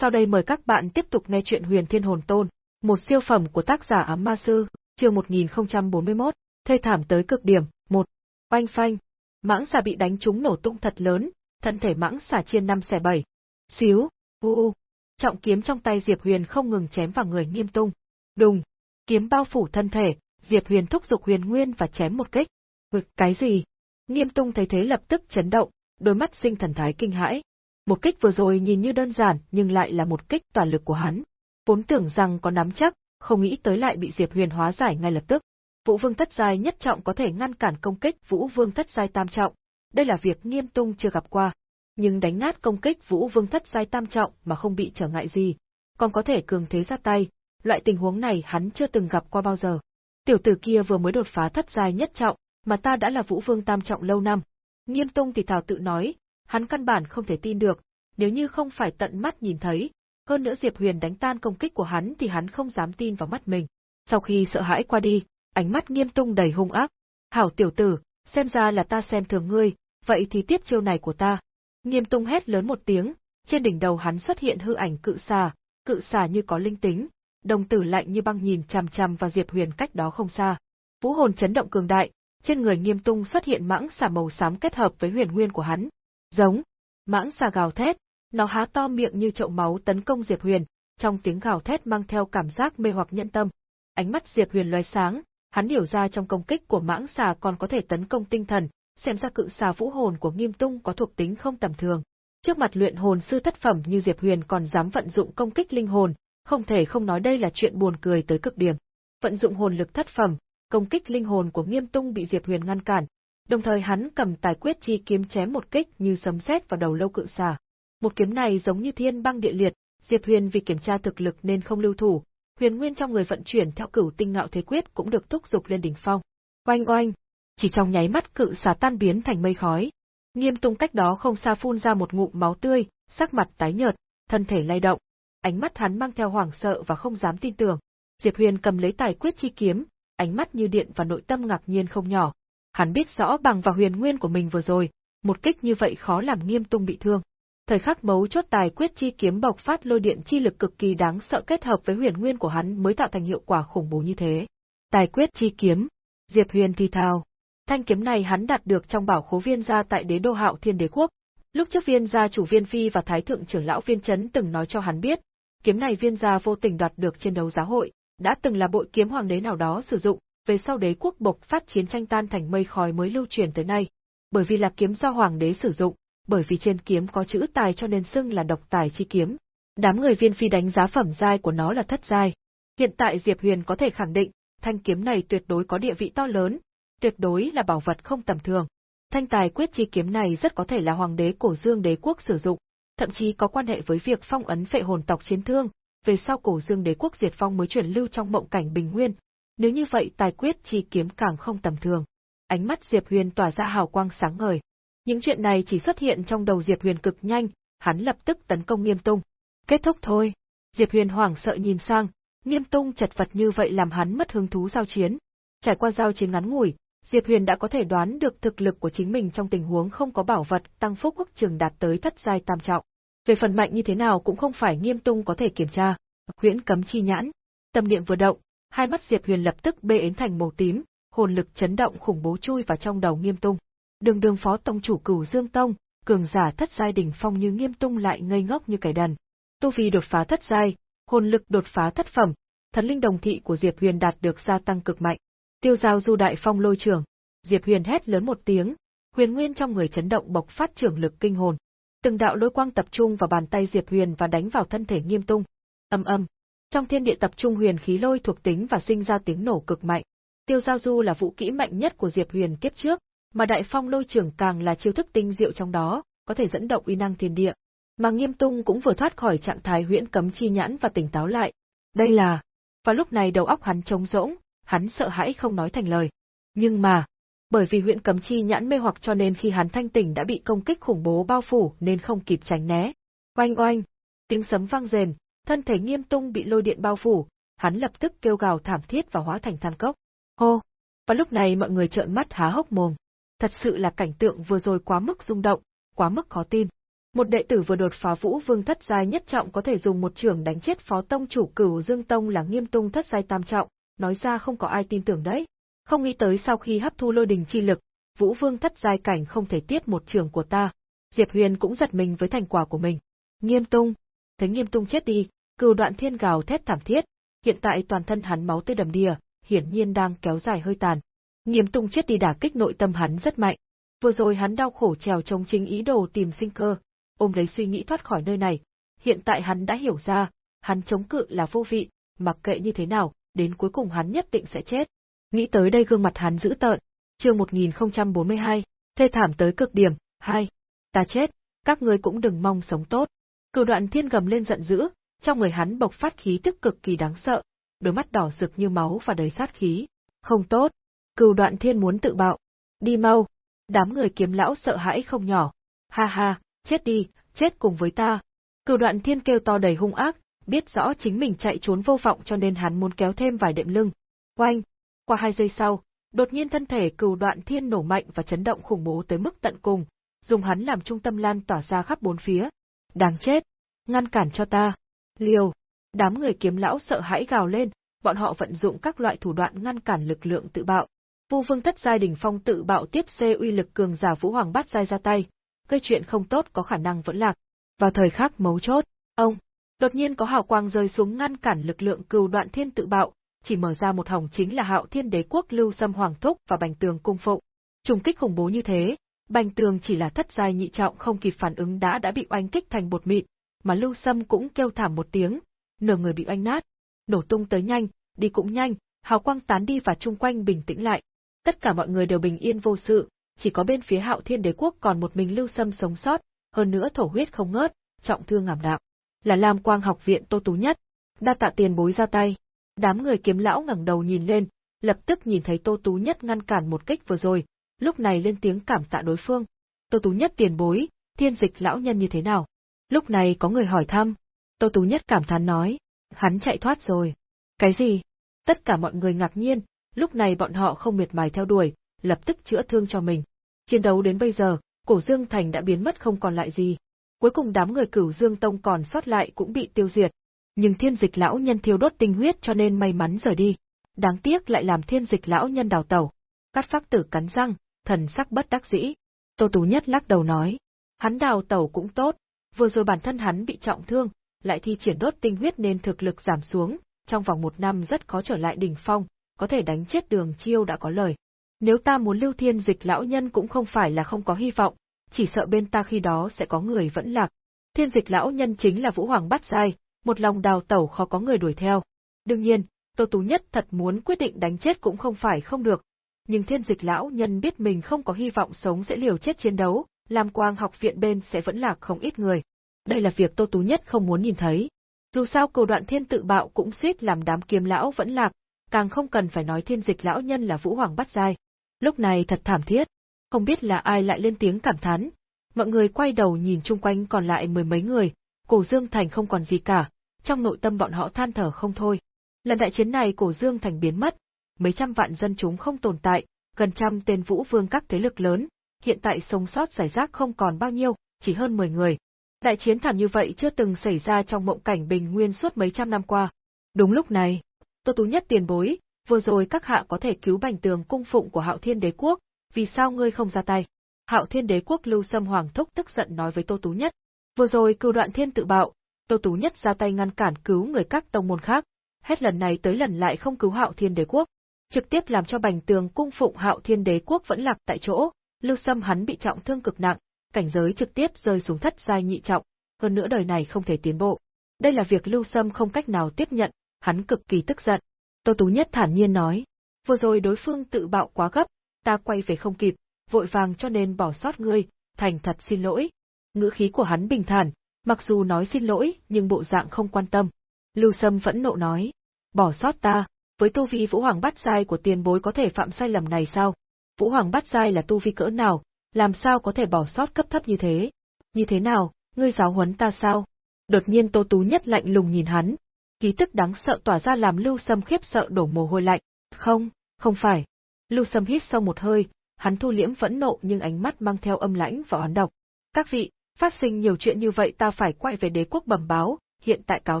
Sau đây mời các bạn tiếp tục nghe chuyện Huyền Thiên Hồn Tôn, một siêu phẩm của tác giả Ám Ma Sư, chương 1041, thê thảm tới cực điểm, một Oanh phanh, mãng xà bị đánh trúng nổ tung thật lớn, thân thể mãng xà chiên năm xẻ bảy. Xíu, u u. Trọng kiếm trong tay Diệp Huyền không ngừng chém vào người Nghiêm Tung. Đùng, kiếm bao phủ thân thể, Diệp Huyền thúc giục Huyền Nguyên và chém một kích. Ngực cái gì? Nghiêm Tung thấy thế lập tức chấn động, đôi mắt sinh thần thái kinh hãi. Một kích vừa rồi nhìn như đơn giản nhưng lại là một kích toàn lực của hắn. Vốn tưởng rằng có nắm chắc, không nghĩ tới lại bị Diệp Huyền hóa giải ngay lập tức. Vũ Vương thất giai nhất trọng có thể ngăn cản công kích Vũ Vương thất giai tam trọng, đây là việc Nghiêm Tung chưa gặp qua. Nhưng đánh nát công kích Vũ Vương thất giai tam trọng mà không bị trở ngại gì, còn có thể cường thế ra tay, loại tình huống này hắn chưa từng gặp qua bao giờ. Tiểu tử kia vừa mới đột phá thất giai nhất trọng, mà ta đã là Vũ Vương tam trọng lâu năm. Nghiêm Tung thì thảo tự nói, hắn căn bản không thể tin được, nếu như không phải tận mắt nhìn thấy, hơn nữa Diệp Huyền đánh tan công kích của hắn thì hắn không dám tin vào mắt mình. Sau khi sợ hãi qua đi, ánh mắt Nghiêm Tung đầy hung ác. Hảo tiểu tử, xem ra là ta xem thường ngươi, vậy thì tiếp chiêu này của ta. Nghiêm Tung hét lớn một tiếng, trên đỉnh đầu hắn xuất hiện hư ảnh cự xà, cự xà như có linh tính, đồng tử lạnh như băng nhìn chằm chằm vào Diệp Huyền cách đó không xa. Vũ hồn chấn động cường đại, trên người Nghiêm Tung xuất hiện mãng xà màu xám kết hợp với huyền nguyên của hắn. Giống, mãng xà gào thét, nó há to miệng như chậu máu tấn công Diệp Huyền, trong tiếng gào thét mang theo cảm giác mê hoặc nhẫn tâm. Ánh mắt Diệp Huyền lóe sáng, hắn hiểu ra trong công kích của mãng xà còn có thể tấn công tinh thần, xem ra cự xà vũ hồn của Nghiêm Tung có thuộc tính không tầm thường. Trước mặt luyện hồn sư thất phẩm như Diệp Huyền còn dám vận dụng công kích linh hồn, không thể không nói đây là chuyện buồn cười tới cực điểm. Vận dụng hồn lực thất phẩm, công kích linh hồn của Nghiêm Tung bị Diệp Huyền ngăn cản, đồng thời hắn cầm tài quyết chi kiếm chém một kích như sấm sét vào đầu lâu cự xà. Một kiếm này giống như thiên băng địa liệt, Diệp Huyền vì kiểm tra thực lực nên không lưu thủ, huyền nguyên trong người vận chuyển theo cửu tinh ngạo thế quyết cũng được thúc dục lên đỉnh phong. Oanh oanh, chỉ trong nháy mắt cự xà tan biến thành mây khói. Nghiêm Tung cách đó không xa phun ra một ngụm máu tươi, sắc mặt tái nhợt, thân thể lay động. Ánh mắt hắn mang theo hoảng sợ và không dám tin tưởng. Diệp Huyền cầm lấy tài quyết chi kiếm, ánh mắt như điện và nội tâm ngạc nhiên không nhỏ. Hắn biết rõ bằng vào huyền nguyên của mình vừa rồi, một kích như vậy khó làm Nghiêm Tung bị thương. Thời khắc mấu chốt tài quyết chi kiếm bộc phát lôi điện chi lực cực kỳ đáng sợ kết hợp với huyền nguyên của hắn mới tạo thành hiệu quả khủng bố như thế. Tài quyết chi kiếm, Diệp Huyền thi thào. Thanh kiếm này hắn đạt được trong bảo khố viên gia tại đế đô hạo thiên đế quốc. Lúc trước viên gia chủ viên phi và thái thượng trưởng lão viên chấn từng nói cho hắn biết, kiếm này viên gia vô tình đoạt được trên đấu giá hội, đã từng là bội kiếm hoàng đế nào đó sử dụng, về sau đế quốc bộc phát chiến tranh tan thành mây khói mới lưu truyền tới nay. Bởi vì là kiếm do hoàng đế sử dụng, bởi vì trên kiếm có chữ tài cho nên xưng là độc tài chi kiếm. Đám người viên phi đánh giá phẩm giai của nó là thất giai. Hiện tại Diệp Huyền có thể khẳng định, thanh kiếm này tuyệt đối có địa vị to lớn, tuyệt đối là bảo vật không tầm thường. Thanh tài quyết chi kiếm này rất có thể là hoàng đế cổ dương đế quốc sử dụng, thậm chí có quan hệ với việc phong ấn phệ hồn tộc chiến thương, về sau cổ dương đế quốc diệt phong mới chuyển lưu trong mộng cảnh bình nguyên. Nếu như vậy tài quyết chi kiếm càng không tầm thường. Ánh mắt Diệp Huyền tỏa ra hào quang sáng ngời. Những chuyện này chỉ xuất hiện trong đầu Diệp Huyền cực nhanh, hắn lập tức tấn công Nghiêm Tung. Kết thúc thôi. Diệp Huyền hoảng sợ nhìn sang, Nghiêm Tung chật vật như vậy làm hắn mất hứng thú giao chiến. Trải qua giao chiến ngắn ngủi, Diệp Huyền đã có thể đoán được thực lực của chính mình trong tình huống không có bảo vật, tăng phúc ước trường đạt tới thất giai tam trọng. Về phần mạnh như thế nào cũng không phải Nghiêm Tung có thể kiểm tra. Huyễn cấm chi nhãn, tâm niệm vừa động, hai mắt Diệp Huyền lập tức bê ến thành màu tím, hồn lực chấn động khủng bố chui vào trong đầu Nghiêm Tung. Đường đường phó tông chủ Cửu Dương Tông, cường giả thất giai đỉnh phong như Nghiêm Tung lại ngây ngốc như cải đần. Tu vi đột phá thất giai, hồn lực đột phá thất phẩm, thần linh đồng thị của Diệp Huyền đạt được gia tăng cực mạnh. Tiêu giao du đại phong lôi trưởng, Diệp Huyền hét lớn một tiếng, huyền nguyên trong người chấn động bộc phát trưởng lực kinh hồn. Từng đạo lôi quang tập trung vào bàn tay Diệp Huyền và đánh vào thân thể Nghiêm Tung. ầm ầm trong thiên địa tập trung huyền khí lôi thuộc tính và sinh ra tiếng nổ cực mạnh. Tiêu giao du là vũ kỹ mạnh nhất của Diệp Huyền kiếp trước, mà đại phong lôi trưởng càng là chiêu thức tinh diệu trong đó, có thể dẫn động uy năng thiên địa. Mà Nghiêm Tung cũng vừa thoát khỏi trạng thái huyễn cấm chi nhãn và tỉnh táo lại. Đây là... Và lúc này đầu óc hắn trống rỗng, hắn sợ hãi không nói thành lời. Nhưng mà, bởi vì huyễn cấm chi nhãn mê hoặc cho nên khi hắn thanh tỉnh đã bị công kích khủng bố bao phủ nên không kịp tránh né. Oanh oanh, tiếng sấm vang rền, thân thể Nghiêm Tung bị lôi điện bao phủ, hắn lập tức kêu gào thảm thiết và hóa thành than cốc. Hô! Và lúc này mọi người trợn mắt há hốc mồm. Thật sự là cảnh tượng vừa rồi quá mức rung động, quá mức khó tin. Một đệ tử vừa đột phá Vũ Vương thất giai nhất trọng có thể dùng một trường đánh chết phó tông chủ Cửu Dương Tông là Nghiêm Tung thất giai tam trọng, nói ra không có ai tin tưởng đấy. Không nghĩ tới sau khi hấp thu lôi đình chi lực, Vũ Vương thất giai cảnh không thể tiếp một trường của ta. Diệp Huyền cũng giật mình với thành quả của mình. Nghiêm Tung, thấy Nghiêm Tung chết đi, Cửu Đoạn Thiên gào thét thảm thiết, hiện tại toàn thân hắn máu tươi đầm đìa, hiển nhiên đang kéo dài hơi tàn. Nghiêm Tung chết đi đả kích nội tâm hắn rất mạnh. Vừa rồi hắn đau khổ trèo chống chính ý đồ tìm sinh cơ, ôm lấy suy nghĩ thoát khỏi nơi này. Hiện tại hắn đã hiểu ra, hắn chống cự là vô vị, mặc kệ như thế nào, đến cuối cùng hắn nhất định sẽ chết. Nghĩ tới đây gương mặt hắn dữ tợn. Chương 1042, thê thảm tới cực điểm, hai. Ta chết, các ngươi cũng đừng mong sống tốt. Cửu đoạn thiên gầm lên giận dữ, trong người hắn bộc phát khí tức cực kỳ đáng sợ, đôi mắt đỏ rực như máu và đầy sát khí. Không tốt, cửu đoạn thiên muốn tự bạo. Đi mau. Đám người kiếm lão sợ hãi không nhỏ. Ha ha, chết đi, chết cùng với ta. Cửu đoạn thiên kêu to đầy hung ác, biết rõ chính mình chạy trốn vô vọng cho nên hắn muốn kéo thêm vài đệm lưng. Oanh! Qua hai giây sau, đột nhiên thân thể cửu đoạn thiên nổ mạnh và chấn động khủng bố tới mức tận cùng, dùng hắn làm trung tâm lan tỏa ra khắp bốn phía. Đáng chết! Ngăn cản cho ta! Liều! Đám người kiếm lão sợ hãi gào lên, bọn họ vận dụng các loại thủ đoạn ngăn cản lực lượng tự bạo. Vu Vương Thất giai đỉnh phong tự bạo tiếp xê uy lực cường giả Vũ Hoàng Bát giai ra tay, gây chuyện không tốt có khả năng vẫn lạc. Vào thời khắc mấu chốt, ông đột nhiên có hào quang rơi xuống ngăn cản lực lượng cừu đoạn thiên tự bạo, chỉ mở ra một hồng chính là Hạo Thiên Đế quốc Lưu Sâm Hoàng thúc và Bành Tường cung phụng. Trùng kích khủng bố như thế, Bành Tường chỉ là thất giai nhị trọng không kịp phản ứng đã đã bị oanh kích thành bột mịn, mà Lưu Sâm cũng kêu thảm một tiếng, nửa người bị oanh nát, nổ tung tới nhanh, đi cũng nhanh, hào quang tán đi và chung quanh bình tĩnh lại. Tất cả mọi người đều bình yên vô sự, chỉ có bên phía Hạo Thiên Đế quốc còn một mình Lưu Sâm sống sót, hơn nữa thổ huyết không ngớt, trọng thương ngảm đạo. Là Lam Quang học viện Tô Tú Nhất, đa tạ tiền bối ra tay. Đám người kiếm lão ngẩng đầu nhìn lên, lập tức nhìn thấy Tô Tú Nhất ngăn cản một kích vừa rồi, lúc này lên tiếng cảm tạ đối phương. Tô Tú Nhất tiền bối, thiên dịch lão nhân như thế nào? Lúc này có người hỏi thăm. Tô Tú Nhất cảm thán nói, hắn chạy thoát rồi. Cái gì? Tất cả mọi người ngạc nhiên, lúc này bọn họ không miệt mài theo đuổi, lập tức chữa thương cho mình. Chiến đấu đến bây giờ, cổ Dương Thành đã biến mất không còn lại gì. Cuối cùng đám người cửu Dương Tông còn sót lại cũng bị tiêu diệt. Nhưng thiên dịch lão nhân thiêu đốt tinh huyết cho nên may mắn rời đi. Đáng tiếc lại làm thiên dịch lão nhân đào tẩu. cát phác tử cắn răng, thần sắc bất đắc dĩ. Tô Tú Nhất lắc đầu nói. Hắn đào tẩu cũng tốt, vừa rồi bản thân hắn bị trọng thương, lại thi triển đốt tinh huyết nên thực lực giảm xuống, trong vòng một năm rất khó trở lại đỉnh phong, có thể đánh chết đường chiêu đã có lời. Nếu ta muốn lưu thiên dịch lão nhân cũng không phải là không có hy vọng, chỉ sợ bên ta khi đó sẽ có người vẫn lạc. Thiên dịch lão nhân chính là Vũ Hoàng bắt Sai, một lòng đào tẩu khó có người đuổi theo. Đương nhiên, Tô Tú Nhất thật muốn quyết định đánh chết cũng không phải không được. Nhưng thiên dịch lão nhân biết mình không có hy vọng sống sẽ liều chết chiến đấu, Lam quang học viện bên sẽ vẫn lạc không ít người. Đây là việc Tô Tú Nhất không muốn nhìn thấy. Dù sao cầu đoạn thiên tự bạo cũng suýt làm đám kiếm lão vẫn lạc, càng không cần phải nói thiên dịch lão nhân là Vũ Hoàng bắt giai. Lúc này thật thảm thiết, không biết là ai lại lên tiếng cảm thán. Mọi người quay đầu nhìn chung quanh còn lại mười mấy người, cổ Dương Thành không còn gì cả, trong nội tâm bọn họ than thở không thôi. Lần đại chiến này cổ Dương Thành biến mất, mấy trăm vạn dân chúng không tồn tại, gần trăm tên vũ vương các thế lực lớn, hiện tại sống sót giải rác không còn bao nhiêu, chỉ hơn 10 người. Đại chiến thảm như vậy chưa từng xảy ra trong mộng cảnh bình nguyên suốt mấy trăm năm qua. Đúng lúc này, Tô Tú Nhất tiền bối, vừa rồi các hạ có thể cứu bành tường cung phụng của Hạo Thiên Đế Quốc, vì sao ngươi không ra tay? Hạo Thiên Đế Quốc Lưu Sâm Hoàng thúc tức giận nói với Tô Tú Nhất. Vừa rồi cưu đoạn thiên tự bạo, Tô Tú Nhất ra tay ngăn cản cứu người các tông môn khác, hết lần này tới lần lại không cứu Hạo Thiên Đế Quốc, trực tiếp làm cho bành tường cung phụng Hạo Thiên Đế Quốc vẫn lạc tại chỗ, Lưu Sâm hắn bị trọng thương cực nặng, cảnh giới trực tiếp rơi xuống thất giai nhị trọng, hơn nữa đời này không thể tiến bộ. Đây là việc Lưu Sâm không cách nào tiếp nhận, hắn cực kỳ tức giận. Tô Tú Nhất thản nhiên nói, vừa rồi đối phương tự bạo quá gấp, ta quay về không kịp, vội vàng cho nên bỏ sót ngươi, thành thật xin lỗi. Ngữ khí của hắn bình thản, mặc dù nói xin lỗi nhưng bộ dạng không quan tâm. Lưu Sâm vẫn nộ nói, bỏ sót ta, với tu vi Vũ Hoàng Bát Giai của tiền bối có thể phạm sai lầm này sao? Vũ Hoàng Bát Giai là tu vi cỡ nào, làm sao có thể bỏ sót cấp thấp như thế? Như thế nào, ngươi giáo huấn ta sao? Đột nhiên Tô Tú Nhất lạnh lùng nhìn hắn, ký tức đáng sợ tỏa ra làm Lưu Sâm khiếp sợ đổ mồ hôi lạnh. Không, không phải. Lưu Sâm hít sâu một hơi, hắn thu liễm phẫn nộ nhưng ánh mắt mang theo âm lãnh và oán độc. Các vị, Phát sinh nhiều chuyện như vậy ta phải quay về đế quốc bẩm báo, hiện tại cáo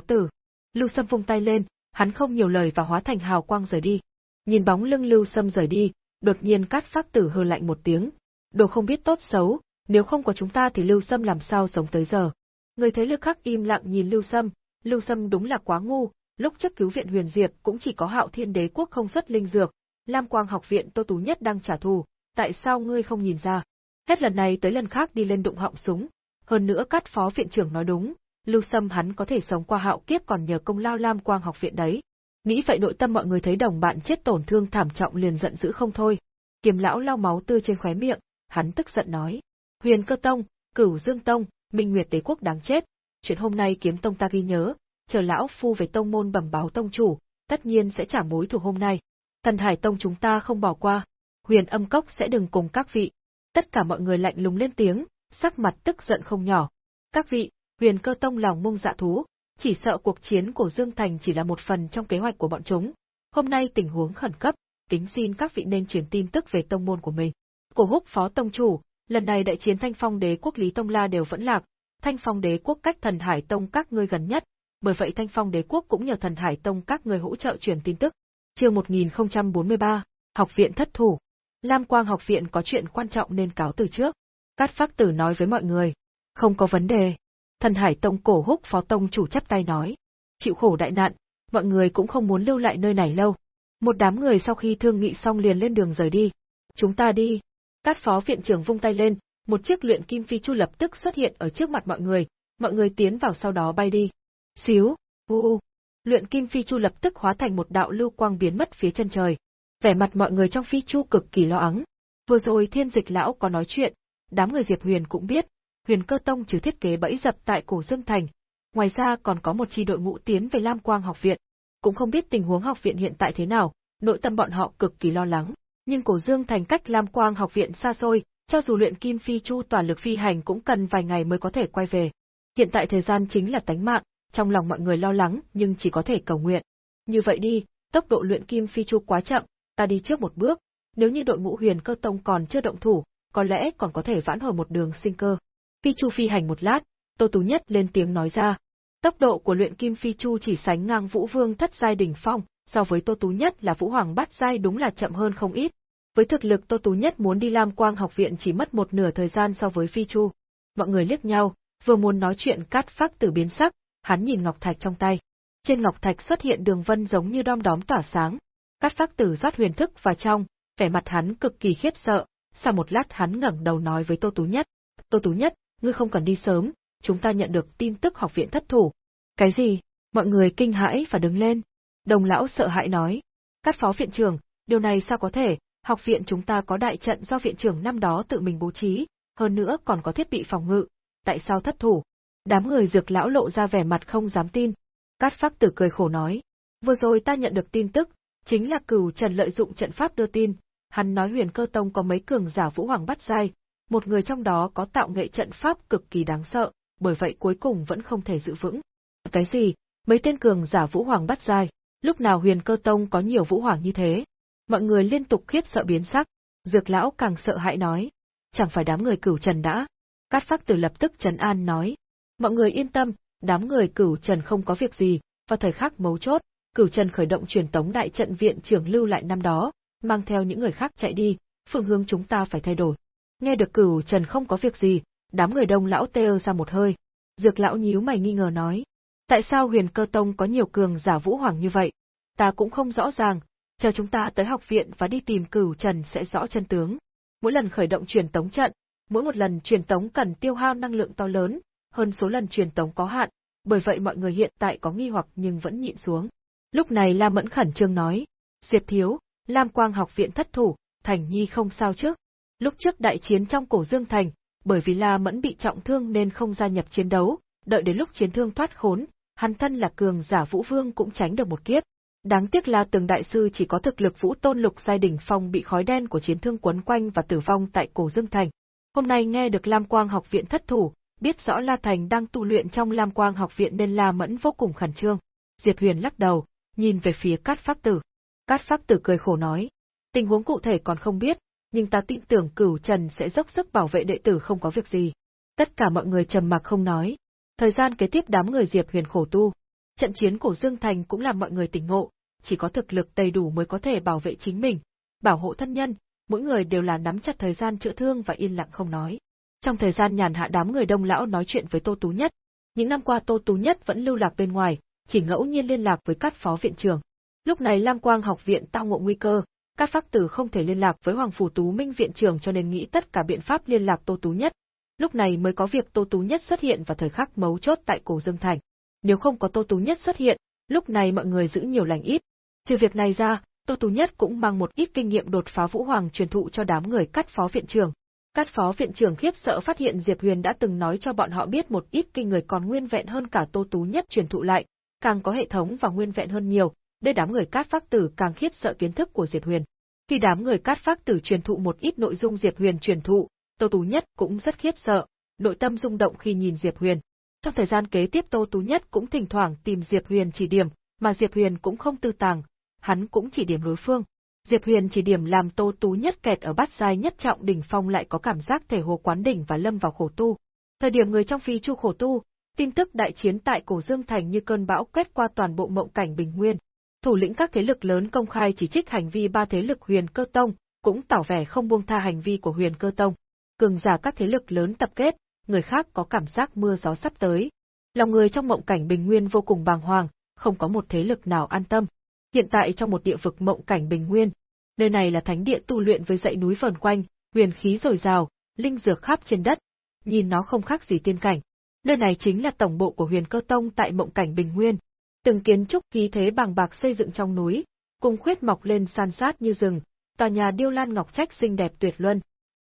tử. Lưu Sâm vung tay lên, hắn không nhiều lời và hóa thành hào quang rời đi. Nhìn bóng lưng Lưu Sâm rời đi, đột nhiên Cát pháp Tử hừ lạnh một tiếng, đồ không biết tốt xấu, nếu không có chúng ta thì Lưu Sâm làm sao sống tới giờ. Người thấy lực khắc im lặng nhìn Lưu Sâm, Lưu Sâm đúng là quá ngu, lúc trước cứu viện Huyền Diệp cũng chỉ có Hạo Thiên Đế quốc không xuất linh dược, Lam Quang học viện Tô Tú Nhất đang trả thù, tại sao ngươi không nhìn ra? Hết lần này tới lần khác đi lên đụng họng súng, hơn nữa Cát phó viện trưởng nói đúng, Lưu Sâm hắn có thể sống qua hạo kiếp còn nhờ công lao Lam Quang học viện đấy. Nghĩ vậy nội tâm mọi người thấy đồng bạn chết tổn thương thảm trọng liền giận dữ không thôi. Kiềm lão lau máu tươi trên khóe miệng, hắn tức giận nói: "Huyền Cơ Tông, Cửu Dương Tông, Minh Nguyệt Đế quốc đáng chết, chuyện hôm nay kiếm tông ta ghi nhớ, chờ lão phu về tông môn bẩm báo tông chủ, tất nhiên sẽ trả mối thù hôm nay. Thần Hải Tông chúng ta không bỏ qua, Huyền Âm Cốc sẽ đừng cùng các vị." Tất cả mọi người lạnh lùng lên tiếng, sắc mặt tức giận không nhỏ. Các vị, Huyền Cơ Tông lòng mông dạ thú, chỉ sợ cuộc chiến của Dương Thành chỉ là một phần trong kế hoạch của bọn chúng. Hôm nay tình huống khẩn cấp, kính xin các vị nên truyền tin tức về tông môn của mình. Cổ húc phó tông chủ, lần này đại chiến Thanh Phong đế quốc Lý Tông La đều vẫn lạc, Thanh Phong đế quốc cách thần Hải Tông các ngươi gần nhất, bởi vậy Thanh Phong đế quốc cũng nhờ thần Hải Tông các ngươi hỗ trợ truyền tin tức. Chương 1043, học viện thất thủ. Lam Quang học viện có chuyện quan trọng nên cáo từ trước. Cát Phác Tử nói với mọi người, không có vấn đề. Thần Hải Tông cổ húc phó tông chủ chắp tay nói, chịu khổ đại nạn, mọi người cũng không muốn lưu lại nơi này lâu. Một đám người sau khi thương nghị xong liền lên đường rời đi. Chúng ta đi. Cát phó viện trưởng vung tay lên, một chiếc luyện kim phi chu lập tức xuất hiện ở trước mặt mọi người, mọi người tiến vào sau đó bay đi. Xíu, u u. Luyện kim phi chu lập tức hóa thành một đạo lưu quang biến mất phía chân trời. Vẻ mặt mọi người trong phi chu cực kỳ lo lắng. Vừa rồi thiên dịch lão có nói chuyện, đám người Diệp Huyền cũng biết, Huyền Cơ Tông trừ thiết kế bẫy dập tại Cổ Dương Thành, ngoài ra còn có một chi đội ngũ tiến về Lam Quang học viện, cũng không biết tình huống học viện hiện tại thế nào, nội tâm bọn họ cực kỳ lo lắng, nhưng Cổ Dương Thành cách Lam Quang học viện xa xôi, cho dù luyện kim phi chu toàn lực phi hành cũng cần vài ngày mới có thể quay về. Hiện tại thời gian chính là tánh mạng, trong lòng mọi người lo lắng nhưng chỉ có thể cầu nguyện. Như vậy đi, tốc độ luyện kim phi chu quá chậm, ta đi trước một bước, nếu như đội ngũ huyền cơ tông còn chưa động thủ, có lẽ còn có thể vãn hồi một đường sinh cơ. Phi Chu phi hành một lát, Tô Tú Nhất lên tiếng nói ra. Tốc độ của luyện kim Phi Chu chỉ sánh ngang Vũ Vương thất giai đỉnh phong, so với Tô Tú Nhất là Vũ Hoàng bát giai đúng là chậm hơn không ít. Với thực lực Tô Tú Nhất muốn đi Lam Quang học viện chỉ mất một nửa thời gian so với Phi Chu. Mọi người liếc nhau, vừa muốn nói chuyện cát phác tử biến sắc, hắn nhìn ngọc thạch trong tay. Trên ngọc thạch xuất hiện đường vân giống như đom đóm tỏa sáng. Cát phác tử rót huyền thức vào trong, vẻ mặt hắn cực kỳ khiếp sợ, sau một lát hắn ngẩng đầu nói với Tô Tú Nhất. Tô Tú Nhất, ngươi không cần đi sớm, chúng ta nhận được tin tức học viện thất thủ. Cái gì? Mọi người kinh hãi và đứng lên. Đồng lão sợ hãi nói. Cát phó viện trưởng, điều này sao có thể, học viện chúng ta có đại trận do viện trưởng năm đó tự mình bố trí, hơn nữa còn có thiết bị phòng ngự, tại sao thất thủ? Đám người dược lão lộ ra vẻ mặt không dám tin. Cát phác tử cười khổ nói. Vừa rồi ta nhận được tin tức, chính là cửu trần lợi dụng trận pháp đưa tin, hắn nói huyền cơ tông có mấy cường giả vũ hoàng bắt dai, một người trong đó có tạo nghệ trận pháp cực kỳ đáng sợ, bởi vậy cuối cùng vẫn không thể giữ vững. Cái gì? Mấy tên cường giả vũ hoàng bắt dài. lúc nào huyền cơ tông có nhiều vũ hoàng như thế? Mọi người liên tục khiếp sợ biến sắc, dược lão càng sợ hãi nói. Chẳng phải đám người cửu trần đã. Cát phác tử lập tức trấn an nói. Mọi người yên tâm, đám người cửu trần không có việc gì, vào thời khắc mấu chốt, cửu trần khởi động truyền tống đại trận viện trưởng lưu lại năm đó, mang theo những người khác chạy đi, phương hướng chúng ta phải thay đổi. Nghe được cửu trần không có việc gì, đám người đông lão tê ra một hơi. Dược lão nhíu mày nghi ngờ nói. Tại sao huyền cơ tông có nhiều cường giả vũ hoàng như vậy? Ta cũng không rõ ràng, chờ chúng ta tới học viện và đi tìm cửu trần sẽ rõ chân tướng. Mỗi lần khởi động truyền tống trận, mỗi một lần truyền tống cần tiêu hao năng lượng to lớn, hơn số lần truyền tống có hạn, bởi vậy mọi người hiện tại có nghi hoặc nhưng vẫn nhịn xuống. Lúc này La Mẫn khẩn trương nói, Diệp Thiếu, Lam Quang học viện thất thủ, Thành Nhi không sao chứ? Lúc trước đại chiến trong cổ Dương Thành, bởi vì La Mẫn bị trọng thương nên không gia nhập chiến đấu, đợi đến lúc chiến thương thoát khốn, hắn thân là cường giả Vũ Vương cũng tránh được một kiếp. Đáng tiếc là từng đại sư chỉ có thực lực Vũ Tôn Lục giai đỉnh phong bị khói đen của chiến thương quấn quanh và tử vong tại cổ Dương Thành. Hôm nay nghe được Lam Quang học viện thất thủ, biết rõ La Thành đang tu luyện trong Lam Quang học viện nên La Mẫn vô cùng khẩn trương. Diệp Huyền lắc đầu, nhìn về phía Cát Pháp Tử. Cát Pháp Tử cười khổ nói, tình huống cụ thể còn không biết, nhưng ta tin tưởng cửu trần sẽ dốc sức bảo vệ đệ tử không có việc gì. Tất cả mọi người trầm mặc không nói. Thời gian kế tiếp đám người Diệp Huyền khổ tu. Trận chiến của Dương Thành cũng làm mọi người tỉnh ngộ, chỉ có thực lực đầy đủ mới có thể bảo vệ chính mình, bảo hộ thân nhân, mỗi người đều là nắm chặt thời gian chữa thương và yên lặng không nói. Trong thời gian nhàn hạ đám người đông lão nói chuyện với Tô Tú Nhất. Những năm qua Tô Tú Nhất vẫn lưu lạc bên ngoài, chỉ ngẫu nhiên liên lạc với các phó viện trưởng. Lúc này Lam Quang học viện tao ngộ nguy cơ, các pháp tử không thể liên lạc với Hoàng Phủ Tú Minh viện trưởng cho nên nghĩ tất cả biện pháp liên lạc Tô Tú Nhất. Lúc này mới có việc Tô Tú Nhất xuất hiện vào thời khắc mấu chốt tại cổ Dương Thành. Nếu không có Tô Tú Nhất xuất hiện, lúc này mọi người giữ nhiều lành ít. Trừ việc này ra, Tô Tú Nhất cũng mang một ít kinh nghiệm đột phá Vũ Hoàng truyền thụ cho đám người cắt phó viện trưởng. Cắt phó viện trưởng khiếp sợ phát hiện Diệp Huyền đã từng nói cho bọn họ biết một ít kinh người còn nguyên vẹn hơn cả Tô Tú Nhất truyền thụ lại, càng có hệ thống và nguyên vẹn hơn nhiều, đây đám người cát phác tử càng khiếp sợ kiến thức của Diệp Huyền. Khi đám người cát phác tử truyền thụ một ít nội dung Diệp Huyền truyền thụ, Tô Tú Nhất cũng rất khiếp sợ, nội tâm rung động khi nhìn Diệp Huyền. Trong thời gian kế tiếp Tô Tú Nhất cũng thỉnh thoảng tìm Diệp Huyền chỉ điểm, mà Diệp Huyền cũng không tư tàng, hắn cũng chỉ điểm đối phương. Diệp Huyền chỉ điểm làm Tô Tú Nhất kẹt ở bát giai nhất trọng đỉnh phong lại có cảm giác thể hồ quán đỉnh và lâm vào khổ tu. Thời điểm người trong phi chu khổ tu, tin tức đại chiến tại Cổ Dương Thành như cơn bão quét qua toàn bộ mộng cảnh bình nguyên. Thủ lĩnh các thế lực lớn công khai chỉ trích hành vi ba thế lực Huyền Cơ Tông, cũng tỏ vẻ không buông tha hành vi của Huyền Cơ Tông. Cường giả các thế lực lớn tập kết, người khác có cảm giác mưa gió sắp tới. Lòng người trong mộng cảnh bình nguyên vô cùng bàng hoàng, không có một thế lực nào an tâm. Hiện tại trong một địa vực mộng cảnh bình nguyên, nơi này là thánh địa tu luyện với dãy núi vần quanh, huyền khí dồi dào, linh dược khắp trên đất, nhìn nó không khác gì tiên cảnh. Nơi này chính là tổng bộ của Huyền Cơ Tông tại mộng cảnh bình nguyên. Từng kiến trúc khí thế bàng bạc xây dựng trong núi, cùng khuyết mọc lên san sát như rừng, tòa nhà điêu lan ngọc trách xinh đẹp tuyệt luân.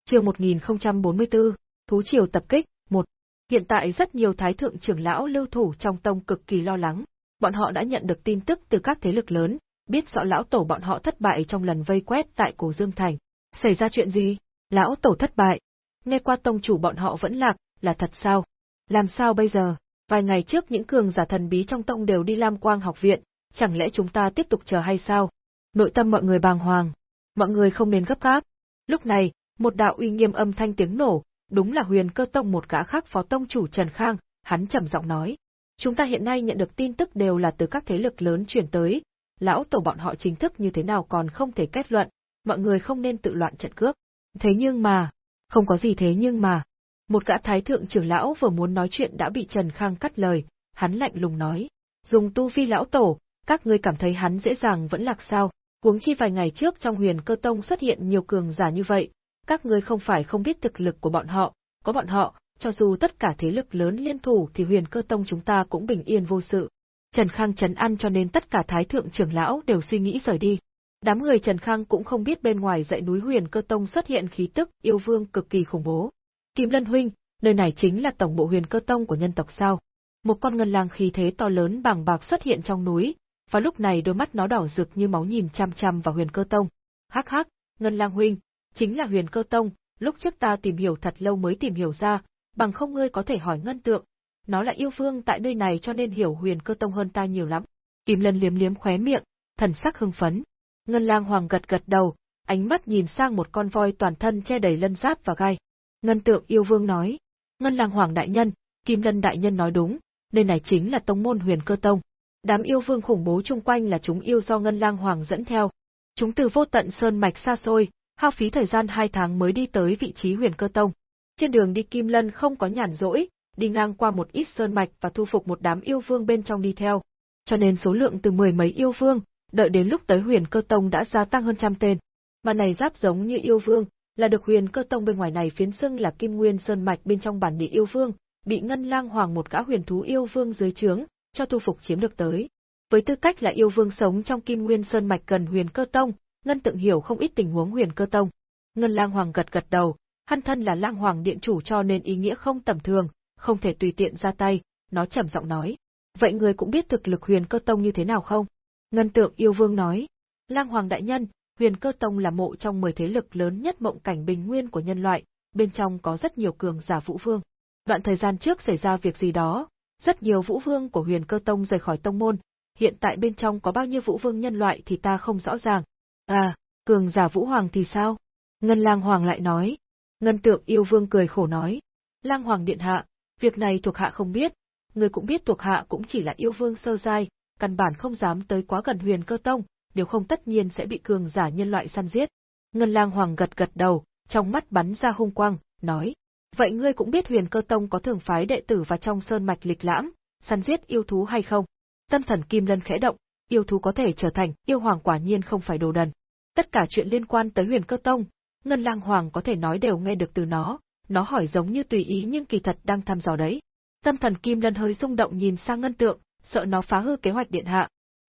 Chương 1044, Thú triều tập kích, 1. Hiện tại rất nhiều thái thượng trưởng lão lưu thủ trong tông cực kỳ lo lắng, bọn họ đã nhận được tin tức từ các thế lực lớn, biết rõ lão tổ bọn họ thất bại trong lần vây quét tại Cổ Dương Thành. Xảy ra chuyện gì? Lão tổ thất bại. Nghe qua tông chủ bọn họ vẫn lạc, là thật sao? Làm sao bây giờ? Vài ngày trước những cường giả thần bí trong tông đều đi Lam Quang học viện, chẳng lẽ chúng ta tiếp tục chờ hay sao? Nội tâm mọi người bàng hoàng. Mọi người không nên gấp gáp. Lúc này, một đạo uy nghiêm âm thanh tiếng nổ, đúng là huyền cơ tông một gã khác phó tông chủ Trần Khang, hắn trầm giọng nói. Chúng ta hiện nay nhận được tin tức đều là từ các thế lực lớn chuyển tới, lão tổ bọn họ chính thức như thế nào còn không thể kết luận, mọi người không nên tự loạn trận cướp. Thế nhưng mà, không có gì thế nhưng mà. Một gã thái thượng trưởng lão vừa muốn nói chuyện đã bị Trần Khang cắt lời, hắn lạnh lùng nói. Dùng tu vi lão tổ, các ngươi cảm thấy hắn dễ dàng vẫn lạc sao, huống chi vài ngày trước trong huyền cơ tông xuất hiện nhiều cường giả như vậy, các ngươi không phải không biết thực lực của bọn họ, có bọn họ, cho dù tất cả thế lực lớn liên thủ thì huyền cơ tông chúng ta cũng bình yên vô sự. Trần Khang chấn ăn cho nên tất cả thái thượng trưởng lão đều suy nghĩ rời đi. Đám người Trần Khang cũng không biết bên ngoài dãy núi huyền cơ tông xuất hiện khí tức yêu vương cực kỳ khủng bố. Kim Lân Huynh, nơi này chính là tổng bộ huyền cơ tông của nhân tộc sao. Một con ngân lang khí thế to lớn bàng bạc xuất hiện trong núi, và lúc này đôi mắt nó đỏ rực như máu nhìn chăm chăm vào huyền cơ tông. Hắc hắc, ngân lang huynh, chính là huyền cơ tông, lúc trước ta tìm hiểu thật lâu mới tìm hiểu ra, bằng không ngươi có thể hỏi ngân tượng. Nó là yêu vương tại nơi này cho nên hiểu huyền cơ tông hơn ta nhiều lắm. Kim Lân liếm liếm khóe miệng, thần sắc hưng phấn. Ngân lang hoàng gật gật đầu, ánh mắt nhìn sang một con voi toàn thân che đầy lân giáp và gai. Ngân tượng yêu vương nói, Ngân lang hoàng đại nhân, Kim Lân đại nhân nói đúng, nơi này chính là tông môn huyền cơ tông. Đám yêu vương khủng bố chung quanh là chúng yêu do Ngân lang hoàng dẫn theo. Chúng từ vô tận sơn mạch xa xôi, hao phí thời gian hai tháng mới đi tới vị trí huyền cơ tông. Trên đường đi Kim Lân không có nhàn rỗi, đi ngang qua một ít sơn mạch và thu phục một đám yêu vương bên trong đi theo. Cho nên số lượng từ mười mấy yêu vương, đợi đến lúc tới huyền cơ tông đã gia tăng hơn trăm tên. Mà này giáp giống như yêu vương, là được huyền cơ tông bên ngoài này phiến xưng là kim nguyên sơn mạch bên trong bản địa yêu vương, bị ngân lang hoàng một gã huyền thú yêu vương dưới trướng, cho thu phục chiếm được tới. Với tư cách là yêu vương sống trong kim nguyên sơn mạch gần huyền cơ tông, ngân tự hiểu không ít tình huống huyền cơ tông. Ngân lang hoàng gật gật đầu, hắn thân là lang hoàng điện chủ cho nên ý nghĩa không tầm thường, không thể tùy tiện ra tay, nó trầm giọng nói. Vậy người cũng biết thực lực huyền cơ tông như thế nào không? Ngân tượng yêu vương nói. Lang hoàng đại nhân, huyền cơ tông là mộ trong 10 thế lực lớn nhất mộng cảnh bình nguyên của nhân loại, bên trong có rất nhiều cường giả vũ vương. Đoạn thời gian trước xảy ra việc gì đó, rất nhiều vũ vương của huyền cơ tông rời khỏi tông môn, hiện tại bên trong có bao nhiêu vũ vương nhân loại thì ta không rõ ràng. À, cường giả vũ hoàng thì sao? Ngân lang hoàng lại nói. Ngân tượng yêu vương cười khổ nói. Lang Hoàng Điện Hạ, việc này thuộc hạ không biết, người cũng biết thuộc hạ cũng chỉ là yêu vương sơ giai, căn bản không dám tới quá gần huyền cơ tông, nếu không tất nhiên sẽ bị cường giả nhân loại săn giết. Ngân lang hoàng gật gật đầu, trong mắt bắn ra hung quang, nói. Vậy ngươi cũng biết huyền cơ tông có thường phái đệ tử vào trong sơn mạch lịch lãm, săn giết yêu thú hay không? Tâm thần kim lân khẽ động, yêu thú có thể trở thành yêu hoàng quả nhiên không phải đồ đần. Tất cả chuyện liên quan tới huyền cơ tông, ngân lang hoàng có thể nói đều nghe được từ nó, nó hỏi giống như tùy ý nhưng kỳ thật đang thăm dò đấy. Tâm thần kim lân hơi rung động nhìn sang ngân tượng, sợ nó phá hư kế hoạch điện hạ.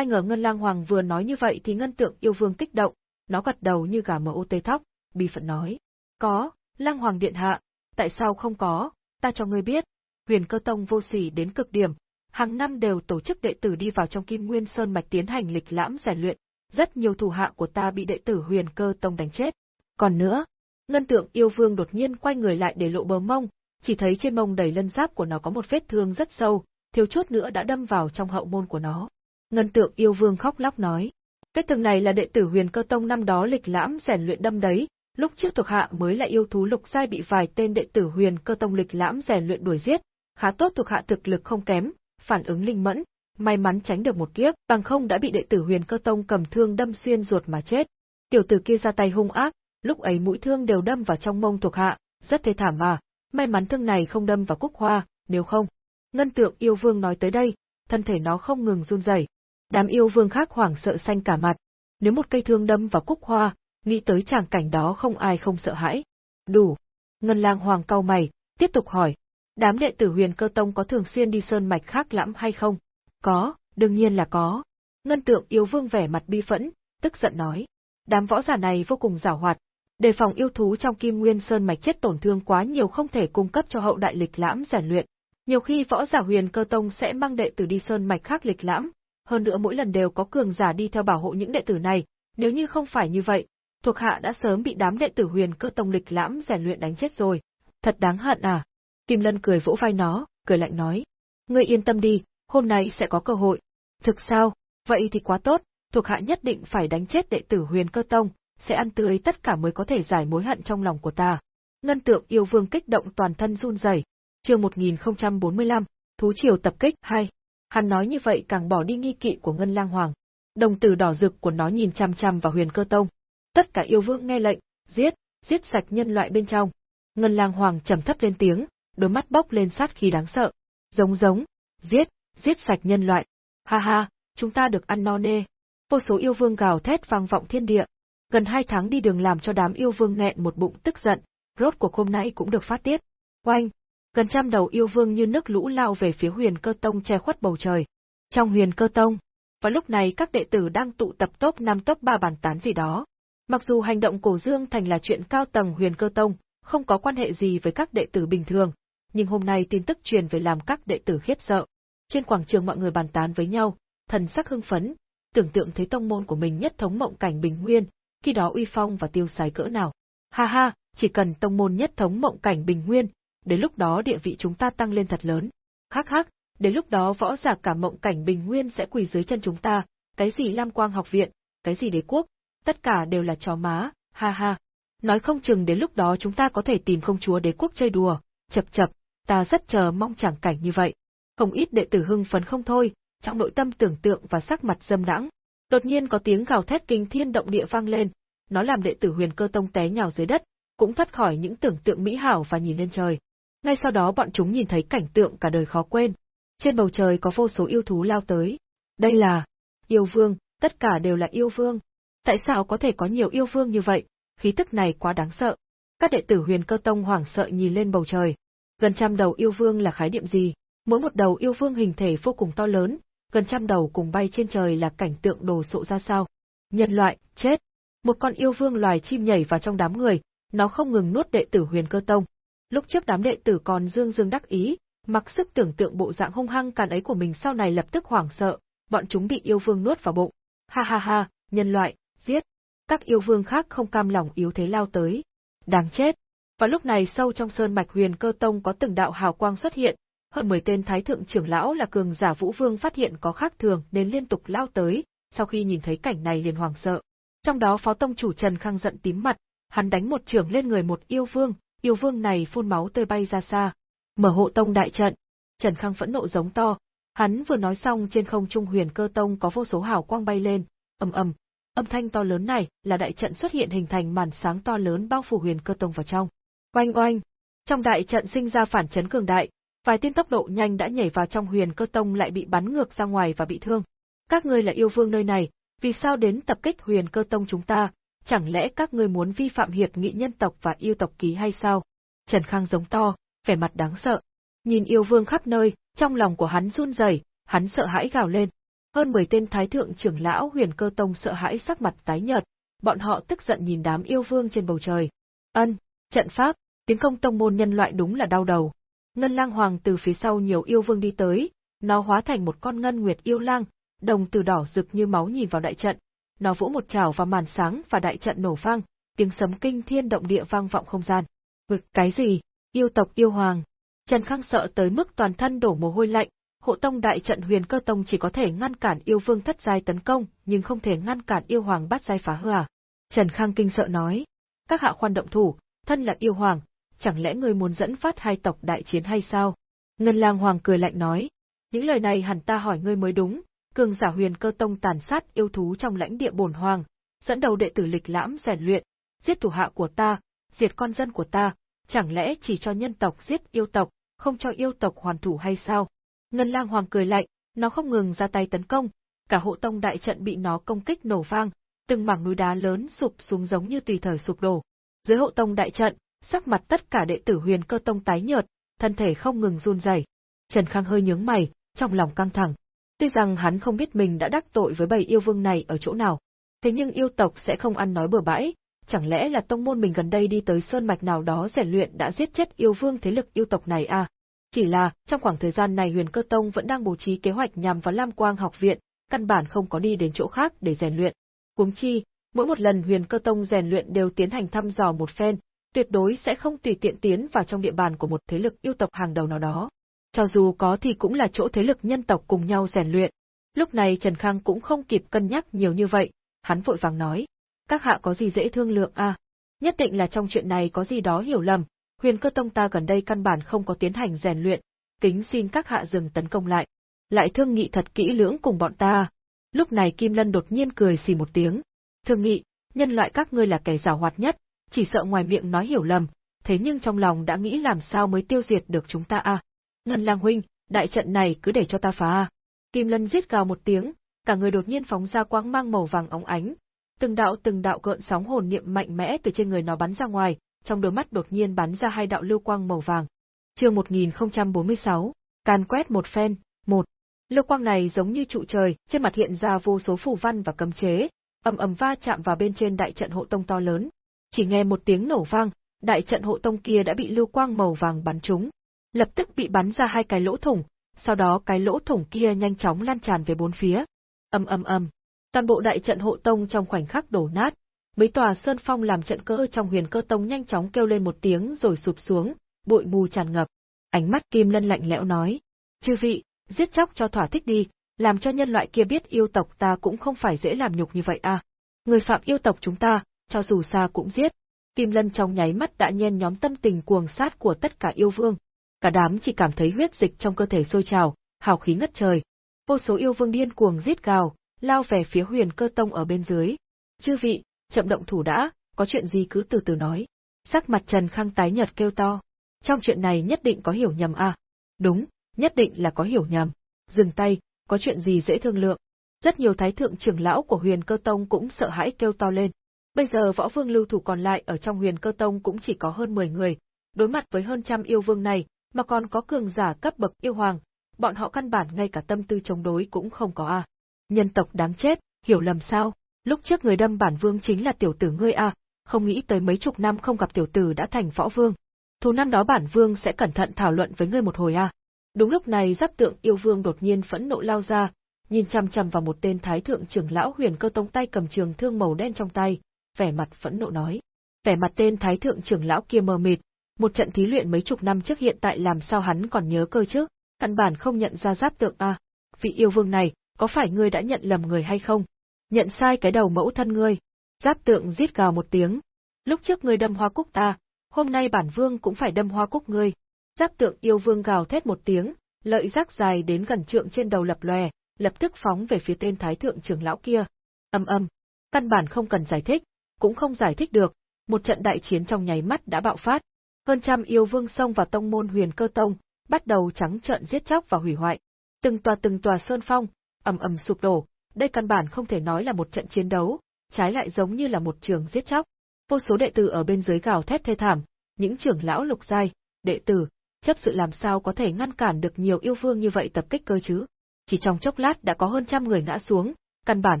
Ai ngờ ngân lang hoàng vừa nói như vậy thì ngân tượng yêu vương kích động, nó gật đầu như gà mờ ô tê thóc, bi phận nói. Có, lang hoàng điện hạ, tại sao không có, ta cho ngươi biết. Huyền cơ tông vô sỉ đến cực điểm, hàng năm đều tổ chức đệ tử đi vào trong Kim Nguyên Sơn mạch tiến hành lịch lãm rèn luyện, rất nhiều thủ hạ của ta bị đệ tử Huyền Cơ Tông đánh chết. Còn nữa, Ngân Tượng Yêu Vương đột nhiên quay người lại để lộ bờ mông, chỉ thấy trên mông đầy lân giáp của nó có một vết thương rất sâu, thiếu chút nữa đã đâm vào trong hậu môn của nó. Ngân Tượng Yêu Vương khóc lóc nói, Kết từng này là đệ tử Huyền Cơ Tông năm đó lịch lãm rèn luyện đâm đấy, lúc trước thuộc hạ mới là yêu thú lục giai bị vài tên đệ tử Huyền Cơ Tông lịch lãm rèn luyện đuổi giết, khá tốt thuộc hạ thực lực không kém, phản ứng linh mẫn, may mắn tránh được một kiếp, bằng không đã bị đệ tử Huyền Cơ Tông cầm thương đâm xuyên ruột mà chết. Tiểu tử kia ra tay hung ác, lúc ấy mũi thương đều đâm vào trong mông thuộc hạ, rất thê thảm mà, may mắn thương này không đâm vào cúc hoa, nếu không. Ngân tượng yêu vương nói tới đây, thân thể nó không ngừng run rẩy. Đám yêu vương khác hoảng sợ xanh cả mặt. Nếu một cây thương đâm vào cúc hoa, nghĩ tới tràng cảnh đó không ai không sợ hãi. Đủ. Ngân lang hoàng cau mày, tiếp tục hỏi, Đám đệ tử huyền cơ tông có thường xuyên đi sơn mạch khác lãm hay không? Có, đương nhiên là có. Ngân tượng yêu vương vẻ mặt bi phẫn, tức giận nói. Đám võ giả này vô cùng giảo hoạt, đề phòng yêu thú trong kim nguyên sơn mạch chết tổn thương quá nhiều không thể cung cấp cho hậu đại lịch lãm rèn luyện. Nhiều khi võ giả huyền cơ tông sẽ mang đệ tử đi sơn mạch khác lịch lãm, hơn nữa mỗi lần đều có cường giả đi theo bảo hộ những đệ tử này, nếu như không phải như vậy, thuộc hạ đã sớm bị đám đệ tử huyền cơ tông lịch lãm rèn luyện đánh chết rồi. Thật đáng hận à. Kim Lân cười vỗ vai nó, cười lạnh nói. Ngươi yên tâm đi, hôm nay sẽ có cơ hội. Thực sao, vậy thì quá tốt, thuộc hạ nhất định phải đánh chết đệ tử huyền cơ tông, sẽ ăn tươi tất cả mới có thể giải mối hận trong lòng của ta. Ngân tượng yêu vương kích động toàn thân run rẩy. Chương 1045, thú triều tập kích 2. Hắn nói như vậy càng bỏ đi nghi kỵ của Ngân Lang Hoàng. Đồng tử đỏ rực của nó nhìn chăm chăm vào Huyền Cơ Tông. Tất cả yêu vương nghe lệnh, giết, giết sạch nhân loại bên trong. Ngân Lang Hoàng trầm thấp lên tiếng, đôi mắt bốc lên sát khí đáng sợ. Giống giống, giết, giết sạch nhân loại. Ha ha, chúng ta được ăn no nê. Vô số yêu vương gào thét vang vọng thiên địa. Gần hai tháng đi đường làm cho đám yêu vương nghẹn một bụng tức giận, rốt cuộc hôm nay cũng được phát tiết. Oanh! Gần trăm đầu yêu vương như nước lũ lao về phía huyền cơ tông che khuất bầu trời. Trong huyền cơ tông, và lúc này các đệ tử đang tụ tập top 5 top 3 bàn tán gì đó. Mặc dù hành động cổ dương thành là chuyện cao tầng huyền cơ tông, không có quan hệ gì với các đệ tử bình thường, nhưng hôm nay tin tức truyền về làm các đệ tử khiếp sợ. Trên quảng trường mọi người bàn tán với nhau, thần sắc hưng phấn, tưởng tượng thấy tông môn của mình nhất thống mộng cảnh bình nguyên, khi đó uy phong và tiêu sái cỡ nào. Ha ha, chỉ cần tông môn nhất thống mộng cảnh bình nguyên, đến lúc đó địa vị chúng ta tăng lên thật lớn. Hắc hắc, đến lúc đó võ giả cả mộng cảnh bình nguyên sẽ quỳ dưới chân chúng ta, cái gì Lam Quang học viện, cái gì đế quốc, tất cả đều là chó má, ha ha. Nói không chừng đến lúc đó chúng ta có thể tìm công chúa đế quốc chơi đùa, chập chập, ta rất chờ mong chẳng cảnh như vậy. Không ít đệ tử hưng phấn không thôi, trong nội tâm tưởng tượng và sắc mặt dâm đãng. Đột nhiên có tiếng gào thét kinh thiên động địa vang lên, nó làm đệ tử Huyền Cơ Tông té nhào dưới đất, cũng thoát khỏi những tưởng tượng mỹ hảo và nhìn lên trời. Ngay sau đó bọn chúng nhìn thấy cảnh tượng cả đời khó quên. Trên bầu trời có vô số yêu thú lao tới. Đây là yêu vương, tất cả đều là yêu vương. Tại sao có thể có nhiều yêu vương như vậy? Khí tức này quá đáng sợ. Các đệ tử Huyền Cơ Tông hoảng sợ nhìn lên bầu trời, Gần trăm đầu yêu vương là khái niệm gì? Mỗi một đầu yêu vương hình thể vô cùng to lớn, gần trăm đầu cùng bay trên trời là cảnh tượng đồ sộ ra sao? Nhân loại, chết! Một con yêu vương loài chim nhảy vào trong đám người, nó không ngừng nuốt đệ tử huyền cơ tông. Lúc trước đám đệ tử còn dương dương đắc ý, mặc sức tưởng tượng bộ dạng hung hăng càn ấy của mình sau này lập tức hoảng sợ, bọn chúng bị yêu vương nuốt vào bụng. Ha ha ha, nhân loại, giết! Các yêu vương khác không cam lòng yếu thế lao tới. Đáng chết! Và lúc này sâu trong sơn mạch huyền cơ tông có từng đạo hào quang xuất hiện, hơn 10 tên thái thượng trưởng lão là cường giả vũ vương phát hiện có khác thường nên liên tục lao tới, sau khi nhìn thấy cảnh này liền hoảng sợ. Trong đó phó tông chủ Trần Khang giận tím mặt, hắn đánh một trưởng lên người một yêu vương, yêu vương này phun máu tươi bay ra xa. Mở hộ tông đại trận. Trần Khang phẫn nộ giống to. Hắn vừa nói xong trên không trung huyền cơ tông có vô số hào quang bay lên, ầm ầm. Âm thanh to lớn này là đại trận xuất hiện hình thành màn sáng to lớn bao phủ huyền cơ tông vào trong. Oanh oanh. Trong đại trận sinh ra phản chấn cường đại, vài tiên tốc độ nhanh đã nhảy vào trong huyền cơ tông lại bị bắn ngược ra ngoài và bị thương. Các ngươi là yêu vương nơi này, vì sao đến tập kích huyền cơ tông chúng ta, chẳng lẽ các ngươi muốn vi phạm hiệp nghị nhân tộc và yêu tộc ký hay sao? Trần Khang giống to, vẻ mặt đáng sợ. Nhìn yêu vương khắp nơi, trong lòng của hắn run rẩy, hắn sợ hãi gào lên. Hơn 10 tên thái thượng trưởng lão huyền cơ tông sợ hãi sắc mặt tái nhợt, bọn họ tức giận nhìn đám yêu vương trên bầu trời. Ân, trận pháp, tiếng công tông môn nhân loại đúng là đau đầu. Ngân lang hoàng từ phía sau nhiều yêu vương đi tới, nó hóa thành một con ngân nguyệt yêu lang, đồng từ đỏ rực như máu nhìn vào đại trận, nó vỗ một chảo vào màn sáng và đại trận nổ vang, tiếng sấm kinh thiên động địa vang vọng không gian. Vực cái gì? Yêu tộc yêu hoàng. Trần Khang sợ tới mức toàn thân đổ mồ hôi lạnh, hộ tông đại trận huyền cơ tông chỉ có thể ngăn cản yêu vương thất giai tấn công, nhưng không thể ngăn cản yêu hoàng bắt giai phá hư à. Trần Khang kinh sợ nói. Các hạ khoan động thủ, thân là yêu hoàng, chẳng lẽ người muốn dẫn phát hai tộc đại chiến hay sao? Ngân lang hoàng cười lạnh nói. Những lời này hẳn ta hỏi ngươi mới đúng, cường giả huyền cơ tông tàn sát yêu thú trong lãnh địa bổn hoàng, dẫn đầu đệ tử lịch lãm rèn luyện, giết thủ hạ của ta, diệt con dân của ta, chẳng lẽ chỉ cho nhân tộc giết yêu tộc, không cho yêu tộc hoàn thủ hay sao? Ngân lang hoàng cười lạnh, nó không ngừng ra tay tấn công, cả hộ tông đại trận bị nó công kích nổ vang, từng mảng núi đá lớn sụp xuống giống như tùy thời sụp đổ. Dưới hộ tông đại trận, sắc mặt tất cả đệ tử huyền cơ tông tái nhợt, thân thể không ngừng run rẩy. Trần Khang hơi nhướng mày, trong lòng căng thẳng. Tuy rằng hắn không biết mình đã đắc tội với bầy yêu vương này ở chỗ nào, thế nhưng yêu tộc sẽ không ăn nói bừa bãi, chẳng lẽ là tông môn mình gần đây đi tới sơn mạch nào đó rèn luyện đã giết chết yêu vương thế lực yêu tộc này à? Chỉ là, trong khoảng thời gian này Huyền Cơ Tông vẫn đang bố trí kế hoạch nhằm vào Lam Quang học viện, căn bản không có đi đến chỗ khác để rèn luyện. Huống chi, mỗi một lần Huyền Cơ Tông rèn luyện đều tiến hành thăm dò một phen, tuyệt đối sẽ không tùy tiện tiến vào trong địa bàn của một thế lực yêu tộc hàng đầu nào đó. Cho dù có thì cũng là chỗ thế lực nhân tộc cùng nhau rèn luyện. Lúc này Trần Khang cũng không kịp cân nhắc nhiều như vậy, hắn vội vàng nói. Các hạ có gì dễ thương lượng à? Nhất định là trong chuyện này có gì đó hiểu lầm, huyền cơ tông ta gần đây căn bản không có tiến hành rèn luyện, kính xin các hạ dừng tấn công lại. Lại thương nghị thật kỹ lưỡng cùng bọn ta. Lúc này Kim Lân đột nhiên cười xì một tiếng. Thương nghị, nhân loại các ngươi là kẻ giảo hoạt nhất, chỉ sợ ngoài miệng nói hiểu lầm, thế nhưng trong lòng đã nghĩ làm sao mới tiêu diệt được chúng ta à. Ngân lang huynh, đại trận này cứ để cho ta phá à. Kim Lân giết gào một tiếng, cả người đột nhiên phóng ra quang mang màu vàng óng ánh. Từng đạo từng đạo gợn sóng hồn niệm mạnh mẽ từ trên người nó bắn ra ngoài, trong đôi mắt đột nhiên bắn ra hai đạo lưu quang màu vàng. Chương 1046, can quét một phen, một. Lưu quang này giống như trụ trời, trên mặt hiện ra vô số phù văn và cấm chế, ầm ầm va chạm vào bên trên đại trận hộ tông to lớn. Chỉ nghe một tiếng nổ vang, đại trận hộ tông kia đã bị lưu quang màu vàng bắn trúng, lập tức bị bắn ra hai cái lỗ thủng, sau đó cái lỗ thủng kia nhanh chóng lan tràn về bốn phía. Ầm ầm ầm, toàn bộ đại trận hộ tông trong khoảnh khắc đổ nát, mấy tòa sơn phong làm trận cơ trong huyền cơ tông nhanh chóng kêu lên một tiếng rồi sụp xuống, bụi mù tràn ngập. Ánh mắt Kim Lân lạnh lẽo nói: "Chư vị, giết chóc cho thỏa thích đi, làm cho nhân loại kia biết yêu tộc ta cũng không phải dễ làm nhục như vậy à. Người phạm yêu tộc chúng ta, cho dù xa cũng giết." Kim Lân trong nháy mắt đã nhen nhóm tâm tình cuồng sát của tất cả yêu vương, cả đám chỉ cảm thấy huyết dịch trong cơ thể sôi trào, hào khí ngất trời. Vô số yêu vương điên cuồng giết gào, lao về phía huyền cơ tông ở bên dưới. Chư vị, chậm động thủ đã, có chuyện gì cứ từ từ nói. Sắc mặt Trần Khang tái nhợt kêu to. Trong chuyện này nhất định có hiểu nhầm à? Đúng, nhất định là có hiểu nhầm. Dừng tay, có chuyện gì dễ thương lượng. Rất nhiều thái thượng trưởng lão của huyền cơ tông cũng sợ hãi kêu to lên. Bây giờ võ vương lưu thủ còn lại ở trong huyền cơ tông cũng chỉ có hơn 10 người. Đối mặt với hơn trăm yêu vương này, mà còn có cường giả cấp bậc yêu hoàng, bọn họ căn bản ngay cả tâm tư chống đối cũng không có à. Nhân tộc đáng chết, hiểu lầm sao? Lúc trước người đâm bản vương chính là tiểu tử ngươi à, không nghĩ tới mấy chục năm không gặp tiểu tử đã thành võ vương. Thù năm đó bản vương sẽ cẩn thận thảo luận với ngươi một hồi à. Đúng lúc này giáp tượng yêu vương đột nhiên phẫn nộ lao ra, nhìn chằm chằm vào một tên thái thượng trưởng lão huyền cơ tông tay cầm trường thương màu đen trong tay, vẻ mặt phẫn nộ nói. Vẻ mặt tên thái thượng trưởng lão kia mờ mịt, một trận thí luyện mấy chục năm trước hiện tại làm sao hắn còn nhớ cơ chứ, căn bản không nhận ra giáp tượng a. Vị yêu vương này, có phải ngươi đã nhận lầm người hay không? Nhận sai cái đầu mẫu thân ngươi. Giáp tượng rít gào một tiếng. Lúc trước ngươi đâm hoa cúc ta, Hôm nay bản vương cũng phải đâm hoa cúc ngươi. Giáp tượng yêu vương gào thét một tiếng, lợi giác dài đến gần trượng trên đầu lập lòe, lập tức phóng về phía tên thái thượng trưởng lão kia. Âm âm, căn bản không cần giải thích, cũng không giải thích được, một trận đại chiến trong nháy mắt đã bạo phát. Hơn trăm yêu vương xông vào tông môn huyền cơ tông, bắt đầu trắng trợn giết chóc và hủy hoại. Từng tòa từng tòa sơn phong, ầm ầm sụp đổ, đây căn bản không thể nói là một trận chiến đấu, trái lại giống như là một trường giết chóc. Vô số đệ tử ở bên dưới gào thét thê thảm, những trưởng lão lục giai, đệ tử, chấp sự làm sao có thể ngăn cản được nhiều yêu vương như vậy tập kích cơ chứ? Chỉ trong chốc lát đã có hơn trăm người ngã xuống, căn bản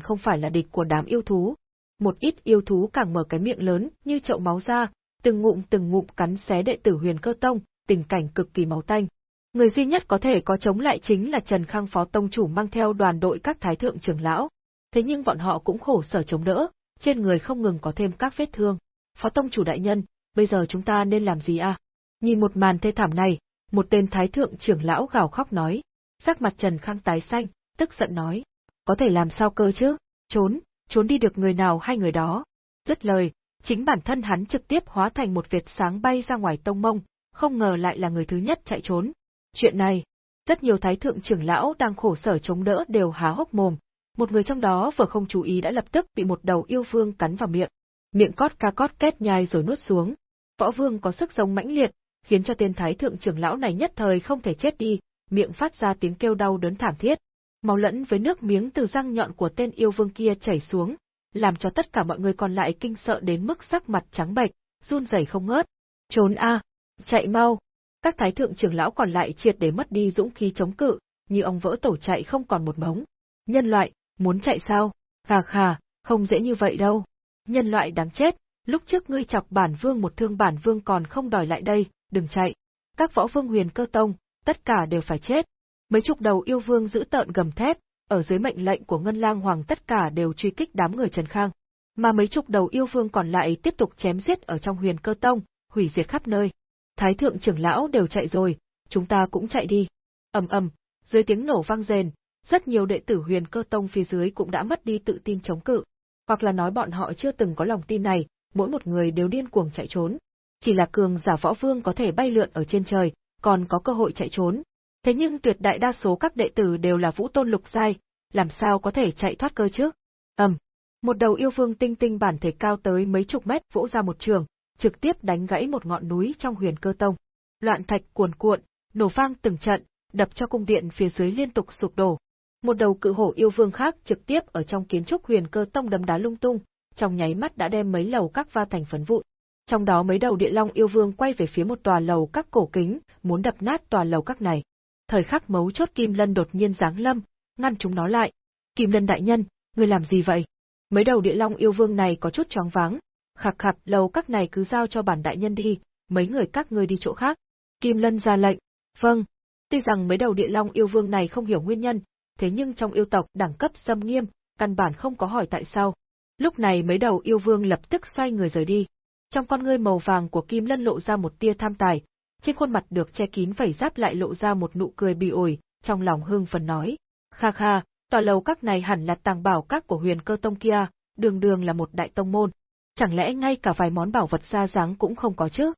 không phải là địch của đám yêu thú. Một ít yêu thú càng mở cái miệng lớn như chậu máu ra, từng ngụm từng ngụm cắn xé đệ tử huyền cơ tông, tình cảnh cực kỳ máu tanh. Người duy nhất có thể có chống lại chính là Trần Khang Phó Tông Chủ mang theo đoàn đội các thái thượng trưởng lão. Thế nhưng bọn họ cũng khổ sở chống đỡ, trên người không ngừng có thêm các vết thương. Phó Tông Chủ đại nhân, bây giờ chúng ta nên làm gì à? Nhìn một màn thê thảm này, một tên thái thượng trưởng lão gào khóc nói. Sắc mặt Trần Khang tái xanh, tức giận nói. Có thể làm sao cơ chứ? Trốn, trốn đi được người nào hay người đó. Dứt lời, chính bản thân hắn trực tiếp hóa thành một vệt sáng bay ra ngoài tông mông, không ngờ lại là người thứ nhất chạy trốn. Chuyện này, rất nhiều thái thượng trưởng lão đang khổ sở chống đỡ đều há hốc mồm, một người trong đó vừa không chú ý đã lập tức bị một đầu yêu vương cắn vào miệng. Miệng cót ca cót két nhai rồi nuốt xuống. Võ vương có sức sống mãnh liệt, khiến cho tên thái thượng trưởng lão này nhất thời không thể chết đi, miệng phát ra tiếng kêu đau đớn thảm thiết. Máu lẫn với nước miếng từ răng nhọn của tên yêu vương kia chảy xuống, làm cho tất cả mọi người còn lại kinh sợ đến mức sắc mặt trắng bệch, run rẩy không ngớt. Trốn a, chạy mau. Các thái thượng trưởng lão còn lại triệt để mất đi dũng khí chống cự, như ông vỡ tổ chạy không còn một mống. Nhân loại, muốn chạy sao? Khà khà, không dễ như vậy đâu. Nhân loại đáng chết, lúc trước ngươi chọc bản vương một thương bản vương còn không đòi lại đây, đừng chạy. Các võ vương huyền cơ tông, tất cả đều phải chết. Mấy chục đầu yêu vương giữ tợn gầm thét, ở dưới mệnh lệnh của Ngân Lang Hoàng tất cả đều truy kích đám người Trần Khang. Mà mấy chục đầu yêu vương còn lại tiếp tục chém giết ở trong huyền cơ tông, hủy diệt khắp nơi. Thái thượng trưởng lão đều chạy rồi, chúng ta cũng chạy đi. ầm ầm, dưới tiếng nổ vang rền, rất nhiều đệ tử huyền cơ tông phía dưới cũng đã mất đi tự tin chống cự, hoặc là nói bọn họ chưa từng có lòng tin này, mỗi một người đều điên cuồng chạy trốn. Chỉ là cường giả võ vương có thể bay lượn ở trên trời, còn có cơ hội chạy trốn. Thế nhưng tuyệt đại đa số các đệ tử đều là vũ tôn lục giai, làm sao có thể chạy thoát cơ chứ? Ầm, một đầu yêu vương tinh tinh bản thể cao tới mấy chục mét vỗ ra một trường, trực tiếp đánh gãy một ngọn núi trong huyền cơ tông. Loạn thạch cuồn cuộn, nổ vang từng trận, đập cho cung điện phía dưới liên tục sụp đổ. Một đầu cự hổ yêu vương khác trực tiếp ở trong kiến trúc huyền cơ tông đấm đá lung tung, trong nháy mắt đã đem mấy lầu các va thành phấn vụn. Trong đó mấy đầu địa long yêu vương quay về phía một tòa lầu các cổ kính, muốn đập nát tòa lầu các này. Thời khắc mấu chốt Kim Lân đột nhiên giáng lâm, ngăn chúng nó lại. Kim Lân đại nhân, người làm gì vậy? Mấy đầu địa long yêu vương này có chút choáng váng. Khạc khạc, lầu các này cứ giao cho bản đại nhân đi, mấy người các ngươi đi chỗ khác. Kim Lân ra lệnh. Vâng. Tuy rằng mấy đầu địa long yêu vương này không hiểu nguyên nhân, thế nhưng trong yêu tộc đẳng cấp xâm nghiêm, căn bản không có hỏi tại sao. Lúc này mấy đầu yêu vương lập tức xoay người rời đi. Trong con ngươi màu vàng của Kim Lân lộ ra một tia tham tài, trên khuôn mặt được che kín vảy giáp lại lộ ra một nụ cười bị ổi, trong lòng hưng phấn nói. Kha kha, tòa lầu các này hẳn là tàng bảo các của huyền cơ tông kia, đường đường là một đại tông môn. Chẳng lẽ ngay cả vài món bảo vật ra dáng cũng không có chứ?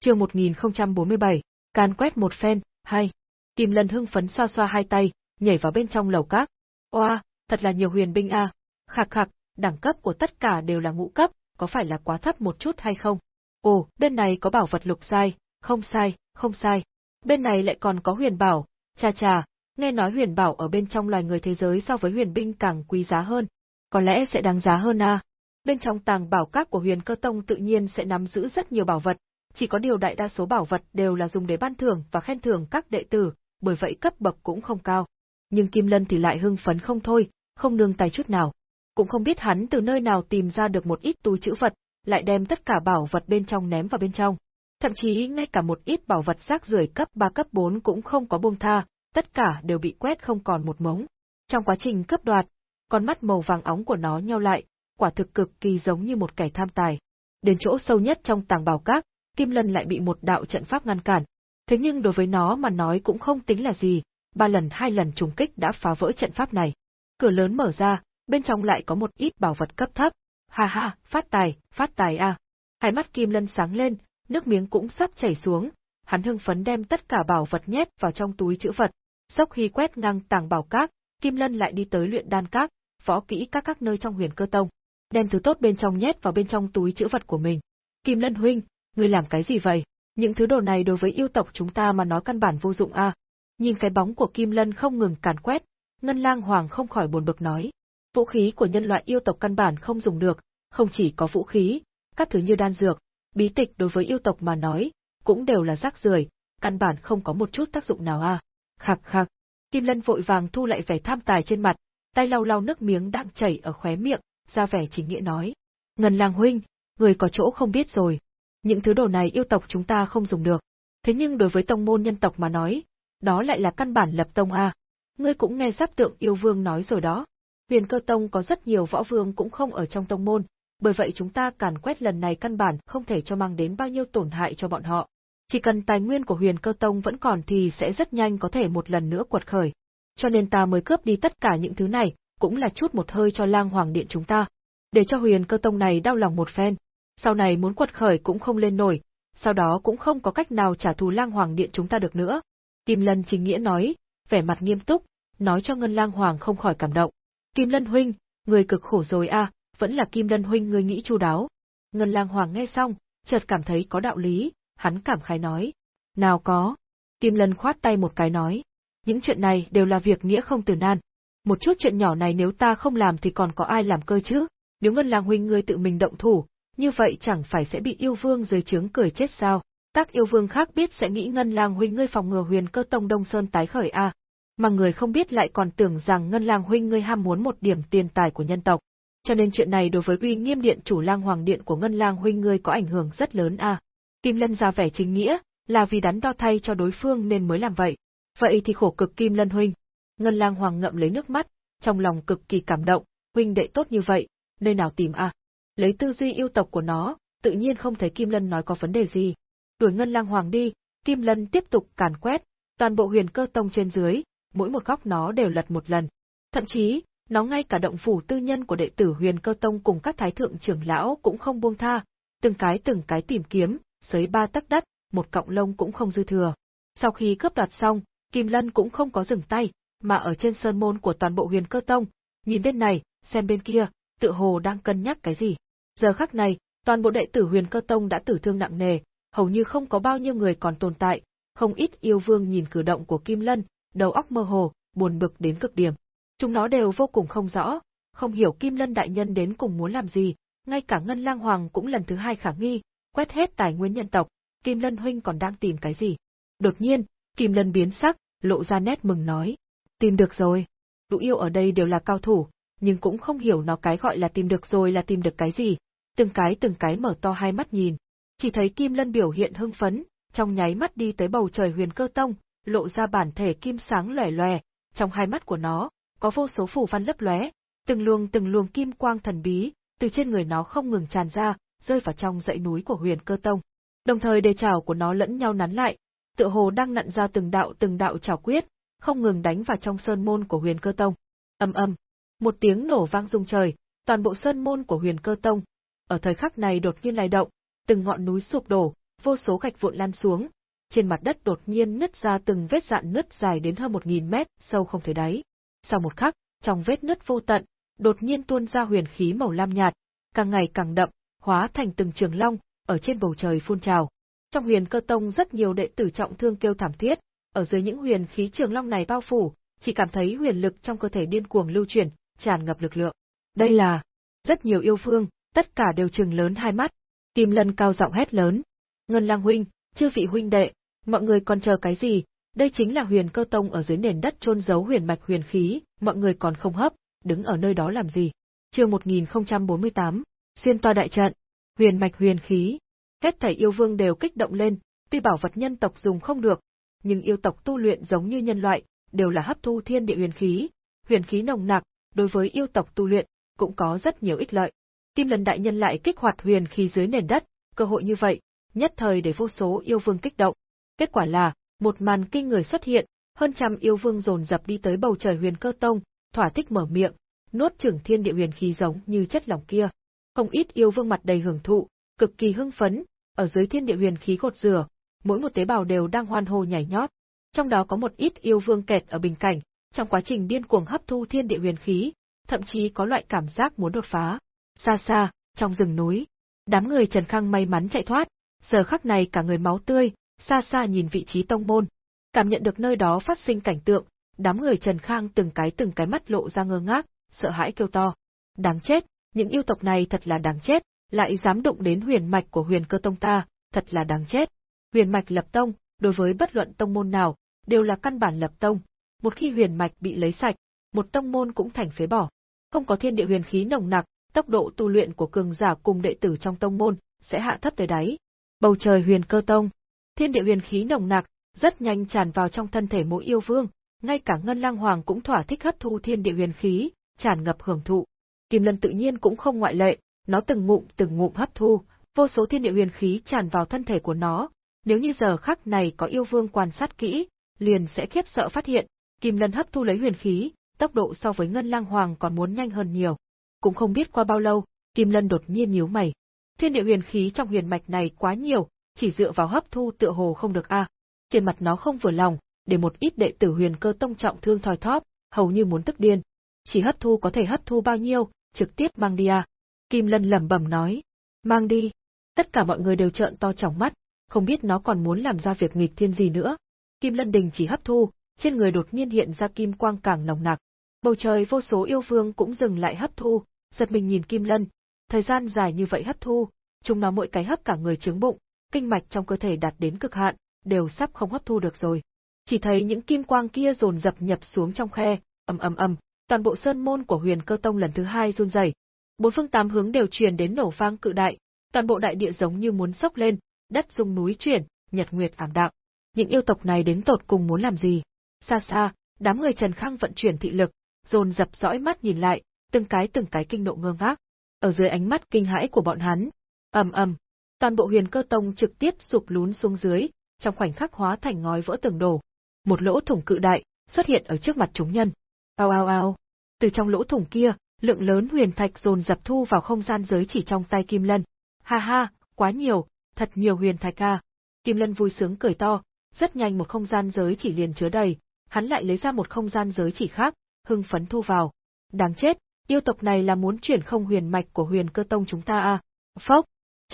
chương 1047, can quét một phen, hay. Kim Lân hưng phấn xoa xoa hai tay, nhảy vào bên trong lầu các. Oa, thật là nhiều huyền binh a. Khạc khạc, đẳng cấp của tất cả đều là ngũ cấp, có phải là quá thấp một chút hay không? Ồ, bên này có bảo vật lục giai không sai, không sai. Bên này lại còn có huyền bảo, cha cha, nghe nói huyền bảo ở bên trong loài người thế giới so với huyền binh càng quý giá hơn. Có lẽ sẽ đáng giá hơn à? Bên trong tàng bảo các của huyền cơ tông tự nhiên sẽ nắm giữ rất nhiều bảo vật, chỉ có điều đại đa số bảo vật đều là dùng để ban thưởng và khen thưởng các đệ tử, bởi vậy cấp bậc cũng không cao. Nhưng Kim Lân thì lại hưng phấn không thôi, không nương tay chút nào. Cũng không biết hắn từ nơi nào tìm ra được một ít túi chữ vật, lại đem tất cả bảo vật bên trong ném vào bên trong. Thậm chí ngay cả một ít bảo vật rác rưởi cấp 3 cấp 4 cũng không có buông tha, tất cả đều bị quét không còn một mống. Trong quá trình cướp đoạt, con mắt màu vàng óng của nó nheo lại, quả thực cực kỳ giống như một kẻ tham tài. Đến chỗ sâu nhất trong tàng bảo các, Kim Lân lại bị một đạo trận pháp ngăn cản. Thế nhưng đối với nó mà nói cũng không tính là gì, ba lần hai lần trùng kích đã phá vỡ trận pháp này. Cửa lớn mở ra, bên trong lại có một ít bảo vật cấp thấp. Ha ha, phát tài, phát tài a. Hai mắt Kim Lân sáng lên, nước miếng cũng sắp chảy xuống, hắn hưng phấn đem tất cả bảo vật nhét vào trong túi chữ vật. Sốc khi quét ngang tàng bảo các, Kim Lân lại đi tới luyện đan các, võ kỹ các các nơi trong huyền cơ tông, đem thứ tốt bên trong nhét vào bên trong túi chữ vật của mình. Kim Lân huynh, ngươi làm cái gì vậy? Những thứ đồ này đối với yêu tộc chúng ta mà nói căn bản vô dụng a. Nhìn cái bóng của Kim Lân không ngừng càn quét, Ngân Lang Hoàng không khỏi buồn bực nói. Vũ khí của nhân loại yêu tộc căn bản không dùng được, không chỉ có vũ khí, các thứ như đan dược, bí tịch đối với yêu tộc mà nói, cũng đều là rác rưởi, căn bản không có một chút tác dụng nào a. À. Khạc khạc. Kim Lân vội vàng thu lại vẻ tham tài trên mặt, tay lau lau nước miếng đang chảy ở khóe miệng, ra vẻ chính nghĩa nói. Ngân lang huynh, người có chỗ không biết rồi. Những thứ đồ này yêu tộc chúng ta không dùng được. Thế nhưng đối với tông môn nhân tộc mà nói, đó lại là căn bản lập tông a. Ngươi cũng nghe giáp tượng yêu vương nói rồi đó. Huyền cơ tông có rất nhiều võ vương cũng không ở trong tông môn, bởi vậy chúng ta càn quét lần này căn bản không thể cho mang đến bao nhiêu tổn hại cho bọn họ. Chỉ cần tài nguyên của huyền cơ tông vẫn còn thì sẽ rất nhanh có thể một lần nữa quật khởi. Cho nên ta mới cướp đi tất cả những thứ này, cũng là chút một hơi cho lang hoàng điện chúng ta. Để cho huyền cơ tông này đau lòng một phen. Sau này muốn quật khởi cũng không lên nổi, sau đó cũng không có cách nào trả thù lang hoàng điện chúng ta được nữa. Kim Lân chính nghĩa nói, vẻ mặt nghiêm túc, nói cho Ngân lang hoàng không khỏi cảm động. Kim Lân huynh, người cực khổ rồi a, vẫn là Kim Lân huynh người nghĩ chu đáo. Ngân lang hoàng nghe xong, chợt cảm thấy có đạo lý, hắn cảm khái nói. Nào có. Kim Lân khoát tay một cái nói. Những chuyện này đều là việc nghĩa không từ nan. Một chút chuyện nhỏ này nếu ta không làm thì còn có ai làm cơ chứ? Nếu Ngân lang huynh ngươi tự mình động thủ, như vậy chẳng phải sẽ bị yêu vương dưới trướng cười chết sao? Các yêu vương khác biết sẽ nghĩ Ngân lang huynh ngươi phòng ngừa huyền cơ tông Đông Sơn tái khởi a, mà người không biết lại còn tưởng rằng Ngân lang huynh ngươi ham muốn một điểm tiền tài của nhân tộc. Cho nên chuyện này đối với uy nghiêm điện chủ lang hoàng điện của Ngân lang huynh ngươi có ảnh hưởng rất lớn a. Kim Lân ra vẻ chính nghĩa, là vì đắn đo thay cho đối phương nên mới làm vậy. Vậy thì khổ cực Kim Lân huynh. Ngân Lang Hoàng ngậm lấy nước mắt, trong lòng cực kỳ cảm động, huynh đệ tốt như vậy, nơi nào tìm a? Lấy tư duy yêu tộc của nó, tự nhiên không thấy Kim Lân nói có vấn đề gì. Đuổi Ngân Lang Hoàng đi, Kim Lân tiếp tục càn quét, toàn bộ huyền cơ tông trên dưới, mỗi một góc nó đều lật một lần. Thậm chí, nó ngay cả động phủ tư nhân của đệ tử huyền cơ tông cùng các thái thượng trưởng lão cũng không buông tha, từng cái từng cái tìm kiếm, sới ba tấc đất, một cọng lông cũng không dư thừa. Sau khi cướp đoạt xong, Kim Lân cũng không có dừng tay, mà ở trên sơn môn của toàn bộ huyền cơ tông, nhìn bên này, xem bên kia, tự hồ đang cân nhắc cái gì. Giờ khắc này, toàn bộ đệ tử huyền cơ tông đã tử thương nặng nề, hầu như không có bao nhiêu người còn tồn tại, không ít yêu vương nhìn cử động của Kim Lân, đầu óc mơ hồ, buồn bực đến cực điểm. Chúng nó đều vô cùng không rõ, không hiểu Kim Lân đại nhân đến cùng muốn làm gì, ngay cả Ngân Lang Hoàng cũng lần thứ hai khả nghi, quét hết tài nguyên nhân tộc, Kim Lân huynh còn đang tìm cái gì? Đột nhiên, Kim Lân biến sắc, lộ ra nét mừng nói. Tìm được rồi. Lũ yêu ở đây đều là cao thủ, nhưng cũng không hiểu nó cái gọi là tìm được rồi là tìm được cái gì. Từng cái từng cái mở to hai mắt nhìn. Chỉ thấy Kim Lân biểu hiện hưng phấn, trong nháy mắt đi tới bầu trời huyền cơ tông, lộ ra bản thể kim sáng lòe lòe, trong hai mắt của nó, có vô số phủ văn lấp lóe, từng luồng từng luồng kim quang thần bí, từ trên người nó không ngừng tràn ra, rơi vào trong dãy núi của huyền cơ tông. Đồng thời đề chảo của nó lẫn nhau nắn lại, tựa hồ đang nặn ra từng đạo từng đạo chảo quyết, không ngừng đánh vào trong sơn môn của huyền cơ tông. ầm ầm, một tiếng nổ vang rung trời, toàn bộ sơn môn của huyền cơ tông. Ở thời khắc này đột nhiên lay động, từng ngọn núi sụp đổ, vô số gạch vụn lan xuống, trên mặt đất đột nhiên nứt ra từng vết dạn nứt dài đến hơn một nghìn mét, sâu không thấy đáy. Sau một khắc, trong vết nứt vô tận, đột nhiên tuôn ra huyền khí màu lam nhạt, càng ngày càng đậm, hóa thành từng trường long, ở trên bầu trời phun trào. Trong huyền cơ tông rất nhiều đệ tử trọng thương kêu thảm thiết, ở dưới những huyền khí trường long này bao phủ, chỉ cảm thấy huyền lực trong cơ thể điên cuồng lưu chuyển, tràn ngập lực lượng. Đây là rất nhiều yêu phương, tất cả đều trừng lớn hai mắt. Kim Lân cao giọng hét lớn. Ngân Lang huynh, chư vị huynh đệ, mọi người còn chờ cái gì? Đây chính là huyền cơ tông ở dưới nền đất chôn giấu huyền mạch huyền khí, mọi người còn không hấp, đứng ở nơi đó làm gì? Chương 1048, xuyên toa đại trận. Huyền mạch huyền khí. Hết thảy yêu vương đều kích động lên, tuy bảo vật nhân tộc dùng không được, nhưng yêu tộc tu luyện giống như nhân loại, đều là hấp thu thiên địa huyền khí. Huyền khí nồng nặc, đối với yêu tộc tu luyện, cũng có rất nhiều ích lợi. Kim lần đại nhân lại kích hoạt huyền khí dưới nền đất, cơ hội như vậy, nhất thời để vô số yêu vương kích động. Kết quả là, một màn kinh người xuất hiện, hơn trăm yêu vương dồn dập đi tới bầu trời huyền cơ tông, thỏa thích mở miệng, nuốt trưởng thiên địa huyền khí giống như chất lỏng kia. Không ít yêu vương mặt đầy hưởng thụ, cực kỳ hưng phấn, ở dưới thiên địa huyền khí gột rửa, mỗi một tế bào đều đang hoan hô nhảy nhót. Trong đó có một ít yêu vương kẹt ở bình cảnh, trong quá trình điên cuồng hấp thu thiên địa huyền khí, thậm chí có loại cảm giác muốn đột phá. Xa xa, trong rừng núi, đám người Trần Khang may mắn chạy thoát, giờ khắc này cả người máu tươi, xa xa nhìn vị trí tông môn, cảm nhận được nơi đó phát sinh cảnh tượng, đám người Trần Khang từng cái từng cái mắt lộ ra ngơ ngác, sợ hãi kêu to. Đáng chết, những yêu tộc này thật là đáng chết, lại dám đụng đến huyền mạch của huyền cơ tông ta, thật là đáng chết. Huyền mạch lập tông, đối với bất luận tông môn nào, đều là căn bản lập tông. Một khi huyền mạch bị lấy sạch, một tông môn cũng thành phế bỏ. Không có thiên địa huyền khí nồng nặc, tốc độ tu luyện của cường giả cùng đệ tử trong tông môn sẽ hạ thấp tới đáy. Bầu trời huyền cơ tông, thiên địa huyền khí nồng nặc, rất nhanh tràn vào trong thân thể mỗi yêu vương, ngay cả Ngân Lang Hoàng cũng thỏa thích hấp thu thiên địa huyền khí, tràn ngập hưởng thụ. Kim Lân tự nhiên cũng không ngoại lệ, nó từng ngụm từng ngụm hấp thu, vô số thiên địa huyền khí tràn vào thân thể của nó. Nếu như giờ khắc này có yêu vương quan sát kỹ, liền sẽ khiếp sợ phát hiện, Kim Lân hấp thu lấy huyền khí, tốc độ so với Ngân Lang Hoàng còn muốn nhanh hơn nhiều. Cũng không biết qua bao lâu, Kim Lân đột nhiên nhíu mày. Thiên địa huyền khí trong huyền mạch này quá nhiều, chỉ dựa vào hấp thu tựa hồ không được a. Trên mặt nó không vừa lòng, để một ít đệ tử huyền cơ tông trọng thương thoi thóp, hầu như muốn tức điên. Chỉ hấp thu có thể hấp thu bao nhiêu, trực tiếp mang đi à. Kim Lân lẩm bẩm nói. Mang đi. Tất cả mọi người đều trợn to tròng mắt, không biết nó còn muốn làm ra việc nghịch thiên gì nữa. Kim Lân đình chỉ hấp thu, trên người đột nhiên hiện ra kim quang càng nồng nặc. Bầu trời vô số yêu vương cũng dừng lại hấp thu, giật mình nhìn Kim Lân. Thời gian dài như vậy hấp thu, chúng nó mỗi cái hấp cả người trướng bụng, kinh mạch trong cơ thể đạt đến cực hạn, đều sắp không hấp thu được rồi. Chỉ thấy những kim quang kia dồn dập nhập xuống trong khe, ầm ầm ầm, toàn bộ sơn môn của Huyền Cơ Tông lần thứ hai run rẩy. Bốn phương tám hướng đều truyền đến nổ vang cự đại, toàn bộ đại địa giống như muốn sốc lên, đất rung núi chuyển, nhật nguyệt ảm đạm. Những yêu tộc này đến tột cùng muốn làm gì? Xa xa, đám người Trần Khang vận chuyển thị lực, dồn dập dõi mắt nhìn lại, từng cái từng cái kinh nộ ngơ ngác. Ở dưới ánh mắt kinh hãi của bọn hắn, ầm ầm, toàn bộ Huyền Cơ Tông trực tiếp sụp lún xuống dưới, trong khoảnh khắc hóa thành ngói vỡ tường đổ. Một lỗ thủng cự đại xuất hiện ở trước mặt chúng nhân. Ao ao ao. Từ trong lỗ thủng kia, lượng lớn huyền thạch dồn dập thu vào không gian giới chỉ trong tay Kim Lân. Ha ha, quá nhiều, thật nhiều huyền thạch a. Kim Lân vui sướng cười to, rất nhanh một không gian giới chỉ liền chứa đầy, hắn lại lấy ra một không gian giới chỉ khác, hưng phấn thu vào. Đáng chết, yêu tộc này là muốn chuyển không huyền mạch của huyền cơ tông chúng ta a. Phốc,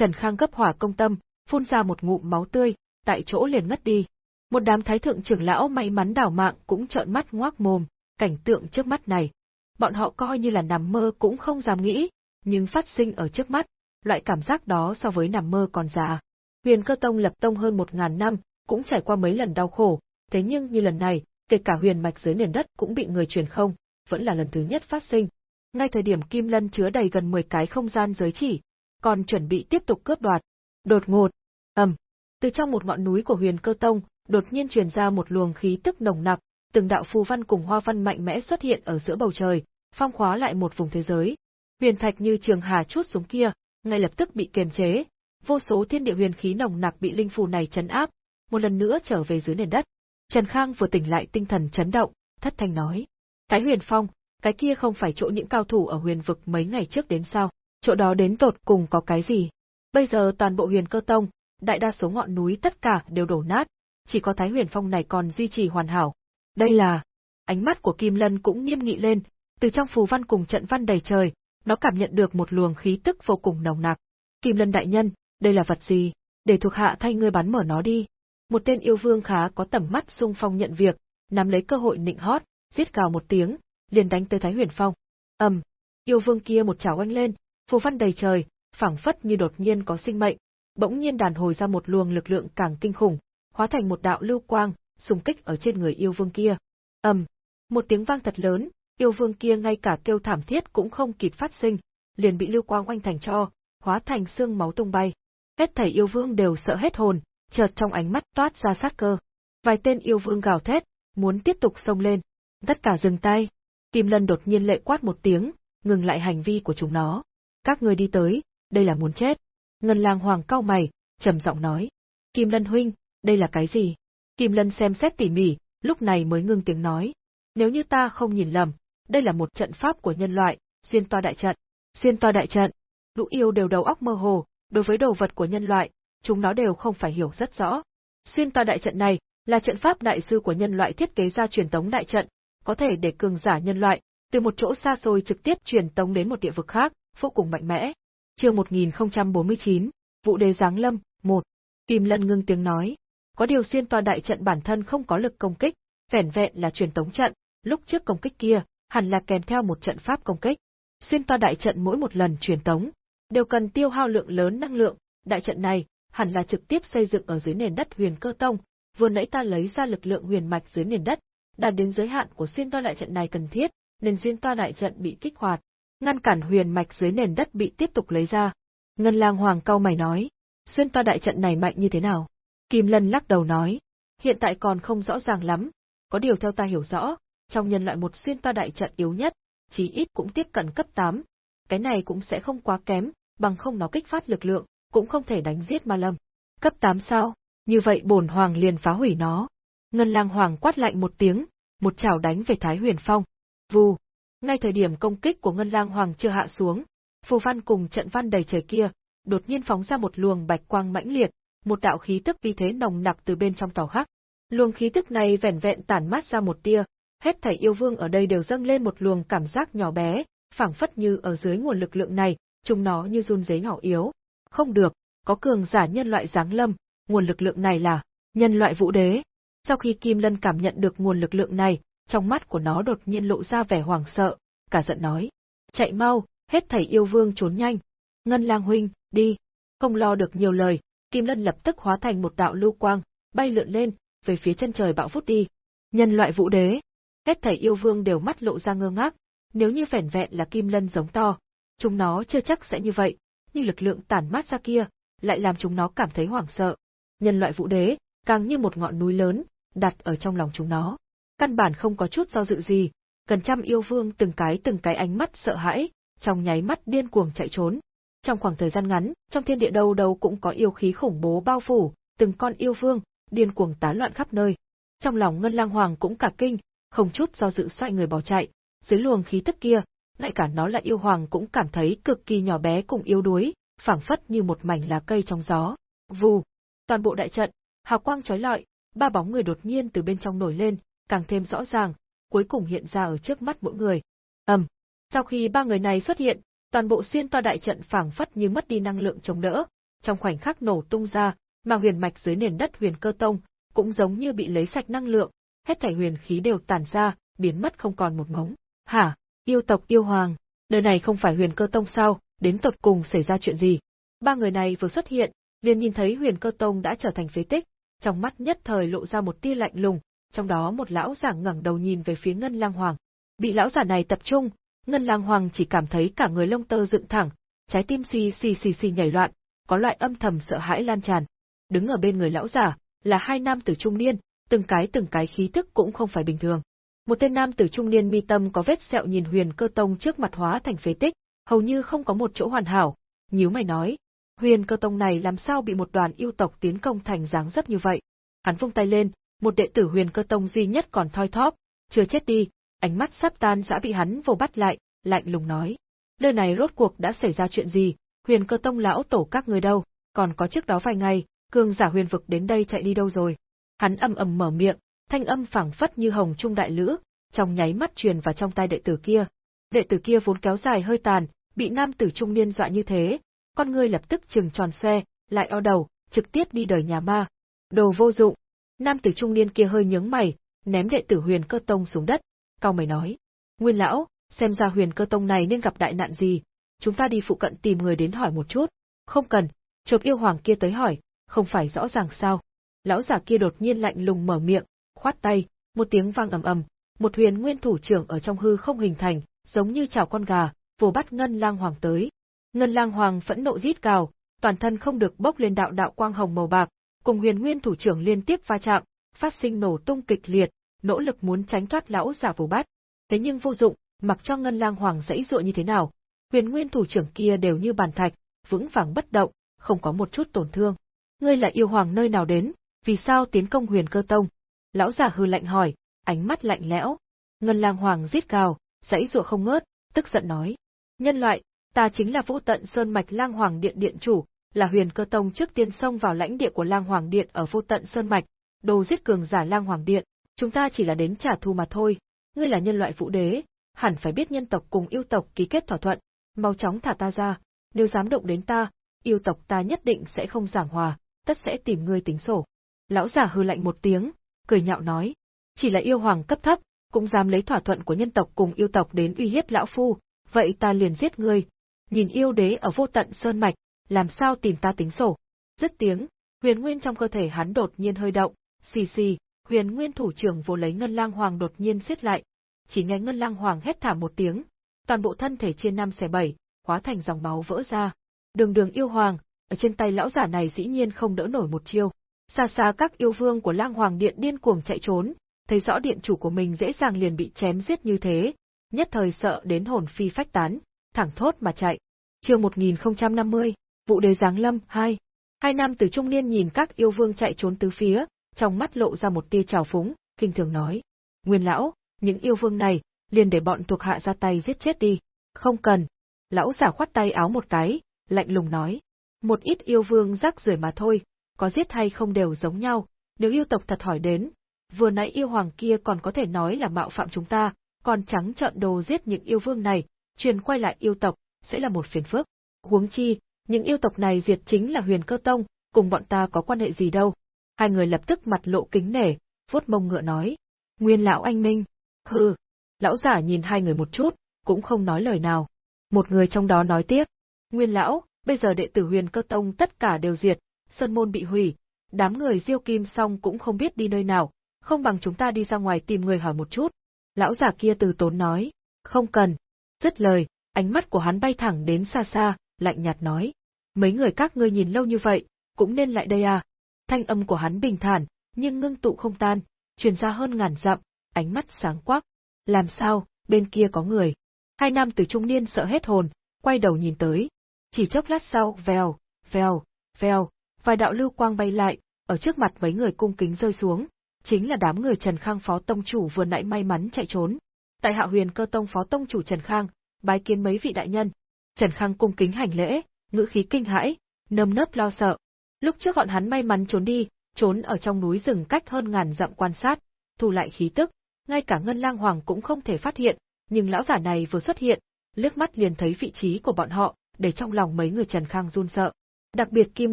Trần Khang gấp hỏa công tâm, phun ra một ngụm máu tươi, tại chỗ liền ngất đi. Một đám thái thượng trưởng lão may mắn đảo mạng cũng trợn mắt ngoác mồm, cảnh tượng trước mắt này. Bọn họ coi như là nằm mơ cũng không dám nghĩ, nhưng phát sinh ở trước mắt, loại cảm giác đó so với nằm mơ còn già. Huyền cơ tông lập tông hơn một ngàn năm, cũng trải qua mấy lần đau khổ, thế nhưng như lần này, kể cả huyền mạch dưới nền đất cũng bị người truyền không, vẫn là lần thứ nhất phát sinh. Ngay thời điểm Kim Lân chứa đầy gần 10 cái không gian giới chỉ, còn chuẩn bị tiếp tục cướp đoạt. Đột ngột, ầm, từ trong một ngọn núi của Huyền Cơ Tông, đột nhiên truyền ra một luồng khí tức nồng nặc, từng đạo phù văn cùng hoa văn mạnh mẽ xuất hiện ở giữa bầu trời, phong khóa lại một vùng thế giới. Huyền thạch như trường hà chút xuống kia, ngay lập tức bị kiềm chế, vô số thiên địa huyền khí nồng nặc bị linh phù này chấn áp, một lần nữa trở về dưới nền đất. Trần Khang vừa tỉnh lại tinh thần chấn động, thất thanh nói: "Cái Huyền Phong, cái kia không phải chỗ những cao thủ ở Huyền vực mấy ngày trước đến sao? Chỗ đó đến tột cùng có cái gì?" Bây giờ toàn bộ Huyền Cơ Tông, đại đa số ngọn núi tất cả đều đổ nát, chỉ có Thái Huyền Phong này còn duy trì hoàn hảo. Đây là... Ánh mắt của Kim Lân cũng nghiêm nghị lên, từ trong phù văn cùng trận văn đầy trời, nó cảm nhận được một luồng khí tức vô cùng nồng nặc. Kim Lân đại nhân, đây là vật gì? Để thuộc hạ thay ngươi bắn mở nó đi. Một tên yêu vương khá có tầm mắt sung phong nhận việc, nắm lấy cơ hội nịnh hót, giết gào một tiếng, liền đánh tới Thái Huyền Phong. ầm, yêu vương kia một chảo oanh lên, phù văn đầy trời, phảng phất như đột nhiên có sinh mệnh, bỗng nhiên đàn hồi ra một luồng lực lượng càng kinh khủng, hóa thành một đạo lưu quang, xung kích ở trên người yêu vương kia. ầm, một tiếng vang thật lớn, yêu vương kia ngay cả kêu thảm thiết cũng không kịp phát sinh, liền bị lưu quang oanh thành cho, hóa thành xương máu tung bay. Hết thảy yêu vương đều sợ hết hồn, chợt trong ánh mắt toát ra sát cơ. Vài tên yêu vương gào thét, muốn tiếp tục xông lên. Tất cả dừng tay. Kim Lân đột nhiên lệ quát một tiếng, ngừng lại hành vi của chúng nó. Các người đi tới, đây là muốn chết. Ngân lang hoàng cao mày, trầm giọng nói. Kim Lân huynh, đây là cái gì? Kim Lân xem xét tỉ mỉ, lúc này mới ngưng tiếng nói. Nếu như ta không nhìn lầm, đây là một trận pháp của nhân loại, xuyên toa đại trận. Xuyên toa đại trận. Lũ yêu đều đầu óc mơ hồ, đối với đồ vật của nhân loại, chúng nó đều không phải hiểu rất rõ. Xuyên toa đại trận này là trận pháp đại sư của nhân loại thiết kế ra truyền tống đại trận, có thể để cường giả nhân loại từ một chỗ xa xôi trực tiếp truyền tống đến một địa vực khác, vô cùng mạnh mẽ. Chương 1049, Vụ đề giáng lâm, 1. Kim Lân ngưng tiếng nói, có điều xuyên toa đại trận bản thân không có lực công kích, vẻn vẹn là truyền tống trận, lúc trước công kích kia, hẳn là kèm theo một trận pháp công kích. Xuyên toa đại trận mỗi một lần truyền tống, đều cần tiêu hao lượng lớn năng lượng, đại trận này hẳn là trực tiếp xây dựng ở dưới nền đất Huyền Cơ Tông, vừa nãy ta lấy ra lực lượng huyền mạch dưới nền đất, đạt đến giới hạn của xuyên toa đại trận này cần thiết, nên xuyên toa đại trận bị kích hoạt, ngăn cản huyền mạch dưới nền đất bị tiếp tục lấy ra. Ngân Lang Hoàng cao mày nói, xuyên toa đại trận này mạnh như thế nào? Kim Lân lắc đầu nói, hiện tại còn không rõ ràng lắm, có điều theo ta hiểu rõ, trong nhân loại một xuyên toa đại trận yếu nhất, chí ít cũng tiếp cận cấp 8, cái này cũng sẽ không quá kém, bằng không nó kích phát lực lượng, cũng không thể đánh giết ma lâm. Cấp 8 sao? Như vậy bổn hoàng liền phá hủy nó. Ngân lang hoàng quát lạnh một tiếng, một chảo đánh về Thái Huyền Phong. Vù! Ngay thời điểm công kích của Ngân lang hoàng chưa hạ xuống, phù văn cùng trận văn đầy trời kia, đột nhiên phóng ra một luồng bạch quang mãnh liệt, một đạo khí tức uy thế nồng nặc từ bên trong tàu khắc. Luồng khí tức này vẻn vẹn tản mát ra một tia, hết thảy yêu vương ở đây đều dâng lên một luồng cảm giác nhỏ bé, phảng phất như ở dưới nguồn lực lượng này, chúng nó như run rế nhỏ yếu. Không được, có cường giả nhân loại giáng lâm, nguồn lực lượng này là nhân loại vũ đế. Sau khi Kim Lân cảm nhận được nguồn lực lượng này, trong mắt của nó đột nhiên lộ ra vẻ hoảng sợ, cả giận nói: "Chạy mau, hết thảy yêu vương trốn nhanh. Ngân Lang huynh, đi." Không lo được nhiều lời, Kim Lân lập tức hóa thành một đạo lưu quang, bay lượn lên, về phía chân trời bạo vút đi. Nhân loại vũ đế, hết thảy yêu vương đều mắt lộ ra ngơ ngác, nếu như vẻn vẹn là Kim Lân giống to, chúng nó chưa chắc sẽ như vậy, nhưng lực lượng tản mát ra kia, lại làm chúng nó cảm thấy hoảng sợ. Nhân loại vũ đế, càng như một ngọn núi lớn, đặt ở trong lòng chúng nó. Căn bản không có chút do dự gì, gần trăm yêu vương từng cái từng cái ánh mắt sợ hãi, trong nháy mắt điên cuồng chạy trốn. Trong khoảng thời gian ngắn, trong thiên địa đâu đâu cũng có yêu khí khủng bố bao phủ, từng con yêu vương, điên cuồng tán loạn khắp nơi. Trong lòng Ngân Lang Hoàng cũng cả kinh, không chút do dự xoay người bỏ chạy, dưới luồng khí tức kia, ngay cả nó là yêu hoàng cũng cảm thấy cực kỳ nhỏ bé cùng yếu đuối, phảng phất như một mảnh lá cây trong gió. Vù, toàn bộ đại trận, hào quang chói lọi, ba bóng người đột nhiên từ bên trong nổi lên, càng thêm rõ ràng, cuối cùng hiện ra ở trước mắt mỗi người. Ầm, sau khi ba người này xuất hiện, toàn bộ xuyên toa đại trận phảng phất như mất đi năng lượng chống đỡ, trong khoảnh khắc nổ tung ra, mà huyền mạch dưới nền đất huyền cơ tông cũng giống như bị lấy sạch năng lượng, hết thảy huyền khí đều tản ra, biến mất không còn một mống. Hả, yêu tộc yêu hoàng, đời này không phải huyền cơ tông sao, đến tột cùng xảy ra chuyện gì? Ba người này vừa xuất hiện, liền nhìn thấy huyền cơ tông đã trở thành phế tích, trong mắt nhất thời lộ ra một tia lạnh lùng, trong đó một lão giả ngẩng đầu nhìn về phía Ngân Lang Hoàng. Bị lão giả này tập trung, Ngân Lang Hoàng chỉ cảm thấy cả người lông tơ dựng thẳng, trái tim xì xì xì xì nhảy loạn, có loại âm thầm sợ hãi lan tràn. Đứng ở bên người lão giả, là hai nam tử trung niên, từng cái từng cái khí tức cũng không phải bình thường. Một tên nam tử trung niên mi tâm có vết sẹo nhìn Huyền Cơ Tông trước mặt hóa thành phế tích, hầu như không có một chỗ hoàn hảo, nhíu mày nói, Huyền Cơ Tông này làm sao bị một đoàn yêu tộc tiến công thành dáng dấp như vậy? Hắn vung tay lên, một đệ tử Huyền Cơ Tông duy nhất còn thoi thóp, chưa chết đi, ánh mắt sắp tan đã bị hắn vô bắt lại, lạnh lùng nói, nơi này rốt cuộc đã xảy ra chuyện gì? Huyền Cơ Tông lão tổ các người đâu? Còn có trước đó vài ngày, cường giả huyền vực đến đây chạy đi đâu rồi? Hắn âm ầm mở miệng, thanh âm phảng phất như hồng trung đại lữ, trong nháy mắt truyền vào trong tai đệ tử kia. Đệ tử kia vốn kéo dài hơi tàn, bị nam tử trung niên dọa như thế, con ngươi lập tức trừng tròn xoe, lại o đầu, trực tiếp đi đời nhà ma. Đồ vô dụng. Nam tử trung niên kia hơi nhướng mày, ném đệ tử Huyền Cơ Tông xuống đất, cao mày nói: "Nguyên lão, xem ra Huyền Cơ Tông này nên gặp đại nạn gì, chúng ta đi phụ cận tìm người đến hỏi một chút." "Không cần." Chộp yêu hoàng kia tới hỏi, không phải rõ ràng sao? Lão giả kia đột nhiên lạnh lùng mở miệng, khoát tay, một tiếng vang ầm ầm, một huyền nguyên thủ trưởng ở trong hư không hình thành, giống như chảo con gà, vồ bắt Ngân Lang Hoàng tới. Ngân Lang Hoàng phẫn nộ rít gào, toàn thân không được bốc lên đạo đạo quang hồng màu bạc, cùng huyền nguyên thủ trưởng liên tiếp va chạm, phát sinh nổ tung kịch liệt, nỗ lực muốn tránh thoát lão giả vồ bắt. Thế nhưng vô dụng, mặc cho Ngân Lang Hoàng dãy dụa như thế nào, huyền nguyên thủ trưởng kia đều như bàn thạch, vững vàng bất động, không có một chút tổn thương. Ngươi là yêu hoàng nơi nào đến, vì sao tiến công huyền cơ tông? Lão giả hư lạnh hỏi, ánh mắt lạnh lẽo. Ngân lang hoàng rít gào, dãy dụa không ngớt, tức giận nói. Nhân loại, ta chính là vũ tận sơn mạch lang hoàng điện điện chủ, là Huyền Cơ Tông trước tiên xông vào lãnh địa của Lang Hoàng Điện ở Vô Tận Sơn Mạch, đồ giết cường giả Lang Hoàng Điện, chúng ta chỉ là đến trả thù mà thôi. Ngươi là nhân loại vũ đế, hẳn phải biết nhân tộc cùng yêu tộc ký kết thỏa thuận, mau chóng thả ta ra, nếu dám động đến ta, yêu tộc ta nhất định sẽ không giảng hòa, tất sẽ tìm ngươi tính sổ. Lão giả hư lạnh một tiếng, cười nhạo nói, chỉ là yêu hoàng cấp thấp, cũng dám lấy thỏa thuận của nhân tộc cùng yêu tộc đến uy hiếp lão phu, vậy ta liền giết ngươi. Nhìn yêu đế ở vô tận sơn mạch, làm sao tìm ta tính sổ. Dứt tiếng, huyền nguyên trong cơ thể hắn đột nhiên hơi động, xì xì, huyền nguyên thủ trưởng vô lấy ngân lang hoàng đột nhiên siết lại. Chỉ nghe ngân lang hoàng hét thảm một tiếng, toàn bộ thân thể chia năm xẻ bảy, hóa thành dòng máu vỡ ra. Đường đường yêu hoàng, ở trên tay lão giả này dĩ nhiên không đỡ nổi một chiêu. Xa xa các yêu vương của lang hoàng điện điên cuồng chạy trốn, thấy rõ điện chủ của mình dễ dàng liền bị chém giết như thế, nhất thời sợ đến hồn phi phách tán, thẳng thốt mà chạy. Chương 1050, Vụ đề giáng lâm 2. Hai nam tử trung niên nhìn các yêu vương chạy trốn tứ phía, trong mắt lộ ra một tia trào phúng, kinh thường nói: "Nguyên lão, những yêu vương này, liền để bọn thuộc hạ ra tay giết chết đi." "Không cần." Lão giả khoát tay áo một cái, lạnh lùng nói: "Một ít yêu vương rác rưởi mà thôi, có giết hay không đều giống nhau, nếu yêu tộc thật hỏi đến, vừa nãy yêu hoàng kia còn có thể nói là mạo phạm chúng ta, còn trắng trợn đồ giết những yêu vương này, truyền quay lại yêu tộc, sẽ là một phiền phức. Huống chi, những yêu tộc này diệt chính là huyền cơ tông, cùng bọn ta có quan hệ gì đâu. Hai người lập tức mặt lộ kính nể, vuốt mông ngựa nói. Nguyên lão anh minh. Hừ. Lão giả nhìn hai người một chút, cũng không nói lời nào. Một người trong đó nói tiếp. Nguyên lão, bây giờ đệ tử huyền cơ tông tất cả đều diệt, sơn môn bị hủy, đám người diêu kim xong cũng không biết đi nơi nào, không bằng chúng ta đi ra ngoài tìm người hỏi một chút. Lão giả kia từ tốn nói, không cần. Dứt lời, ánh mắt của hắn bay thẳng đến xa xa, lạnh nhạt nói. Mấy người các ngươi nhìn lâu như vậy, cũng nên lại đây à. Thanh âm của hắn bình thản, nhưng ngưng tụ không tan, truyền ra hơn ngàn dặm, ánh mắt sáng quắc. Làm sao, bên kia có người. Hai nam tử trung niên sợ hết hồn, quay đầu nhìn tới. Chỉ chốc lát sau, vèo, vèo, vèo, vài đạo lưu quang bay lại, ở trước mặt mấy người cung kính rơi xuống, chính là đám người Trần Khang phó tông chủ vừa nãy may mắn chạy trốn. Tại Hạ Huyền Cơ tông phó tông chủ Trần Khang, bái kiến mấy vị đại nhân. Trần Khang cung kính hành lễ, ngữ khí kinh hãi, nơm nớp lo sợ. Lúc trước bọn hắn may mắn trốn đi, trốn ở trong núi rừng cách hơn ngàn dặm quan sát, thu lại khí tức, ngay cả Ngân Lang Hoàng cũng không thể phát hiện, nhưng lão giả này vừa xuất hiện, liếc mắt liền thấy vị trí của bọn họ, để trong lòng mấy người Trần Khang run sợ. Đặc biệt Kim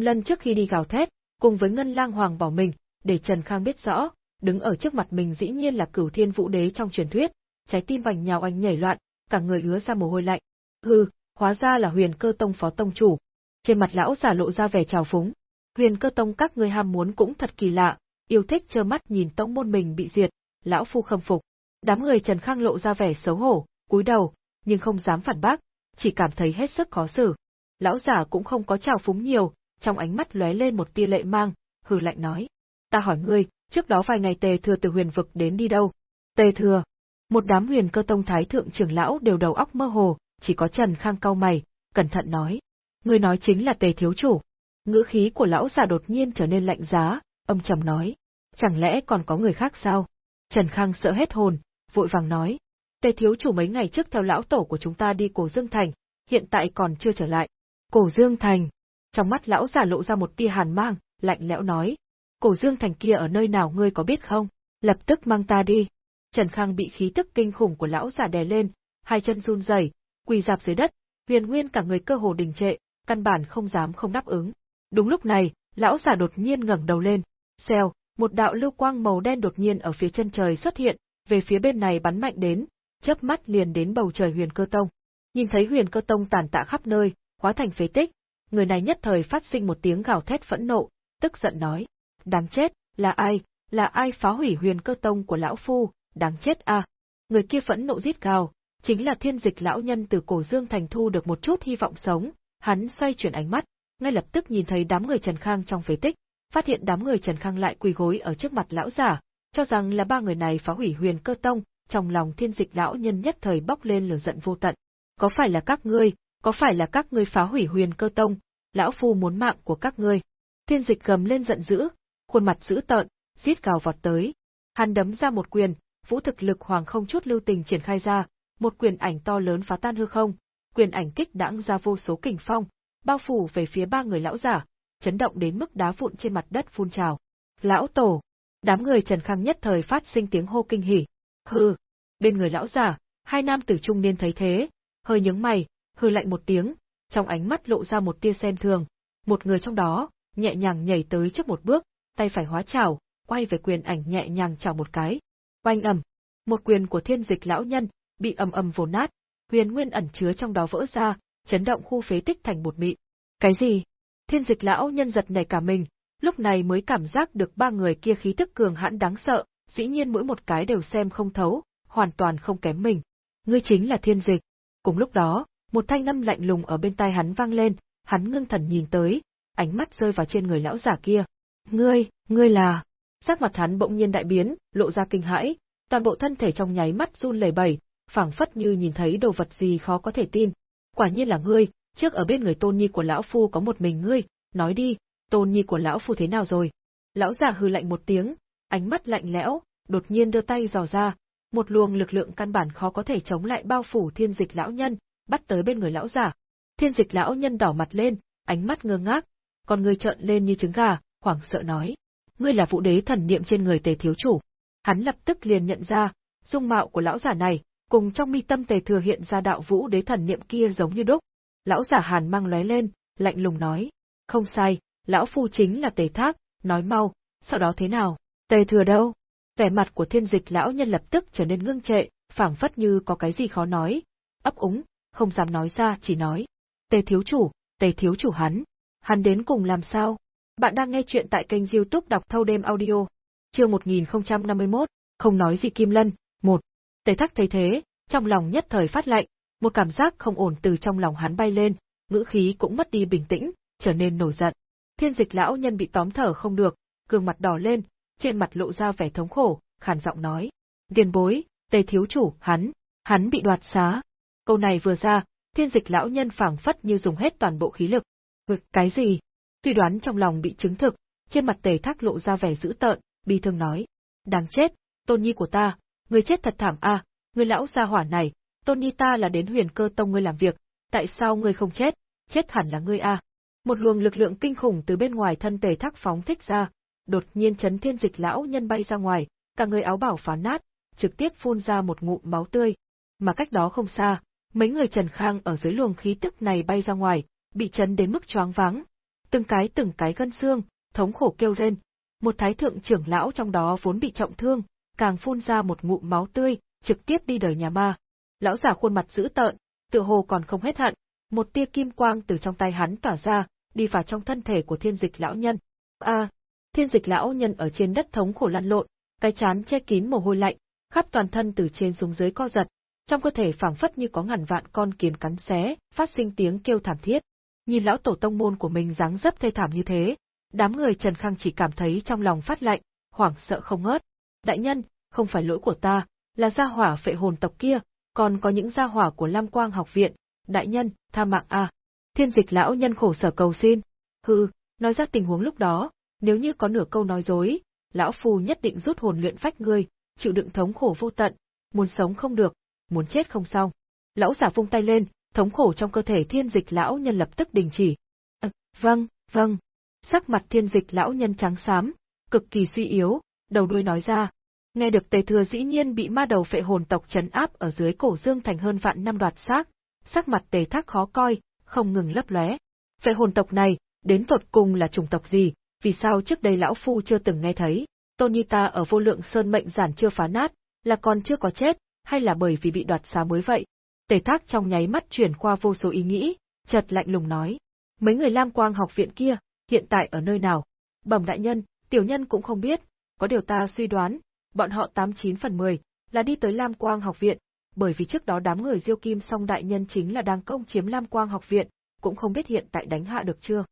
Lân trước khi đi gào thét, cùng với Ngân Lang Hoàng bỏ mình, để Trần Khang biết rõ, đứng ở trước mặt mình dĩ nhiên là Cửu Thiên Vũ Đế trong truyền thuyết, trái tim vành nhào anh nhảy loạn, cả người ứa ra mồ hôi lạnh. Hừ, hóa ra là Huyền Cơ Tông phó tông chủ. Trên mặt lão giả lộ ra vẻ trào phúng. Huyền Cơ Tông các ngươi ham muốn cũng thật kỳ lạ, yêu thích trơ mắt nhìn tông môn mình bị diệt, lão phu khâm phục. Đám người Trần Khang lộ ra vẻ xấu hổ, cúi đầu, nhưng không dám phản bác, chỉ cảm thấy hết sức khó xử. Lão giả cũng không có trào phúng nhiều, trong ánh mắt lóe lên một tia lệ mang, hừ lạnh nói: "Ta hỏi ngươi, trước đó vài ngày Tề Thừa từ Huyền vực đến đi đâu?" Tề Thừa, một đám Huyền Cơ Tông thái thượng trưởng lão đều đầu óc mơ hồ, chỉ có Trần Khang cau mày, cẩn thận nói. Người nói chính là tề thiếu chủ. Ngữ khí của lão già đột nhiên trở nên lạnh giá, âm trầm nói. Chẳng lẽ còn có người khác sao? Trần Khang sợ hết hồn, vội vàng nói. Tề thiếu chủ mấy ngày trước theo lão tổ của chúng ta đi Cổ Dương Thành, hiện tại còn chưa trở lại. Cổ Dương Thành. Trong mắt lão già lộ ra một tia hàn mang, lạnh lẽo nói. Cổ Dương Thành kia ở nơi nào ngươi có biết không? Lập tức mang ta đi. Trần Khang bị khí tức kinh khủng của lão già đè lên, hai chân run rẩy, quỳ dạp dưới đất, huyền nguyên cả người cơ hồ đình trệ, căn bản không dám không đáp ứng. Đúng lúc này, lão giả đột nhiên ngẩng đầu lên, xèo, một đạo lưu quang màu đen đột nhiên ở phía chân trời xuất hiện, về phía bên này bắn mạnh đến, chớp mắt liền đến bầu trời huyền cơ tông. Nhìn thấy huyền cơ tông tàn tạ khắp nơi, hóa thành phế tích, người này nhất thời phát sinh một tiếng gào thét phẫn nộ, tức giận nói: "Đáng chết, là ai, là ai phá hủy huyền cơ tông của lão phu, đáng chết a!" Người kia phẫn nộ rít gào, chính là thiên dịch lão nhân từ cổ dương thành thu được một chút hy vọng sống, hắn xoay chuyển ánh mắt, ngay lập tức nhìn thấy đám người Trần Khang trong phế tích, phát hiện đám người Trần Khang lại quỳ gối ở trước mặt lão giả, cho rằng là ba người này phá hủy huyền cơ tông, trong lòng thiên dịch lão nhân nhất thời bốc lên lửa giận vô tận. Có phải là các ngươi, có phải là các ngươi phá hủy huyền cơ tông, lão phu muốn mạng của các ngươi. Thiên dịch gầm lên giận dữ, khuôn mặt dữ tợn, giết gào vọt tới. Hắn đấm ra một quyền, vũ thực lực hoàng không chút lưu tình triển khai ra, một quyền ảnh to lớn phá tan hư không, quyền ảnh kích đãng ra vô số kình phong, bao phủ về phía ba người lão giả, chấn động đến mức đá vụn trên mặt đất phun trào. Lão tổ! Đám người Trần Khang nhất thời phát sinh tiếng hô kinh hỉ. Hừ! Bên người lão giả, hai nam tử trung niên thấy thế, hơi nhướng mày, hừ lạnh một tiếng, trong ánh mắt lộ ra một tia xem thường. Một người trong đó, nhẹ nhàng nhảy tới trước một bước, tay phải hóa trảo, quay về quyền ảnh nhẹ nhàng chảo một cái. Oanh ầm, một quyền của thiên dịch lão nhân bị ầm ầm vồ nát, huyền nguyên ẩn chứa trong đó vỡ ra, chấn động khu phế tích thành bột mịn. Cái gì? Thiên dịch lão nhân giật nảy cả mình, lúc này mới cảm giác được ba người kia khí tức cường hãn đáng sợ, dĩ nhiên mỗi một cái đều xem không thấu, hoàn toàn không kém mình. Ngươi chính là thiên dịch. Cùng lúc đó, một thanh âm lạnh lùng ở bên tai hắn vang lên, hắn ngưng thần nhìn tới, ánh mắt rơi vào trên người lão giả kia. Ngươi, ngươi là... Sắc mặt hắn bỗng nhiên đại biến, lộ ra kinh hãi, toàn bộ thân thể trong nháy mắt run lẩy bẩy, phảng phất như nhìn thấy đồ vật gì khó có thể tin. Quả nhiên là ngươi, trước ở bên người tôn nhi của lão phu có một mình ngươi, nói đi, tôn nhi của lão phu thế nào rồi? Lão giả hừ lạnh một tiếng, ánh mắt lạnh lẽo, đột nhiên đưa tay dò ra, một luồng lực lượng căn bản khó có thể chống lại bao phủ thiên dịch lão nhân, bắt tới bên người lão giả. Thiên dịch lão nhân đỏ mặt lên, ánh mắt ngơ ngác, con người trợn lên như trứng gà, hoảng sợ nói: "Ngươi là vũ đế thần niệm trên người Tề thiếu chủ." Hắn lập tức liền nhận ra, dung mạo của lão giả này, cùng trong mi tâm Tề thừa hiện ra đạo vũ đế thần niệm kia giống như đúc. Lão giả Hàn mang lóe lên, lạnh lùng nói: "Không sai, lão phu chính là Tề Thác, nói mau, sau đó thế nào? Tề thừa đâu?" Vẻ mặt của thiên dịch lão nhân lập tức trở nên ngưng trệ, phảng phất như có cái gì khó nói. Ấp úng, không dám nói ra chỉ nói. Tề thiếu chủ, tề thiếu chủ hắn. Hắn đến cùng làm sao? Bạn đang nghe chuyện tại kênh youtube đọc thâu đêm audio. Chương 1051, không nói gì Kim Lân, một. Tề Thác thấy thế, trong lòng nhất thời phát lạnh, một cảm giác không ổn từ trong lòng hắn bay lên, ngữ khí cũng mất đi bình tĩnh, trở nên nổi giận. Thiên dịch lão nhân bị tóm thở không được, gương mặt đỏ lên, trên mặt lộ ra vẻ thống khổ, khàn giọng nói. Điền bối, tề thiếu chủ, hắn, hắn bị đoạt xá. Câu này vừa ra, thiên dịch lão nhân phảng phất như dùng hết toàn bộ khí lực. "Ngực cái gì? Suy đoán trong lòng bị chứng thực, trên mặt tề thác lộ ra vẻ dữ tợn, bi thương nói. Đáng chết, tôn nhi của ta, người chết thật thảm à, a, người lão gia hỏa này, tôn nhi ta là đến huyền cơ tông ngươi làm việc, tại sao ngươi không chết, chết hẳn là ngươi a. Một luồng lực lượng kinh khủng từ bên ngoài thân tề thác phóng thích ra, đột nhiên chấn thiên dịch lão nhân bay ra ngoài, cả người áo bảo phá nát, trực tiếp phun ra một ngụm máu tươi. Mà cách đó không xa, mấy người Trần Khang ở dưới luồng khí tức này bay ra ngoài, bị chấn đến mức choáng váng. Từng cái từng cái gân xương, thống khổ kêu lên. Một thái thượng trưởng lão trong đó vốn bị trọng thương, càng phun ra một ngụm máu tươi, trực tiếp đi đời nhà ma. Lão giả khuôn mặt dữ tợn, tựa hồ còn không hết hận, một tia kim quang từ trong tay hắn tỏa ra, đi vào trong thân thể của thiên dịch lão nhân. A, Thiên dịch lão nhân ở trên đất thống khổ lăn lộn, cái chán che kín mồ hôi lạnh, khắp toàn thân từ trên xuống dưới co giật, trong cơ thể phảng phất như có ngàn vạn con kiến cắn xé, phát sinh tiếng kêu thảm thiết. Nhìn lão tổ tông môn của mình dáng dấp thê thảm như thế, đám người Trần Khang chỉ cảm thấy trong lòng phát lạnh, hoảng sợ không ngớt. Đại nhân, không phải lỗi của ta, là gia hỏa phệ hồn tộc kia, còn có những gia hỏa của Lam Quang học viện, đại nhân, tha mạng a. Thiên dịch lão nhân khổ sở cầu xin. Hừ, nói ra tình huống lúc đó, nếu như có nửa câu nói dối, lão phu nhất định rút hồn luyện phách ngươi, chịu đựng thống khổ vô tận, muốn sống không được, muốn chết không xong. Lão giả vung tay lên, thống khổ trong cơ thể thiên dịch lão nhân lập tức đình chỉ. À, vâng, vâng. Sắc mặt thiên dịch lão nhân trắng xám, cực kỳ suy yếu, đầu đuôi nói ra. Nghe được tề thừa dĩ nhiên bị ma đầu phệ hồn tộc chấn áp ở dưới cổ dương thành hơn vạn năm đoạt xác, sắc mặt tề thác khó coi, không ngừng lấp lóe. Phệ hồn tộc này, đến tột cùng là chủng tộc gì, vì sao trước đây lão phu chưa từng nghe thấy, Tôn Nhi ta ở vô lượng sơn mệnh giản chưa phá nát, là còn chưa có chết, hay là bởi vì bị đoạt xá mới vậy? Tề Thác trong nháy mắt chuyển qua vô số ý nghĩ, chợt lạnh lùng nói: "Mấy người Lam Quang học viện kia, hiện tại ở nơi nào?" Bẩm đại nhân, tiểu nhân cũng không biết, có điều ta suy đoán, bọn họ 89 phần 10 là đi tới Lam Quang học viện, bởi vì trước đó đám người Diêu Kim Song đại nhân chính là đang công chiếm Lam Quang học viện, cũng không biết hiện tại đánh hạ được chưa.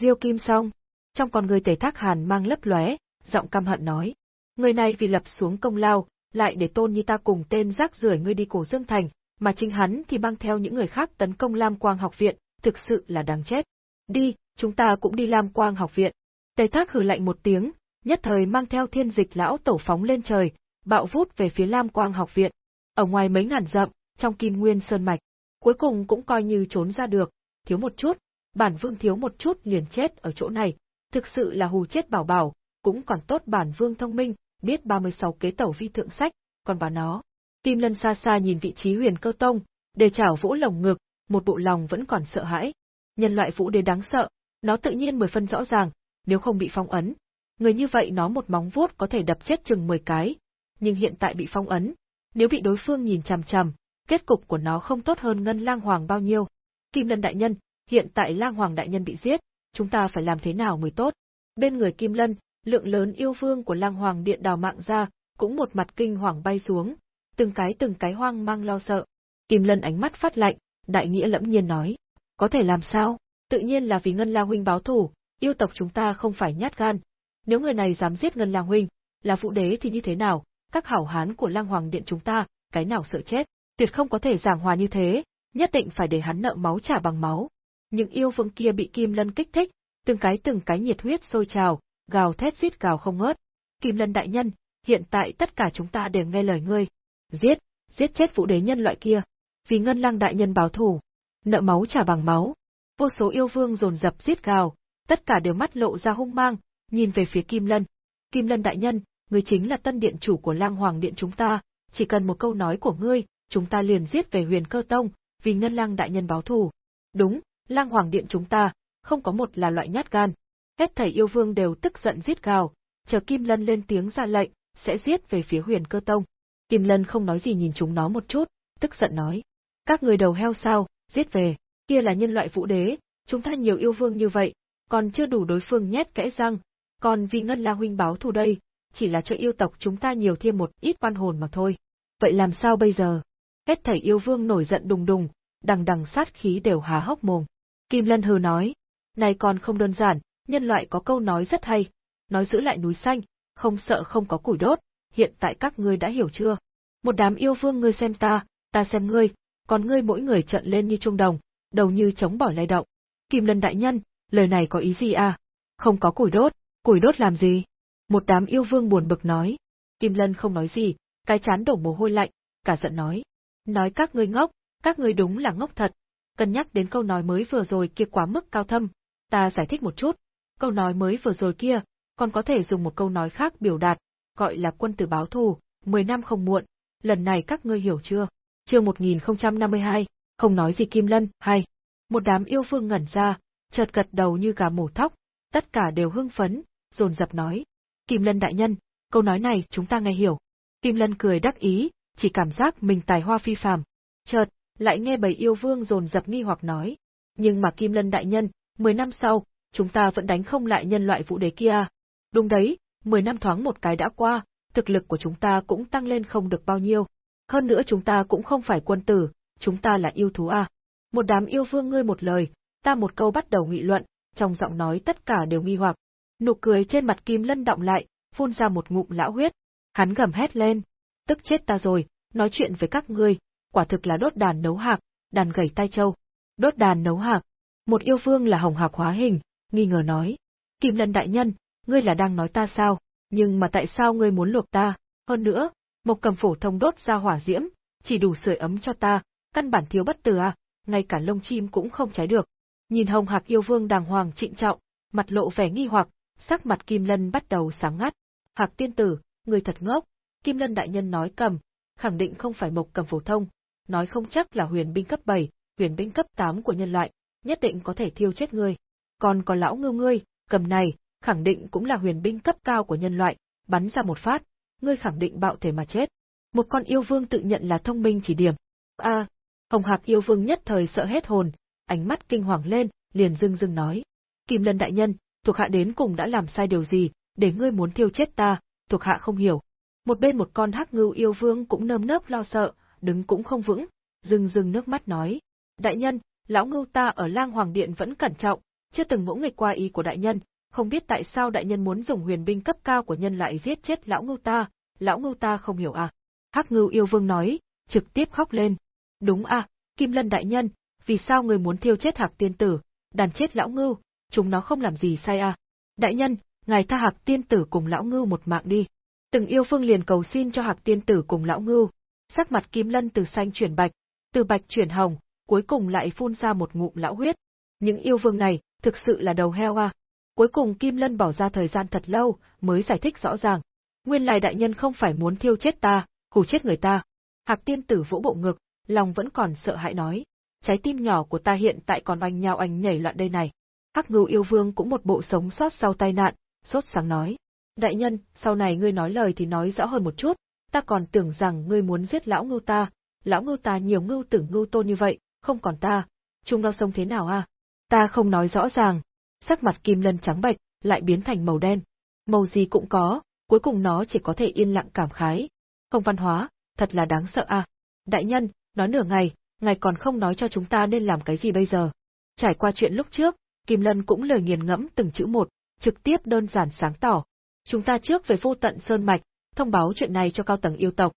Diêu Kim Song, trong con người tề thác hàn mang lấp lóe, giọng căm hận nói. Người này vì lập xuống công lao, lại để tôn như ta cùng tên rác rưởi ngươi đi cổ dương thành, mà chính hắn thì mang theo những người khác tấn công Lam Quang học viện, thực sự là đáng chết. Đi, chúng ta cũng đi Lam Quang học viện. Tề thác hừ lạnh một tiếng, nhất thời mang theo thiên dịch lão tổ phóng lên trời, bạo vút về phía Lam Quang học viện. Ở ngoài mấy ngàn dặm, trong kim nguyên sơn mạch, cuối cùng cũng coi như trốn ra được, thiếu một chút, bản vương thiếu một chút liền chết ở chỗ này, thực sự là hù chết bảo bảo, cũng còn tốt bản vương thông minh, biết 36 kế tẩu vi thượng sách, còn bà nó. Kim Lân xa xa nhìn vị trí huyền cơ tông, đề chảo vỗ lồng ngực, một bộ lòng vẫn còn sợ hãi. Nhân loại vũ đế đáng sợ, nó tự nhiên mười phân rõ ràng, nếu không bị phong ấn, người như vậy nó một móng vuốt có thể đập chết chừng 10 cái, nhưng hiện tại bị phong ấn, nếu bị đối phương nhìn chằm chằm, kết cục của nó không tốt hơn Ngân Lang Hoàng bao nhiêu. Kim Lân đại nhân, hiện tại Lang Hoàng đại nhân bị giết, chúng ta phải làm thế nào mới tốt? Bên người Kim Lân, lượng lớn yêu vương của Lang Hoàng điện đào mạng ra, cũng một mặt kinh hoàng bay xuống, từng cái từng cái hoang mang lo sợ. Kim Lân ánh mắt phát lạnh, đại nghĩa lẫm nhiên nói, có thể làm sao? Tự nhiên là vì Ngân la huynh báo thù, yêu tộc chúng ta không phải nhát gan. Nếu người này dám giết Ngân Lang huynh, là phụ đế thì như thế nào? Các hảo hán của Lang Hoàng điện chúng ta, cái nào sợ chết, tuyệt không có thể giảng hòa như thế, nhất định phải để hắn nợ máu trả bằng máu. Những yêu vương kia bị Kim Lân kích thích, từng cái từng cái nhiệt huyết sôi trào, gào thét giết gào không ngớt. Kim Lân đại nhân, hiện tại tất cả chúng ta đều nghe lời ngươi. Giết, giết chết vũ đế nhân loại kia. Vì ngân lang đại nhân báo thù. Nợ máu trả bằng máu. Vô số yêu vương dồn dập giết gào, tất cả đều mắt lộ ra hung mang, nhìn về phía Kim Lân. Kim Lân đại nhân, ngươi chính là tân điện chủ của lang hoàng điện chúng ta, chỉ cần một câu nói của ngươi, chúng ta liền giết về huyền cơ tông, vì ngân lang đại nhân báo thù. Đúng, lang hoàng điện chúng ta, không có một là loại nhát gan. Hết thảy yêu vương đều tức giận giết gào, chờ Kim Lân lên tiếng ra lệnh, sẽ giết về phía huyền cơ tông. Kim Lân không nói gì nhìn chúng nó một chút, tức giận nói. Các người đầu heo sao, giết về, kia là nhân loại vũ đế, chúng ta nhiều yêu vương như vậy, còn chưa đủ đối phương nhét kẽ răng, còn vì ngân la huynh báo thù đây, chỉ là cho yêu tộc chúng ta nhiều thêm một ít oan hồn mà thôi. Vậy làm sao bây giờ? Hết thảy yêu vương nổi giận đùng đùng, đằng đằng sát khí đều há hốc mồm. Kim Lân hừ nói, này còn không đơn giản, nhân loại có câu nói rất hay, nói giữ lại núi xanh, không sợ không có củi đốt, hiện tại các ngươi đã hiểu chưa? Một đám yêu vương ngươi xem ta, ta xem ngươi, còn ngươi mỗi người trận lên như trung đồng, đầu như chống bỏ lay động. Kim Lân đại nhân, lời này có ý gì à? Không có củi đốt, củi đốt làm gì? Một đám yêu vương buồn bực nói. Kim Lân không nói gì, cái chán đổ mồ hôi lạnh, cả giận nói. Nói các ngươi ngốc, các ngươi đúng là ngốc thật. Cân nhắc đến câu nói mới vừa rồi kia quá mức cao thâm, ta giải thích một chút. Câu nói mới vừa rồi kia, còn có thể dùng một câu nói khác biểu đạt, gọi là quân tử báo thù, 10 năm không muộn, lần này các ngươi hiểu chưa? Chương 1052, không nói gì Kim Lân, hay. Một đám yêu vương ngẩn ra, chợt gật đầu như gà mổ thóc, tất cả đều hưng phấn, dồn dập nói. Kim Lân đại nhân, câu nói này chúng ta nghe hiểu. Kim Lân cười đắc ý, chỉ cảm giác mình tài hoa phi phàm. Chợt, lại nghe bầy yêu vương dồn dập nghi hoặc nói. Nhưng mà Kim Lân đại nhân, 10 năm sau, chúng ta vẫn đánh không lại nhân loại vũ đế kia. Đúng đấy, 10 năm thoáng một cái đã qua, thực lực của chúng ta cũng tăng lên không được bao nhiêu. Hơn nữa chúng ta cũng không phải quân tử, chúng ta là yêu thú à. Một đám yêu vương ngươi một lời, ta một câu bắt đầu nghị luận, trong giọng nói tất cả đều nghi hoặc. Nụ cười trên mặt Kim Lân động lại, phun ra một ngụm lão huyết. Hắn gầm hét lên. Tức chết ta rồi, nói chuyện với các ngươi, quả thực là đốt đàn nấu hạc, đàn gầy tai châu. Đốt đàn nấu hạc. Một yêu vương là hồng hạc hóa hình, nghi ngờ nói. Kim Lân đại nhân, ngươi là đang nói ta sao, nhưng mà tại sao ngươi muốn luộc ta, hơn nữa, một cầm phổ thông đốt ra hỏa diễm, chỉ đủ sưởi ấm cho ta, căn bản thiếu bất tử à, ngay cả lông chim cũng không cháy được. Nhìn Hồng Hạc yêu vương đàng hoàng trịnh trọng, mặt lộ vẻ nghi hoặc, sắc mặt Kim Lân bắt đầu sáng ngắt. Hạc tiên tử, người thật ngốc, Kim Lân đại nhân nói cầm, khẳng định không phải mộc cầm phổ thông, nói không chắc là huyền binh cấp 7, huyền binh cấp 8 của nhân loại, nhất định có thể thiêu chết ngươi. Còn có lão ngưu ngươi, cầm này, khẳng định cũng là huyền binh cấp cao của nhân loại, bắn ra một phát, ngươi khẳng định bạo thể mà chết. Một con yêu vương tự nhận là thông minh chỉ điểm. A, Hồng Hạc yêu vương nhất thời sợ hết hồn, ánh mắt kinh hoàng lên, liền dưng dưng nói: "Kim Lân đại nhân, thuộc hạ đến cùng đã làm sai điều gì, để ngươi muốn thiêu chết ta?" Thuộc hạ không hiểu. Một bên một con hắc ngưu yêu vương cũng nơm nớp lo sợ, đứng cũng không vững, dưng dưng nước mắt nói: "Đại nhân, lão ngưu ta ở Lang Hoàng điện vẫn cẩn trọng, chưa từng ngỗ nghịch qua ý của đại nhân, không biết tại sao đại nhân muốn dùng huyền binh cấp cao của nhân lại giết chết lão ngưu ta, lão ngưu ta không hiểu à. Hắc ngưu yêu vương nói, trực tiếp khóc lên. Đúng à, Kim Lân đại nhân, vì sao người muốn thiêu chết hạc tiên tử, đàn chết lão ngưu, chúng nó không làm gì sai à. Đại nhân, ngài tha hạc tiên tử cùng lão ngưu một mạng đi. Từng yêu phương liền cầu xin cho hạc tiên tử cùng lão ngưu. Sắc mặt Kim Lân từ xanh chuyển bạch, từ bạch chuyển hồng, cuối cùng lại phun ra một ngụm lão huyết. Những yêu vương này, thực sự là đầu heo à. Cuối cùng Kim Lân bỏ ra thời gian thật lâu, mới giải thích rõ ràng. Nguyên lai đại nhân không phải muốn thiêu chết ta, hù chết người ta. Hạc tiên tử vỗ bộ ngực, lòng vẫn còn sợ hãi nói. Trái tim nhỏ của ta hiện tại còn oanh nhào oanh nhảy loạn đây này. Hắc ngưu yêu vương cũng một bộ sống sót sau tai nạn, sốt sáng nói. Đại nhân, sau này ngươi nói lời thì nói rõ hơn một chút, ta còn tưởng rằng ngươi muốn giết lão ngưu ta, lão ngưu ta nhiều ngưu tử ngưu tôn như vậy, không còn ta, chúng nó sống thế nào à? Ta không nói rõ ràng. Sắc mặt kim lân trắng bệch, lại biến thành màu đen. Màu gì cũng có, cuối cùng nó chỉ có thể yên lặng cảm khái. Không văn hóa, thật là đáng sợ à. Đại nhân, nói nửa ngày, ngài còn không nói cho chúng ta nên làm cái gì bây giờ. Trải qua chuyện lúc trước, Kim Lân cũng lời nghiền ngẫm từng chữ một, trực tiếp đơn giản sáng tỏ. Chúng ta trước về vô tận Sơn Mạch, thông báo chuyện này cho cao tầng yêu tộc.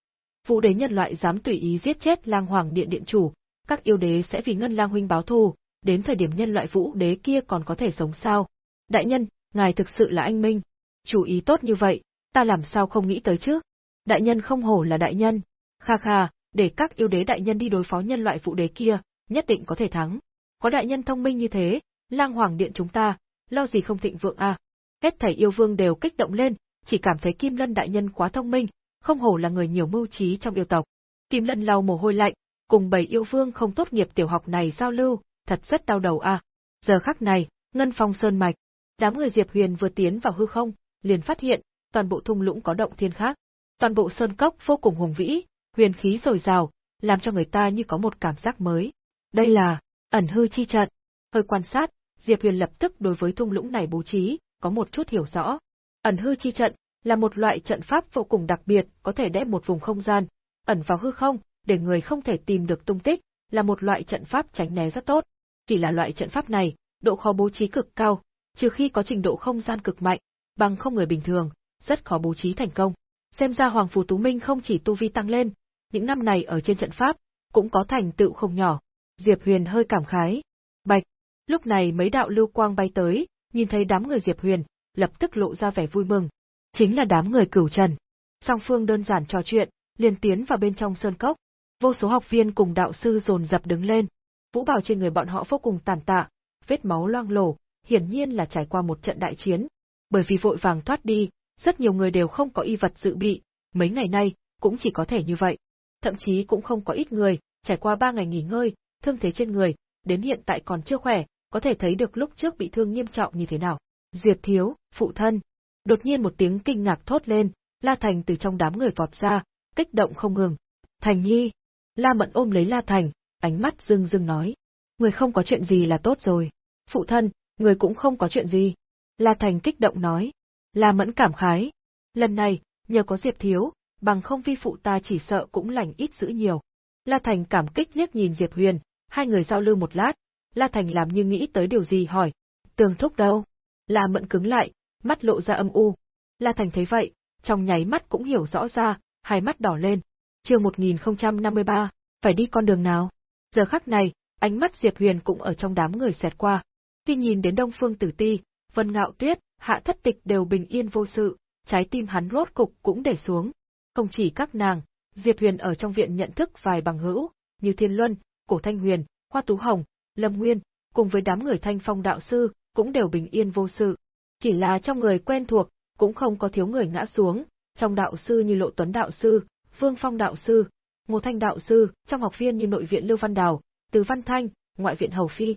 Vũ đế nhân loại dám tùy ý giết chết lang hoàng điện điện chủ, các yêu đế sẽ vì ngân lang huynh báo thù, đến thời điểm nhân loại vũ đế kia còn có thể sống sao. Đại nhân, ngài thực sự là anh minh. Chủ ý tốt như vậy, ta làm sao không nghĩ tới chứ? Đại nhân không hổ là đại nhân. Kha kha, để các yêu đế đại nhân đi đối phó nhân loại vũ đế kia, nhất định có thể thắng. Có đại nhân thông minh như thế, lang hoàng điện chúng ta, lo gì không thịnh vượng à. Hết thảy yêu vương đều kích động lên, chỉ cảm thấy Kim Lân đại nhân quá thông minh, không hổ là người nhiều mưu trí trong yêu tộc. Kim Lân lau mồ hôi lạnh, cùng bảy yêu vương không tốt nghiệp tiểu học này giao lưu, thật rất đau đầu à. Giờ khắc này, ngân phong sơn mạch, đám người Diệp Huyền vừa tiến vào hư không, liền phát hiện, toàn bộ thung lũng có động thiên khác. Toàn bộ sơn cốc vô cùng hùng vĩ, huyền khí dồi dào, làm cho người ta như có một cảm giác mới. Đây là ẩn hư chi trận. Hơi quan sát, Diệp Huyền lập tức đối với thung lũng này bố trí, có một chút hiểu rõ. Ẩn hư chi trận là một loại trận pháp vô cùng đặc biệt, có thể đẽ một vùng không gian, ẩn vào hư không, để người không thể tìm được tung tích, là một loại trận pháp tránh né rất tốt. Chỉ là loại trận pháp này, độ khó bố trí cực cao, trừ khi có trình độ không gian cực mạnh, bằng không người bình thường, rất khó bố trí thành công. Xem ra Hoàng Phù Tú Minh không chỉ tu vi tăng lên, những năm này ở trên trận pháp, cũng có thành tựu không nhỏ. Diệp Huyền hơi cảm khái. Bạch, Lúc này mấy đạo lưu quang bay tới, nhìn thấy đám người Diệp Huyền, lập tức lộ ra vẻ vui mừng. Chính là đám người cửu trần. Song phương đơn giản trò chuyện, liền tiến vào bên trong sơn cốc. Vô số học viên cùng đạo sư dồn dập đứng lên. Vũ bào trên người bọn họ vô cùng tàn tạ, vết máu loang lổ, hiển nhiên là trải qua một trận đại chiến. Bởi vì vội vàng thoát đi, rất nhiều người đều không có y vật dự bị, mấy ngày nay, cũng chỉ có thể như vậy. Thậm chí cũng không có ít người, trải qua ba ngày nghỉ ngơi, thương thế trên người, đến hiện tại còn chưa khỏe, có thể thấy được lúc trước bị thương nghiêm trọng như thế nào. Diệp thiếu, phụ thân. Đột nhiên một tiếng kinh ngạc thốt lên, La Thành từ trong đám người vọt ra, kích động không ngừng. Thành nhi. La Mận ôm lấy La Thành, ánh mắt rưng rưng nói. Người không có chuyện gì là tốt rồi. Phụ thân, người cũng không có chuyện gì. La Thành kích động nói. La Mẫn cảm khái. Lần này, nhờ có Diệp thiếu, bằng không vi phụ ta chỉ sợ cũng lành ít giữ nhiều. La Thành cảm kích liếc nhìn Diệp Huyền, hai người giao lưu một lát, La Thành làm như nghĩ tới điều gì hỏi. Tường thúc đâu? La Mẫn cứng lại, mắt lộ ra âm u. La Thành thấy vậy, trong nháy mắt cũng hiểu rõ ra, hai mắt đỏ lên. Chương 1053, phải đi con đường nào? Giờ khắc này, ánh mắt Diệp Huyền cũng ở trong đám người xẹt qua. Khi nhìn đến Đông Phương Tử Ti, Vân Ngạo Tuyết, Hạ Thất Tịch đều bình yên vô sự, trái tim hắn rốt cục cũng để xuống. Không chỉ các nàng, Diệp Huyền ở trong viện nhận thức vài bằng hữu, như Thiên Luân, Cổ Thanh Huyền, Hoa Tú Hồng, Lâm Nguyên, cùng với đám người thanh phong đạo sư, cũng đều bình yên vô sự. Chỉ là trong người quen thuộc, cũng không có thiếu người ngã xuống, trong đạo sư như Lộ Tuấn đạo sư, Vương Phong đạo sư, Ngô Thanh đạo sư, trong học viên như nội viện Lưu Văn Đào, Từ Văn Thanh, ngoại viện Hầu Phi.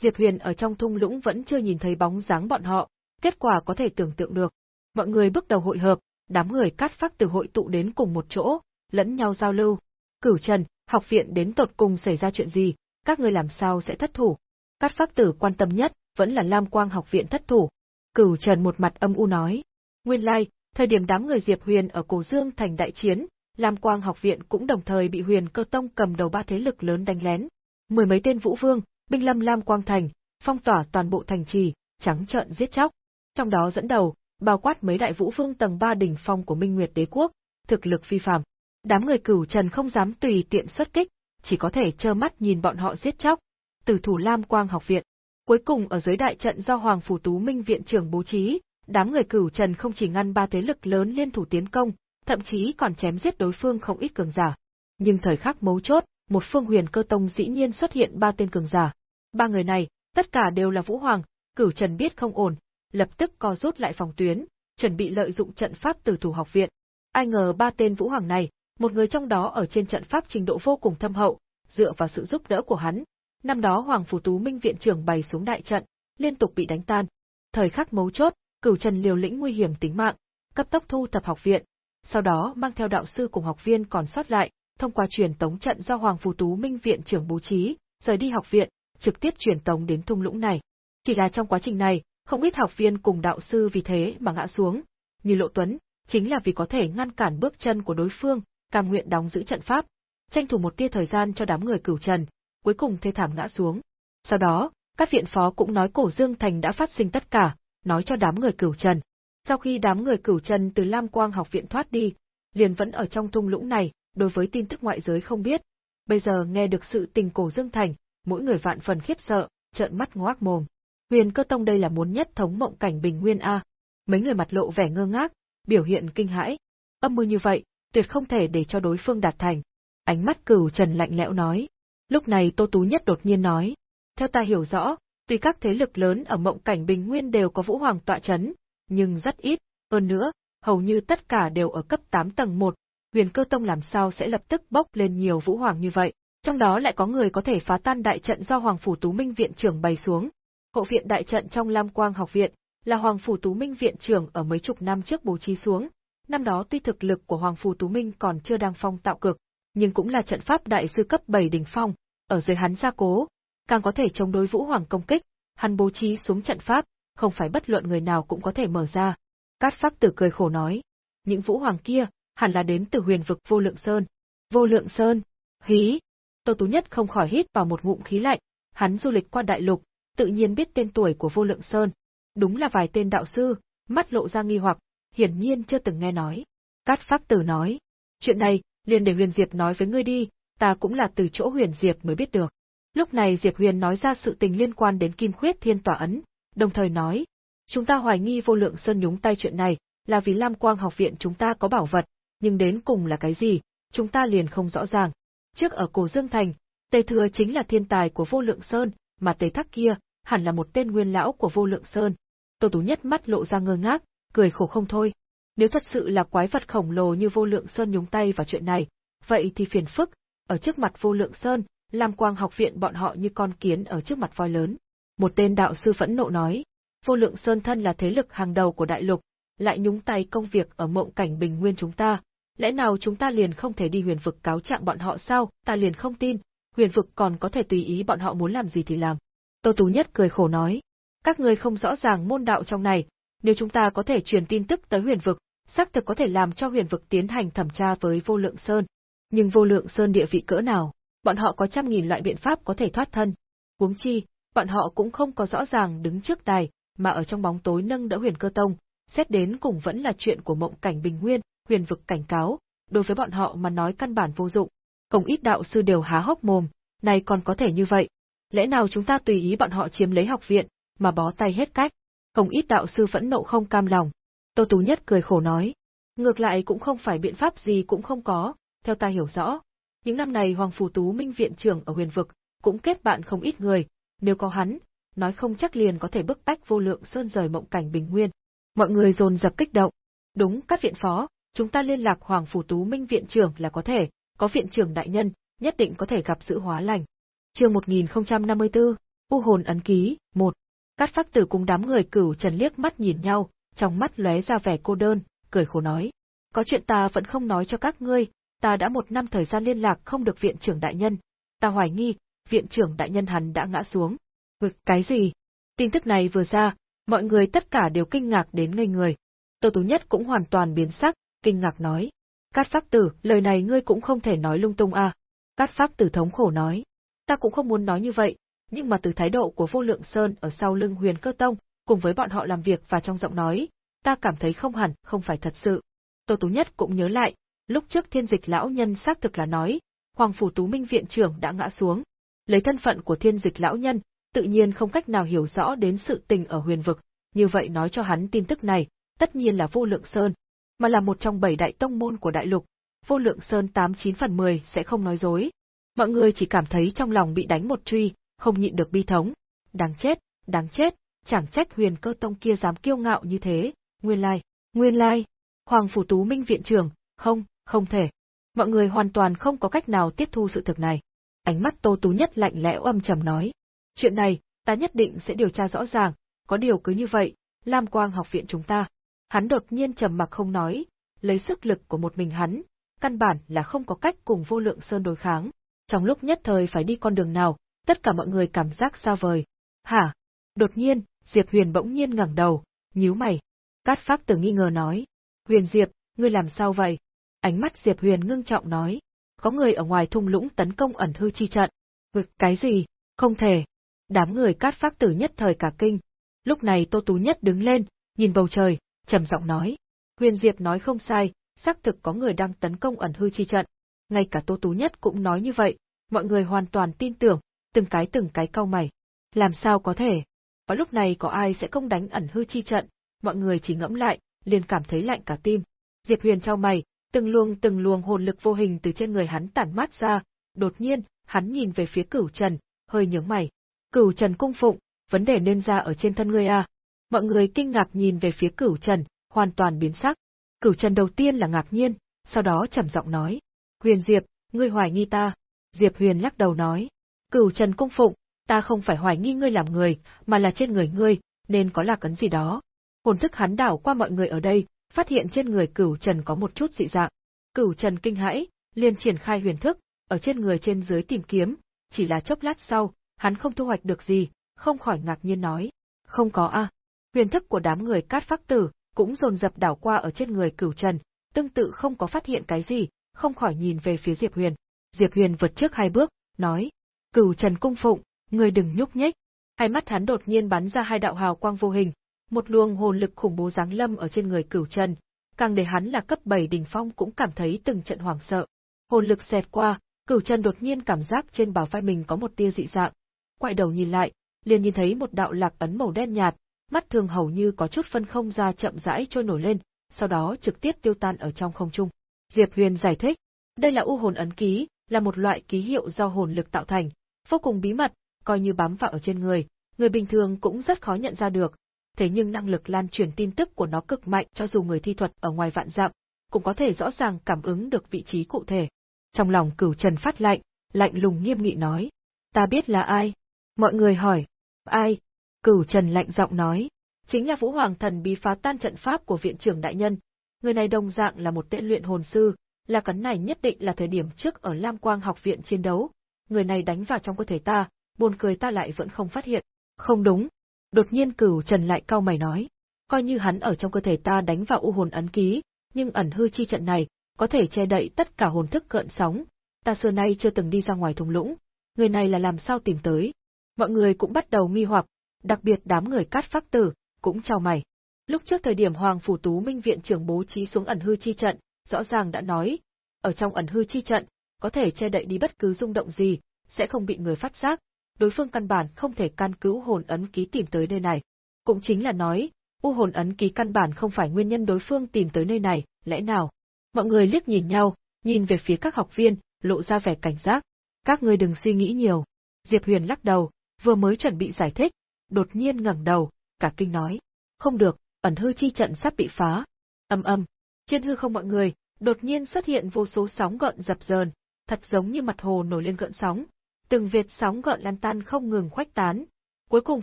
Diệp Huyền ở trong thung lũng vẫn chưa nhìn thấy bóng dáng bọn họ, kết quả có thể tưởng tượng được. Mọi người bước đầu hội hợp, đám người cắt phát từ hội tụ đến cùng một chỗ, lẫn nhau giao lưu. Cửu Trần, học viện đến tột cùng xảy ra chuyện gì, các ngươi làm sao sẽ thất thủ? Cát Phác Tử quan tâm nhất vẫn là Lam Quang học viện thất thủ. Cửu Trần một mặt âm u nói, nguyên lai, thời điểm đám người Diệp Huyền ở Cổ Dương thành đại chiến, Lam Quang học viện cũng đồng thời bị Huyền Cơ Tông cầm đầu ba thế lực lớn đánh lén. Mười mấy tên vũ vương, binh lâm Lam Quang thành, phong tỏa toàn bộ thành trì, trắng trợn giết chóc. Trong đó dẫn đầu, bao quát mấy đại vũ vương tầng ba đỉnh phong của Minh Nguyệt Đế quốc, thực lực phi phàm. Đám người Cửu Trần không dám tùy tiện xuất kích, chỉ có thể trơ mắt nhìn bọn họ giết chóc. Từ thủ Lam Quang học viện. Cuối cùng ở dưới đại trận do Hoàng Phủ Tú Minh viện trưởng bố trí, đám người cửu trần không chỉ ngăn ba thế lực lớn liên thủ tiến công, thậm chí còn chém giết đối phương không ít cường giả. Nhưng thời khắc mấu chốt, một phương huyền cơ tông dĩ nhiên xuất hiện ba tên cường giả. Ba người này, Tất cả đều là Vũ Hoàng, Cửu Trần biết không ổn, lập tức co rút lại phòng tuyến, chuẩn bị lợi dụng trận pháp từ thủ học viện. Ai ngờ ba tên Vũ Hoàng này, một người trong đó ở trên trận pháp trình độ vô cùng thâm hậu, dựa vào sự giúp đỡ của hắn. Năm đó Hoàng Phủ Tú Minh viện trưởng bày xuống đại trận, liên tục bị đánh tan. Thời khắc mấu chốt, Cửu Trần liều lĩnh nguy hiểm tính mạng, cấp tốc thu thập học viện, sau đó mang theo đạo sư cùng học viên còn sót lại, thông qua truyền tống trận do Hoàng phủ Tú Minh viện trưởng bố trí, rời đi học viện, trực tiếp truyền tống đến thung lũng này. Chỉ là trong quá trình này, không ít học viên cùng đạo sư vì thế mà ngã xuống, như Lộ Tuấn, chính là vì có thể ngăn cản bước chân của đối phương, cam nguyện đóng giữ trận pháp, tranh thủ một tia thời gian cho đám người cửu trần, cuối cùng thê thảm ngã xuống. Sau đó, các viện phó cũng nói cổ Dương Thành đã phát sinh tất cả, nói cho đám người cửu trần. Sau khi đám người cửu trần từ Lam Quang học viện thoát đi, liền vẫn ở trong thung lũng này, đối với tin tức ngoại giới không biết. Bây giờ nghe được sự tình cổ Dương Thành, mỗi người vạn phần khiếp sợ, trợn mắt ngoác mồm. Huyền cơ tông đây là muốn nhất thống mộng cảnh bình nguyên A. Mấy người mặt lộ vẻ ngơ ngác, biểu hiện kinh hãi. Âm mưu như vậy, tuyệt không thể để cho đối phương đạt thành. Ánh mắt cửu trần lạnh lẽo nói. Lúc này Tô Tú Nhất đột nhiên nói. Theo ta hiểu rõ, tuy các thế lực lớn ở mộng cảnh bình nguyên đều có vũ hoàng tọa chấn, nhưng rất ít, hơn nữa, hầu như tất cả đều ở cấp 8 tầng 1, huyền cơ tông làm sao sẽ lập tức bốc lên nhiều vũ hoàng như vậy. Trong đó lại có người có thể phá tan đại trận do Hoàng Phủ Tú Minh viện trưởng bày xuống. Hộ viện đại trận trong Lam Quang học viện là Hoàng Phủ Tú Minh viện trưởng ở mấy chục năm trước bố trí xuống. Năm đó tuy thực lực của Hoàng phù Tú Minh còn chưa đang phong tạo cực, nhưng cũng là trận pháp đại sư cấp 7 đỉnh phong, ở dưới hắn gia cố, càng có thể chống đối Vũ Hoàng công kích, hắn bố trí xuống trận pháp, không phải bất luận người nào cũng có thể mở ra. Cát Phác Tử cười khổ nói, những Vũ Hoàng kia, hẳn là đến từ huyền vực Vô Lượng Sơn. Vô Lượng Sơn, hí, Tô Tú Nhất không khỏi hít vào một ngụm khí lạnh, hắn du lịch qua đại lục, tự nhiên biết tên tuổi của Vô Lượng Sơn. Đúng là vài tên đạo sư, mắt lộ ra nghi hoặc, hiển nhiên chưa từng nghe nói. Cát Phác Tử nói, chuyện này, liền để Huyền Diệp nói với ngươi đi, ta cũng là từ chỗ Huyền Diệp mới biết được. Lúc này Diệp Huyền nói ra sự tình liên quan đến Kim Khuyết Thiên Tòa Ấn, đồng thời nói, chúng ta hoài nghi Vô Lượng Sơn nhúng tay chuyện này, là vì Lam Quang học viện chúng ta có bảo vật, nhưng đến cùng là cái gì, chúng ta liền không rõ ràng. Trước ở Cổ Dương Thành, Tề Thừa chính là thiên tài của Vô Lượng Sơn, mà Tề Thác kia, hẳn là một tên nguyên lão của Vô Lượng Sơn. Tô Tú Nhất mắt lộ ra ngơ ngác, cười khổ không thôi. Nếu thật sự là quái vật khổng lồ như Vô Lượng Sơn nhúng tay vào chuyện này, vậy thì phiền phức, ở trước mặt Vô Lượng Sơn, Lam Quang học viện bọn họ như con kiến ở trước mặt voi lớn. Một tên đạo sư phẫn nộ nói, Vô Lượng Sơn thân là thế lực hàng đầu của đại lục, lại nhúng tay công việc ở mộng cảnh bình nguyên chúng ta, lẽ nào chúng ta liền không thể đi huyền vực cáo trạng bọn họ sao, ta liền không tin, huyền vực còn có thể tùy ý bọn họ muốn làm gì thì làm. Tô Tú Nhất cười khổ nói, các người không rõ ràng môn đạo trong này, nếu chúng ta có thể truyền tin tức tới huyền vực, xác thực có thể làm cho huyền vực tiến hành thẩm tra với vô lượng sơn. Nhưng vô lượng sơn địa vị cỡ nào, bọn họ có trăm nghìn loại biện pháp có thể thoát thân. Huống chi, bọn họ cũng không có rõ ràng đứng trước đài, mà ở trong bóng tối nâng đỡ huyền cơ tông, xét đến cùng vẫn là chuyện của mộng cảnh bình nguyên, huyền vực cảnh cáo, đối với bọn họ mà nói căn bản vô dụng. Không ít đạo sư đều há hốc mồm, này còn có thể như vậy. Lẽ nào chúng ta tùy ý bọn họ chiếm lấy học viện, mà bó tay hết cách? Không ít đạo sư phẫn nộ không cam lòng. Tô Tú Nhất cười khổ nói. Ngược lại cũng không phải biện pháp gì cũng không có, theo ta hiểu rõ. Những năm này Hoàng Phù Tú Minh viện trưởng ở huyền vực, cũng kết bạn không ít người, nếu có hắn, nói không chắc liền có thể bức tách vô lượng sơn rời mộng cảnh bình nguyên. Mọi người dồn dập kích động. Đúng các viện phó, chúng ta liên lạc Hoàng Phủ Tú Minh viện trưởng là có thể, có viện trưởng đại nhân, nhất định có thể gặp sự hóa lành. Chương 1054, U hồn ấn ký, 1. Cát Phác Tử cùng đám người cửu Trần liếc mắt nhìn nhau, trong mắt lóe ra vẻ cô đơn, cười khổ nói: "Có chuyện ta vẫn không nói cho các ngươi, ta đã một năm thời gian liên lạc không được viện trưởng đại nhân, ta hoài nghi, viện trưởng đại nhân hắn đã ngã xuống." Ngực cái gì?" Tin tức này vừa ra, mọi người tất cả đều kinh ngạc đến ngây người. Tô Tú Nhất cũng hoàn toàn biến sắc, kinh ngạc nói. Cát Phác Tử, lời này ngươi cũng không thể nói lung tung à. Cát Phác Tử thống khổ nói. Ta cũng không muốn nói như vậy, nhưng mà từ thái độ của vô lượng sơn ở sau lưng huyền cơ tông, cùng với bọn họ làm việc và trong giọng nói, ta cảm thấy không hẳn, không phải thật sự. Tô Tú Nhất cũng nhớ lại, lúc trước thiên dịch lão nhân xác thực là nói, Hoàng Phủ Tú Minh viện trưởng đã ngã xuống. Lấy thân phận của thiên dịch lão nhân, tự nhiên không cách nào hiểu rõ đến sự tình ở huyền vực, như vậy nói cho hắn tin tức này, tất nhiên là vô lượng sơn, mà là một trong bảy đại tông môn của đại lục, vô lượng sơn tám chín phần mười sẽ không nói dối. Mọi người chỉ cảm thấy trong lòng bị đánh một truy, không nhịn được bi thống. Đáng chết, đáng chết, chẳng trách huyền cơ tông kia dám kiêu ngạo như thế, nguyên lai, nguyên lai. Hoàng Phủ Tú Minh viện trưởng, không, không thể. Mọi người hoàn toàn không có cách nào tiếp thu sự thực này. Ánh mắt Tô Tú Nhất lạnh lẽo âm trầm nói. Chuyện này, ta nhất định sẽ điều tra rõ ràng, có điều cứ như vậy, Lam Quang học viện chúng ta. Hắn đột nhiên trầm mặc không nói, lấy sức lực của một mình hắn, căn bản là không có cách cùng vô lượng sơn đối kháng. Trong lúc nhất thời phải đi con đường nào, tất cả mọi người cảm giác xa vời. Hả? Đột nhiên, Diệp Huyền bỗng nhiên ngẩng đầu, nhíu mày. Cát Phác Tử nghi ngờ nói, Huyền Diệp, ngươi làm sao vậy? Ánh mắt Diệp Huyền ngưng trọng nói, có người ở ngoài thung lũng tấn công ẩn hư chi trận. Vực cái gì? Không thể. Đám người Cát Phác Tử nhất thời cả kinh. Lúc này Tô Tú Nhất đứng lên, nhìn bầu trời, trầm giọng nói, Huyền Diệp nói không sai, xác thực có người đang tấn công ẩn hư chi trận. Ngay cả Tô Tú Nhất cũng nói như vậy, mọi người hoàn toàn tin tưởng, từng cái từng cái cau mày. Làm sao có thể? Vào lúc này có ai sẽ không đánh ẩn hư chi trận? Mọi người chỉ ngẫm lại, liền cảm thấy lạnh cả tim. Diệp Huyền trao mày, từng luồng từng luồng hồn lực vô hình từ trên người hắn tản mát ra, đột nhiên, hắn nhìn về phía Cửu Trần, hơi nhướng mày. Cửu Trần cung phụng, vấn đề nên ra ở trên thân ngươi à? Mọi người kinh ngạc nhìn về phía Cửu Trần, hoàn toàn biến sắc. Cửu Trần đầu tiên là ngạc nhiên, sau đó trầm giọng nói: "Huyền Diệp, ngươi hoài nghi ta?" Diệp Huyền lắc đầu nói: "Cửu Trần cung phụng, ta không phải hoài nghi ngươi làm người, mà là trên người ngươi, nên có lạc ấn gì đó." Hồn thức hắn đảo qua mọi người ở đây, phát hiện trên người Cửu Trần có một chút dị dạng. Cửu Trần kinh hãi, liền triển khai huyền thức, ở trên người trên dưới tìm kiếm, chỉ là chốc lát sau, hắn không thu hoạch được gì, không khỏi ngạc nhiên nói: "Không có a." Huyền thức của đám người Cát Phác Tử cũng dồn dập đảo qua ở trên người Cửu Trần, tương tự không có phát hiện cái gì, không khỏi nhìn về phía Diệp Huyền. Diệp Huyền vượt trước hai bước, nói: "Cửu Trần cung phụng, người đừng nhúc nhích." Hai mắt hắn đột nhiên bắn ra hai đạo hào quang vô hình, một luồng hồn lực khủng bố giáng lâm ở trên người Cửu Trần, càng để hắn là cấp 7 đỉnh phong cũng cảm thấy từng trận hoảng sợ. Hồn lực xẹt qua, Cửu Trần đột nhiên cảm giác trên bảo vai mình có một tia dị dạng. Quay đầu nhìn lại, liền nhìn thấy một đạo lạc ấn màu đen nhạt, mắt thường hầu như có chút phân không ra chậm rãi trôi nổi lên, sau đó trực tiếp tiêu tan ở trong không trung. Diệp Huyền giải thích, đây là u hồn ấn ký, là một loại ký hiệu do hồn lực tạo thành, vô cùng bí mật, coi như bám vào ở trên người, người bình thường cũng rất khó nhận ra được. Thế nhưng năng lực lan truyền tin tức của nó cực mạnh cho dù người thi thuật ở ngoài vạn dặm, cũng có thể rõ ràng cảm ứng được vị trí cụ thể. Trong lòng cửu trần phát lạnh, lạnh lùng nghiêm nghị nói. Ta biết là ai? Mọi người hỏi. Ai? Cửu Trần lạnh giọng nói, chính là Vũ Hoàng Thần bí phá tan trận pháp của viện trưởng đại nhân. Người này đồng dạng là một tên luyện hồn sư, là cấn này nhất định là thời điểm trước ở Lam Quang học viện chiến đấu. Người này đánh vào trong cơ thể ta, buồn cười ta lại vẫn không phát hiện. Không đúng. Đột nhiên Cửu Trần lại cau mày nói, coi như hắn ở trong cơ thể ta đánh vào u hồn ấn ký, nhưng ẩn hư chi trận này có thể che đậy tất cả hồn thức cợn sóng. Ta xưa nay chưa từng đi ra ngoài thung lũng, người này là làm sao tìm tới? Mọi người cũng bắt đầu nghi hoặc, đặc biệt đám người cát phác tử, cũng chào mày. Lúc trước thời điểm Hoàng Phủ Tú Minh viện trưởng bố trí xuống ẩn hư chi trận, rõ ràng đã nói, ở trong ẩn hư chi trận, có thể che đậy đi bất cứ rung động gì, sẽ không bị người phát giác, đối phương căn bản không thể căn cứu hồn ấn ký tìm tới nơi này. Cũng chính là nói, u hồn ấn ký căn bản không phải nguyên nhân đối phương tìm tới nơi này, lẽ nào? Mọi người liếc nhìn nhau, nhìn về phía các học viên, lộ ra vẻ cảnh giác. Các ngươi đừng suy nghĩ nhiều. Diệp Huyền lắc đầu, vừa mới chuẩn bị giải thích, đột nhiên ngẩng đầu, cả kinh nói. Không được, ẩn hư chi trận sắp bị phá. Âm âm, trên hư không mọi người, đột nhiên xuất hiện vô số sóng gợn dập dờn, thật giống như mặt hồ nổi lên gợn sóng. Từng vệt sóng gợn lan tan không ngừng khuếch tán, cuối cùng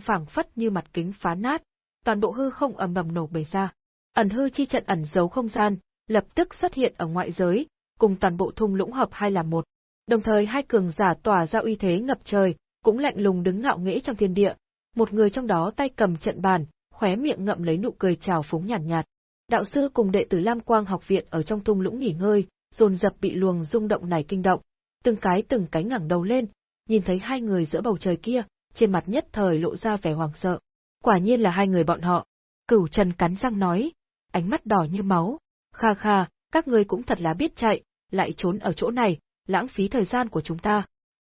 phảng phất như mặt kính phá nát, toàn bộ hư không ầm ầm nổ bể ra. Ẩn hư chi trận ẩn giấu không gian, lập tức xuất hiện ở ngoại giới, cùng toàn bộ thung lũng hợp hai làm một. Đồng thời hai cường giả tỏa ra uy thế ngập trời, cũng lạnh lùng đứng ngạo nghễ trong thiên địa, một người trong đó tay cầm trận bàn, khóe miệng ngậm lấy nụ cười trào phúng nhàn nhạt, nhạt. Đạo sư cùng đệ tử Lam Quang học viện ở trong thung lũng nghỉ ngơi, dồn dập bị luồng rung động này kinh động, từng cái từng cái ngẩng đầu lên, nhìn thấy hai người giữa bầu trời kia, trên mặt nhất thời lộ ra vẻ hoảng sợ. Quả nhiên là hai người bọn họ. Cửu Trần cắn răng nói, ánh mắt đỏ như máu. Kha kha, các ngươi cũng thật là biết chạy, lại trốn ở chỗ này, lãng phí thời gian của chúng ta.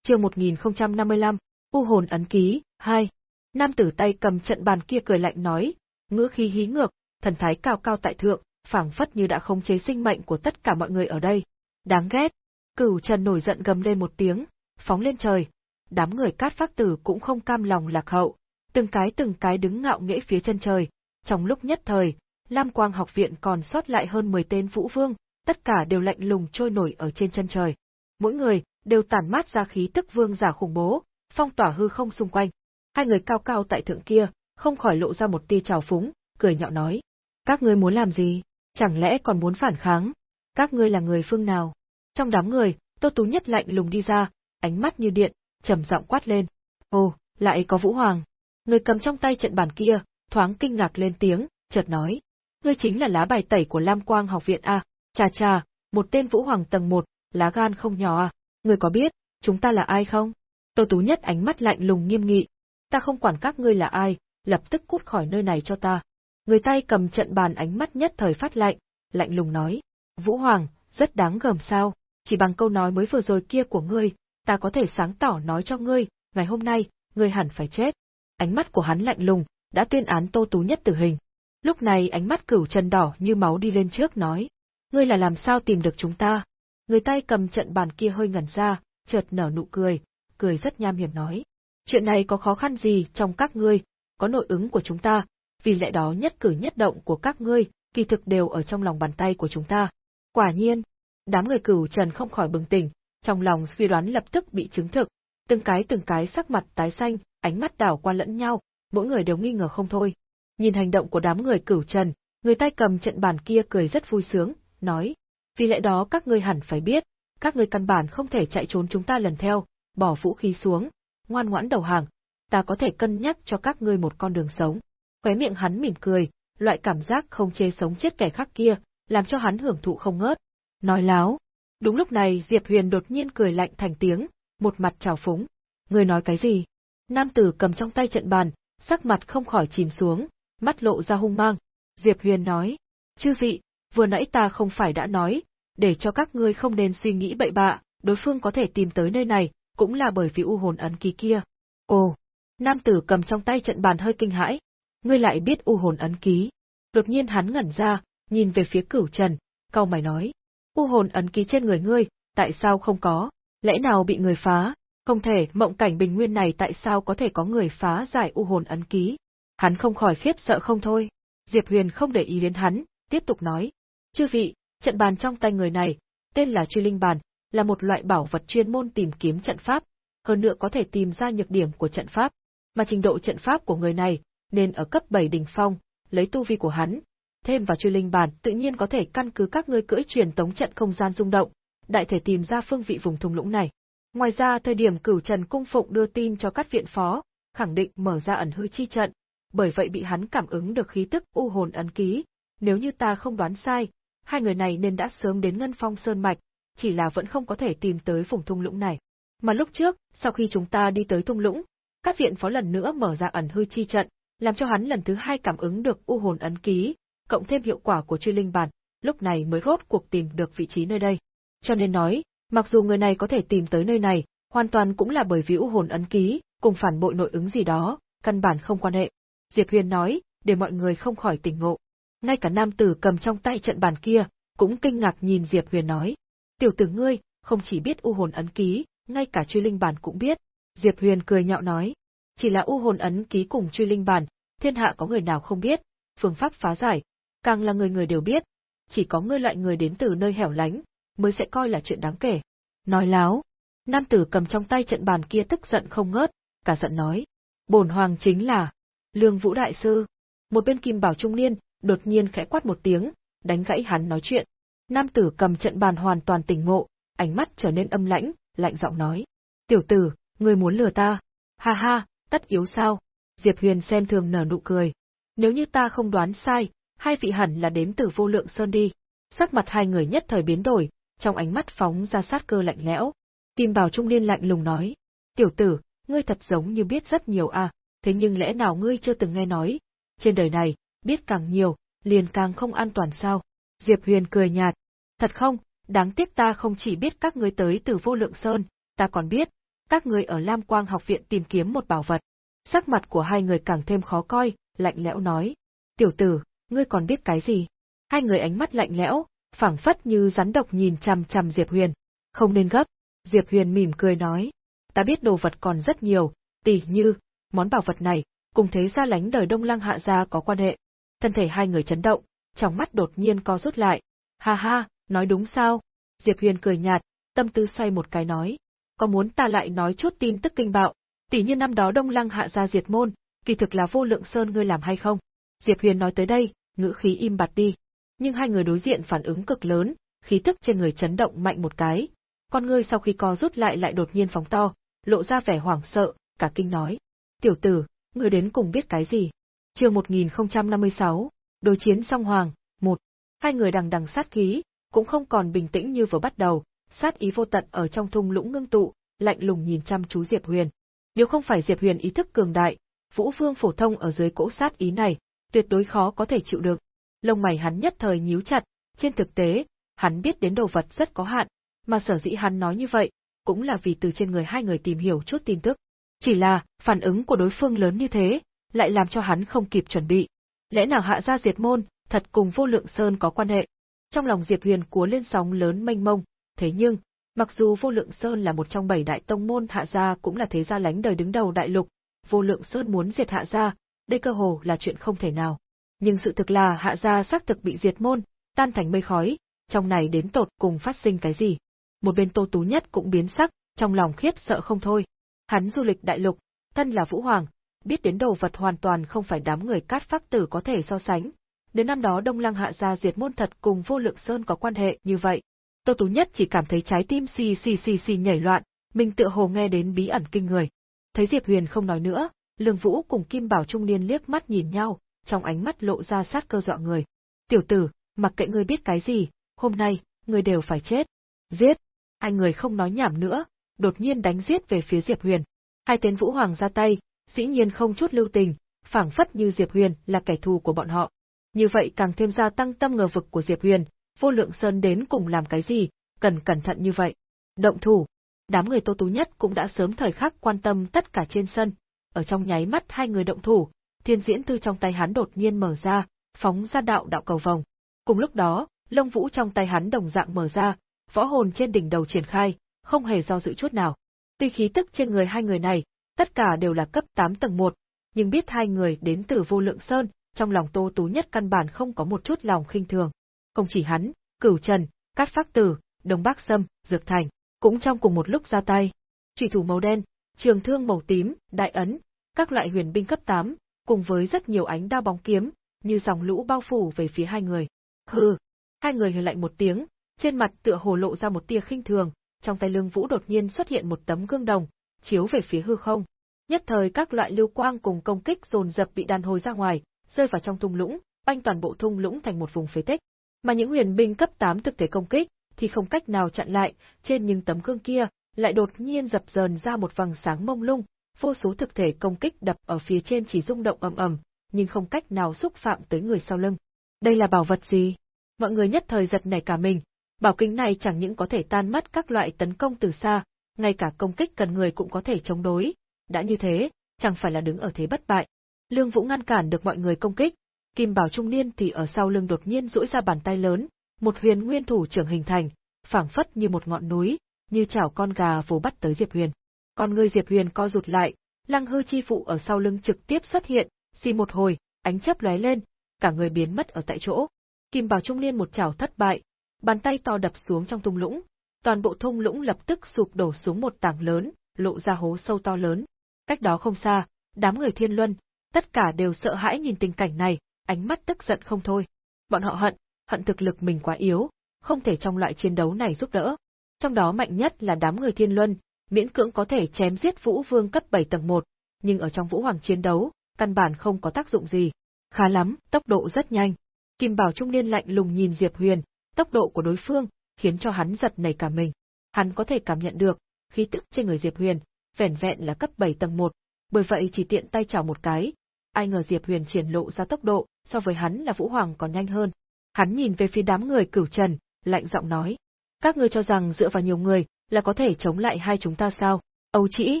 Chương 1055, U hồn ấn ký, 2. Nam tử tay cầm trận bàn kia cười lạnh nói, ngữ khí hí ngược, thần thái cao cao tại thượng, phảng phất như đã khống chế sinh mệnh của tất cả mọi người ở đây. Đáng ghét. Cửu Trần nổi giận gầm lên một tiếng, phóng lên trời. Đám người cát phát tử cũng không cam lòng lạc hậu, từng cái từng cái đứng ngạo nghễ phía chân trời. Trong lúc nhất thời, Lam Quang học viện còn sót lại hơn 10 tên vũ vương, tất cả đều lạnh lùng trôi nổi ở trên chân trời. Mỗi người đều tản mát ra khí tức vương giả khủng bố, phong tỏa hư không xung quanh. Hai người cao cao tại thượng kia, không khỏi lộ ra một tia trào phúng, cười nhạo nói: "Các ngươi muốn làm gì? Chẳng lẽ còn muốn phản kháng? Các ngươi là người phương nào?" Trong đám người, Tô Tú nhất lạnh lùng đi ra, ánh mắt như điện, trầm giọng quát lên: "Ồ, lại có Vũ Hoàng." Người cầm trong tay trận bàn kia, thoáng kinh ngạc lên tiếng, chợt nói: "Ngươi chính là lá bài tẩy của Lam Quang học viện a?" Chà chà, một tên Vũ Hoàng tầng 1, lá gan không nhỏ à, ngươi có biết, chúng ta là ai không? Tô Tú Nhất ánh mắt lạnh lùng nghiêm nghị. Ta không quản các ngươi là ai, lập tức cút khỏi nơi này cho ta. Người tay cầm trận bàn ánh mắt nhất thời phát lạnh, lạnh lùng nói. Vũ Hoàng, rất đáng gờm sao, chỉ bằng câu nói mới vừa rồi kia của ngươi, ta có thể sáng tỏ nói cho ngươi, ngày hôm nay, ngươi hẳn phải chết. Ánh mắt của hắn lạnh lùng, đã tuyên án Tô Tú Nhất tử hình. Lúc này ánh mắt cửu trần đỏ như máu đi lên trước nói. Ngươi là làm sao tìm được chúng ta? Người tay cầm trận bàn kia hơi ngẩn ra, chợt nở nụ cười, cười rất nham hiểm nói. Chuyện này có khó khăn gì trong các ngươi, có nội ứng của chúng ta, vì lẽ đó nhất cử nhất động của các ngươi, kỳ thực đều ở trong lòng bàn tay của chúng ta. Quả nhiên, đám người cửu trần không khỏi bừng tỉnh, trong lòng suy đoán lập tức bị chứng thực, từng cái từng cái sắc mặt tái xanh, ánh mắt đảo qua lẫn nhau, mỗi người đều nghi ngờ không thôi. Nhìn hành động của đám người cửu trần, người tay cầm trận bàn kia cười rất vui sướng, nói, vì lẽ đó các ngươi hẳn phải biết, các ngươi căn bản không thể chạy trốn chúng ta lần theo, bỏ vũ khí xuống, ngoan ngoãn đầu hàng, ta có thể cân nhắc cho các ngươi một con đường sống. Khóe miệng hắn mỉm cười, loại cảm giác không chê sống chết kẻ khác kia, làm cho hắn hưởng thụ không ngớt. Nói láo. Đúng lúc này Diệp Huyền đột nhiên cười lạnh thành tiếng, một mặt trào phúng. Người nói cái gì? Nam tử cầm trong tay trận bàn, sắc mặt không khỏi chìm xuống, mắt lộ ra hung mang. Diệp Huyền nói, chư vị, vừa nãy ta không phải đã nói, để cho các ngươi không nên suy nghĩ bậy bạ, đối phương có thể tìm tới nơi này, cũng là bởi vì u hồn ấn ký kia. Ồ, nam tử cầm trong tay trận bàn hơi kinh hãi, ngươi lại biết u hồn ấn ký. Đột nhiên hắn ngẩn ra, nhìn về phía cửu trần, cau mày nói, u hồn ấn ký trên người ngươi, tại sao không có, lẽ nào bị người phá, không thể, mộng cảnh bình nguyên này tại sao có thể có người phá giải u hồn ấn ký. Hắn không khỏi khiếp sợ không thôi. Diệp Huyền không để ý đến hắn, tiếp tục nói, Chư vị, trận bàn trong tay người này, tên là truy linh bàn, là một loại bảo vật chuyên môn tìm kiếm trận pháp, hơn nữa có thể tìm ra nhược điểm của trận pháp, mà trình độ trận pháp của người này nên ở cấp 7 đỉnh phong, lấy tu vi của hắn, thêm vào truy linh bản tự nhiên có thể căn cứ các ngươi cưỡi truyền tống trận không gian rung động, đại thể tìm ra phương vị vùng thung lũng này. Ngoài ra thời điểm cửu trần cung phụng đưa tin cho các viện phó, khẳng định mở ra ẩn hư chi trận, bởi vậy bị hắn cảm ứng được khí tức u hồn ấn ký, nếu như ta không đoán sai, hai người này nên đã sớm đến Ngân Phong Sơn Mạch, chỉ là vẫn không có thể tìm tới vùng thung lũng này. Mà lúc trước, sau khi chúng ta đi tới thung lũng, các viện phó lần nữa mở ra ẩn hư chi trận, làm cho hắn lần thứ hai cảm ứng được u hồn ấn ký, cộng thêm hiệu quả của truy linh bản, lúc này mới rốt cuộc tìm được vị trí nơi đây. Cho nên nói, mặc dù người này có thể tìm tới nơi này, hoàn toàn cũng là bởi vì u hồn ấn ký, cùng phản bội nội ứng gì đó, căn bản không quan hệ. Diệp Huyền nói, để mọi người không khỏi tỉnh ngộ. Ngay cả nam tử cầm trong tay trận bàn kia, cũng kinh ngạc nhìn Diệp Huyền nói. Tiểu tử ngươi, không chỉ biết u hồn ấn ký, ngay cả truy linh bản cũng biết. Diệp Huyền cười nhạo nói. Chỉ là u hồn ấn ký cùng truy linh bản, thiên hạ có người nào không biết, phương pháp phá giải, càng là người người đều biết. Chỉ có ngươi loại người đến từ nơi hẻo lánh, mới sẽ coi là chuyện đáng kể. Nói láo. Nam tử cầm trong tay trận bàn kia tức giận không ngớt, cả giận nói. Bổn hoàng chính là Lương Vũ Đại Sư. Một bên kim bảo trung niên, đột nhiên khẽ quát một tiếng, đánh gãy hắn nói chuyện. Nam tử cầm trận bàn hoàn toàn tỉnh ngộ, ánh mắt trở nên âm lãnh, lạnh giọng nói. Tiểu tử, ngươi muốn lừa ta? Ha ha, tất yếu sao? Diệp Huyền xem thường nở nụ cười. Nếu như ta không đoán sai, hai vị hẳn là đến từ vô lượng sơn đi. Sắc mặt hai người nhất thời biến đổi, trong ánh mắt phóng ra sát cơ lạnh lẽo. Kim Bảo Trung Niên lạnh lùng nói. Tiểu tử, ngươi thật giống như biết rất nhiều à, thế nhưng lẽ nào ngươi chưa từng nghe nói? Trên đời này, biết càng nhiều, liền càng không an toàn sao? Diệp Huyền cười nhạt. Thật không, đáng tiếc ta không chỉ biết các ngươi tới từ vô lượng sơn, ta còn biết, các ngươi ở Lam Quang học viện tìm kiếm một bảo vật. Sắc mặt của hai người càng thêm khó coi, lạnh lẽo nói. Tiểu tử, ngươi còn biết cái gì? Hai người ánh mắt lạnh lẽo, phảng phất như rắn độc nhìn chằm chằm Diệp Huyền. Không nên gấp, Diệp Huyền mỉm cười nói. Ta biết đồ vật còn rất nhiều, tỉ như, món bảo vật này, cùng thế gia lánh đời Đông Lăng hạ gia có quan hệ. Thân thể hai người chấn động, trong mắt đột nhiên co rút lại. Ha ha, nói đúng sao? Diệp Huyền cười nhạt, tâm tư xoay một cái nói. Có muốn ta lại nói chút tin tức kinh bạo, tỷ như năm đó Đông Lăng hạ gia diệt môn, kỳ thực là vô lượng sơn ngươi làm hay không? Diệp Huyền nói tới đây, ngữ khí im bặt đi. Nhưng hai người đối diện phản ứng cực lớn, khí tức trên người chấn động mạnh một cái. Con ngươi sau khi co rút lại lại đột nhiên phóng to, lộ ra vẻ hoảng sợ, cả kinh nói. Tiểu tử, ngươi đến cùng biết cái gì? Chương 1056, đối chiến song hoàng, một. Hai người đằng đằng sát khí, cũng không còn bình tĩnh như vừa bắt đầu, sát ý vô tận ở trong thung lũng ngưng tụ, lạnh lùng nhìn chăm chú Diệp Huyền. Nếu không phải Diệp Huyền ý thức cường đại, Vũ Vương phổ thông ở dưới cỗ sát ý này, tuyệt đối khó có thể chịu được. Lông mày hắn nhất thời nhíu chặt, trên thực tế, hắn biết đến đồ vật rất có hạn, mà sở dĩ hắn nói như vậy, cũng là vì từ trên người hai người tìm hiểu chút tin tức. Chỉ là, phản ứng của đối phương lớn như thế, lại làm cho hắn không kịp chuẩn bị. Lẽ nào hạ gia diệt môn, thật cùng vô lượng sơn có quan hệ? Trong lòng Diệp Huyền cuốn lên sóng lớn mênh mông, thế nhưng, mặc dù vô lượng sơn là một trong bảy đại tông môn hạ gia cũng là thế gia lánh đời đứng đầu đại lục, vô lượng sơn muốn diệt hạ gia, đây cơ hồ là chuyện không thể nào. Nhưng sự thực là hạ gia xác thực bị diệt môn, tan thành mây khói, trong này đến tột cùng phát sinh cái gì. Một bên Tô Tú Nhất cũng biến sắc, trong lòng khiếp sợ không thôi. Hắn du lịch đại lục, thân là Vũ Hoàng, biết đến đồ vật hoàn toàn không phải đám người cát phác tử có thể so sánh. Đến năm đó Đông Lăng hạ gia diệt môn thật cùng vô lượng sơn có quan hệ như vậy. Tô Tú Nhất chỉ cảm thấy trái tim xì xì xì xì nhảy loạn, mình tựa hồ nghe đến bí ẩn kinh người. Thấy Diệp Huyền không nói nữa, Lương Vũ cùng Kim Bảo Trung Niên liếc mắt nhìn nhau, trong ánh mắt lộ ra sát cơ dọa người. Tiểu tử, mặc kệ ngươi biết cái gì, hôm nay, ngươi đều phải chết. Giết! Hai người không nói nhảm nữa, đột nhiên đánh giết về phía Diệp Huyền. Hai tên Vũ Hoàng ra tay, dĩ nhiên không chút lưu tình, phảng phất như Diệp Huyền là kẻ thù của bọn họ. Như vậy càng thêm gia tăng tâm ngờ vực của Diệp Huyền, vô lượng sơn đến cùng làm cái gì, cần cẩn thận như vậy. Động thủ, đám người Tô Tú Nhất cũng đã sớm thời khắc quan tâm tất cả trên sân, ở trong nháy mắt hai người động thủ, thiên diễn tư trong tay hắn đột nhiên mở ra, phóng ra đạo đạo cầu vòng. Cùng lúc đó, lông vũ trong tay hắn đồng dạng mở ra, võ hồn trên đỉnh đầu triển khai, không hề do dự chút nào. Tuy khí tức trên người hai người này, tất cả đều là cấp 8 tầng 1, nhưng biết hai người đến từ vô lượng sơn, trong lòng Tô Tú Nhất căn bản không có một chút lòng khinh thường. Không chỉ hắn, Cửu Trần, Cát Phác Tử, Đông Bắc Sâm, Dược Thành, cũng trong cùng một lúc ra tay. Chỉ thủ màu đen, trường thương màu tím, đại ấn, các loại huyền binh cấp 8, cùng với rất nhiều ánh đao bóng kiếm, như dòng lũ bao phủ về phía hai người. Hừ, hai người hừ lạnh một tiếng, trên mặt tựa hồ lộ ra một tia khinh thường, trong tay Lương Vũ đột nhiên xuất hiện một tấm gương đồng, chiếu về phía hư không. Nhất thời các loại lưu quang cùng công kích dồn dập bị đàn hồi ra ngoài, rơi vào trong thung lũng, banh toàn bộ thung lũng thành một vùng phế tích. Mà những huyền binh cấp 8 thực thể công kích thì không cách nào chặn lại, trên những tấm gương kia lại đột nhiên dập dờn ra một vầng sáng mông lung, vô số thực thể công kích đập ở phía trên chỉ rung động ầm ầm, nhưng không cách nào xúc phạm tới người sau lưng. Đây là bảo vật gì? Mọi người nhất thời giật nảy cả mình. Bảo kính này chẳng những có thể tan mất các loại tấn công từ xa, ngay cả công kích cần người cũng có thể chống đối. Đã như thế, chẳng phải là đứng ở thế bất bại. Lương Vũ ngăn cản được mọi người công kích, Kim Bảo trung niên thì ở sau lưng đột nhiên duỗi ra bàn tay lớn, một huyền nguyên thủ trưởng hình thành, phảng phất như một ngọn núi, như chảo con gà vồ bắt tới Diệp Huyền. Con người Diệp Huyền co rụt lại, lăng hư chi phụ ở sau lưng trực tiếp xuất hiện, xì một hồi, ánh chớp lóe lên, cả người biến mất ở tại chỗ. Kim Bảo trung niên một chảo thất bại, bàn tay to đập xuống trong thung lũng, toàn bộ thung lũng lập tức sụp đổ xuống một tảng lớn, lộ ra hố sâu to lớn. Cách đó không xa, đám người Thiên Luân, tất cả đều sợ hãi nhìn tình cảnh này, ánh mắt tức giận không thôi. Bọn họ hận, hận thực lực mình quá yếu, không thể trong loại chiến đấu này giúp đỡ. Trong đó mạnh nhất là đám người Thiên Luân, miễn cưỡng có thể chém giết Vũ Vương cấp 7 tầng 1, nhưng ở trong Vũ Hoàng chiến đấu, căn bản không có tác dụng gì. Khá lắm, tốc độ rất nhanh. Kim Bảo trung niên lạnh lùng nhìn Diệp Huyền, tốc độ của đối phương khiến cho hắn giật nảy cả mình. Hắn có thể cảm nhận được, khí tức trên người Diệp Huyền, vẻn vẹn là cấp 7 tầng 1, bởi vậy chỉ tiện tay chảo một cái, ai ngờ Diệp Huyền triển lộ ra tốc độ, so với hắn là Vũ Hoàng còn nhanh hơn. Hắn nhìn về phía đám người cửu trần, lạnh giọng nói. Các ngươi cho rằng dựa vào nhiều người, là có thể chống lại hai chúng ta sao? Âu chỉ,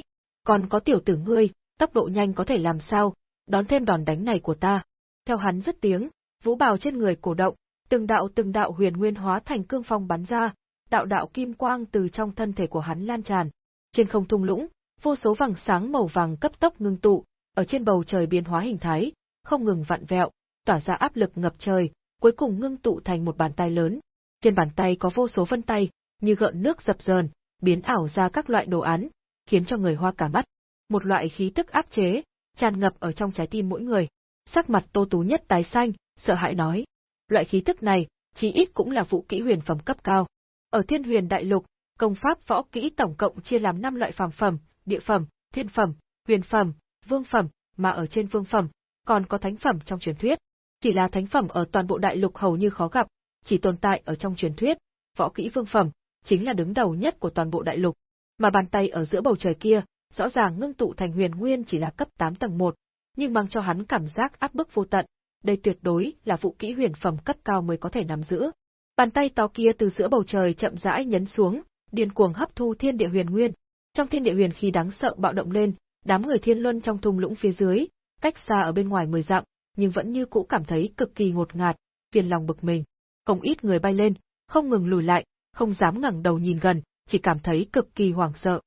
còn có tiểu tử ngươi, tốc độ nhanh có thể làm sao, đón thêm đòn đánh này của ta. Theo hắn dứt tiếng, vũ bào trên người cổ động, từng đạo từng đạo huyền nguyên hóa thành cương phong bắn ra, đạo đạo kim quang từ trong thân thể của hắn lan tràn. Trên không thung lũng, vô số vầng sáng màu vàng cấp tốc ngưng tụ, ở trên bầu trời biến hóa hình thái, không ngừng vặn vẹo, tỏa ra áp lực ngập trời, cuối cùng ngưng tụ thành một bàn tay lớn. Trên bàn tay có vô số vân tay, như gợn nước dập dờn, biến ảo ra các loại đồ án, khiến cho người hoa cả mắt. Một loại khí tức áp chế, tràn ngập ở trong trái tim mỗi người. Sắc mặt Tô Tú Nhất tái xanh, sợ hãi nói. Loại khí tức này, chí ít cũng là vũ kỹ huyền phẩm cấp cao. Ở Thiên Huyền Đại Lục, công pháp võ kỹ tổng cộng chia làm 5 loại phàm phẩm, địa phẩm, thiên phẩm, huyền phẩm, vương phẩm, mà ở trên vương phẩm, còn có thánh phẩm trong truyền thuyết. Chỉ là thánh phẩm ở toàn bộ đại lục hầu như khó gặp, chỉ tồn tại ở trong truyền thuyết, võ kỹ vương phẩm, chính là đứng đầu nhất của toàn bộ đại lục. Mà bàn tay ở giữa bầu trời kia, rõ ràng ngưng tụ thành huyền nguyên chỉ là cấp 8 tầng 1, nhưng mang cho hắn cảm giác áp bức vô tận, đây tuyệt đối là vũ kỹ huyền phẩm cấp cao mới có thể nắm giữ. Bàn tay to kia từ giữa bầu trời chậm rãi nhấn xuống, điên cuồng hấp thu thiên địa huyền nguyên. Trong thiên địa huyền khí đáng sợ bạo động lên, đám người thiên luân trong thung lũng phía dưới, cách xa ở bên ngoài mười dặm, nhưng vẫn như cũ cảm thấy cực kỳ ngột ngạt, phiền lòng bực mình. Không ít người bay lên, không ngừng lùi lại, không dám ngẩng đầu nhìn gần, chỉ cảm thấy cực kỳ hoảng sợ.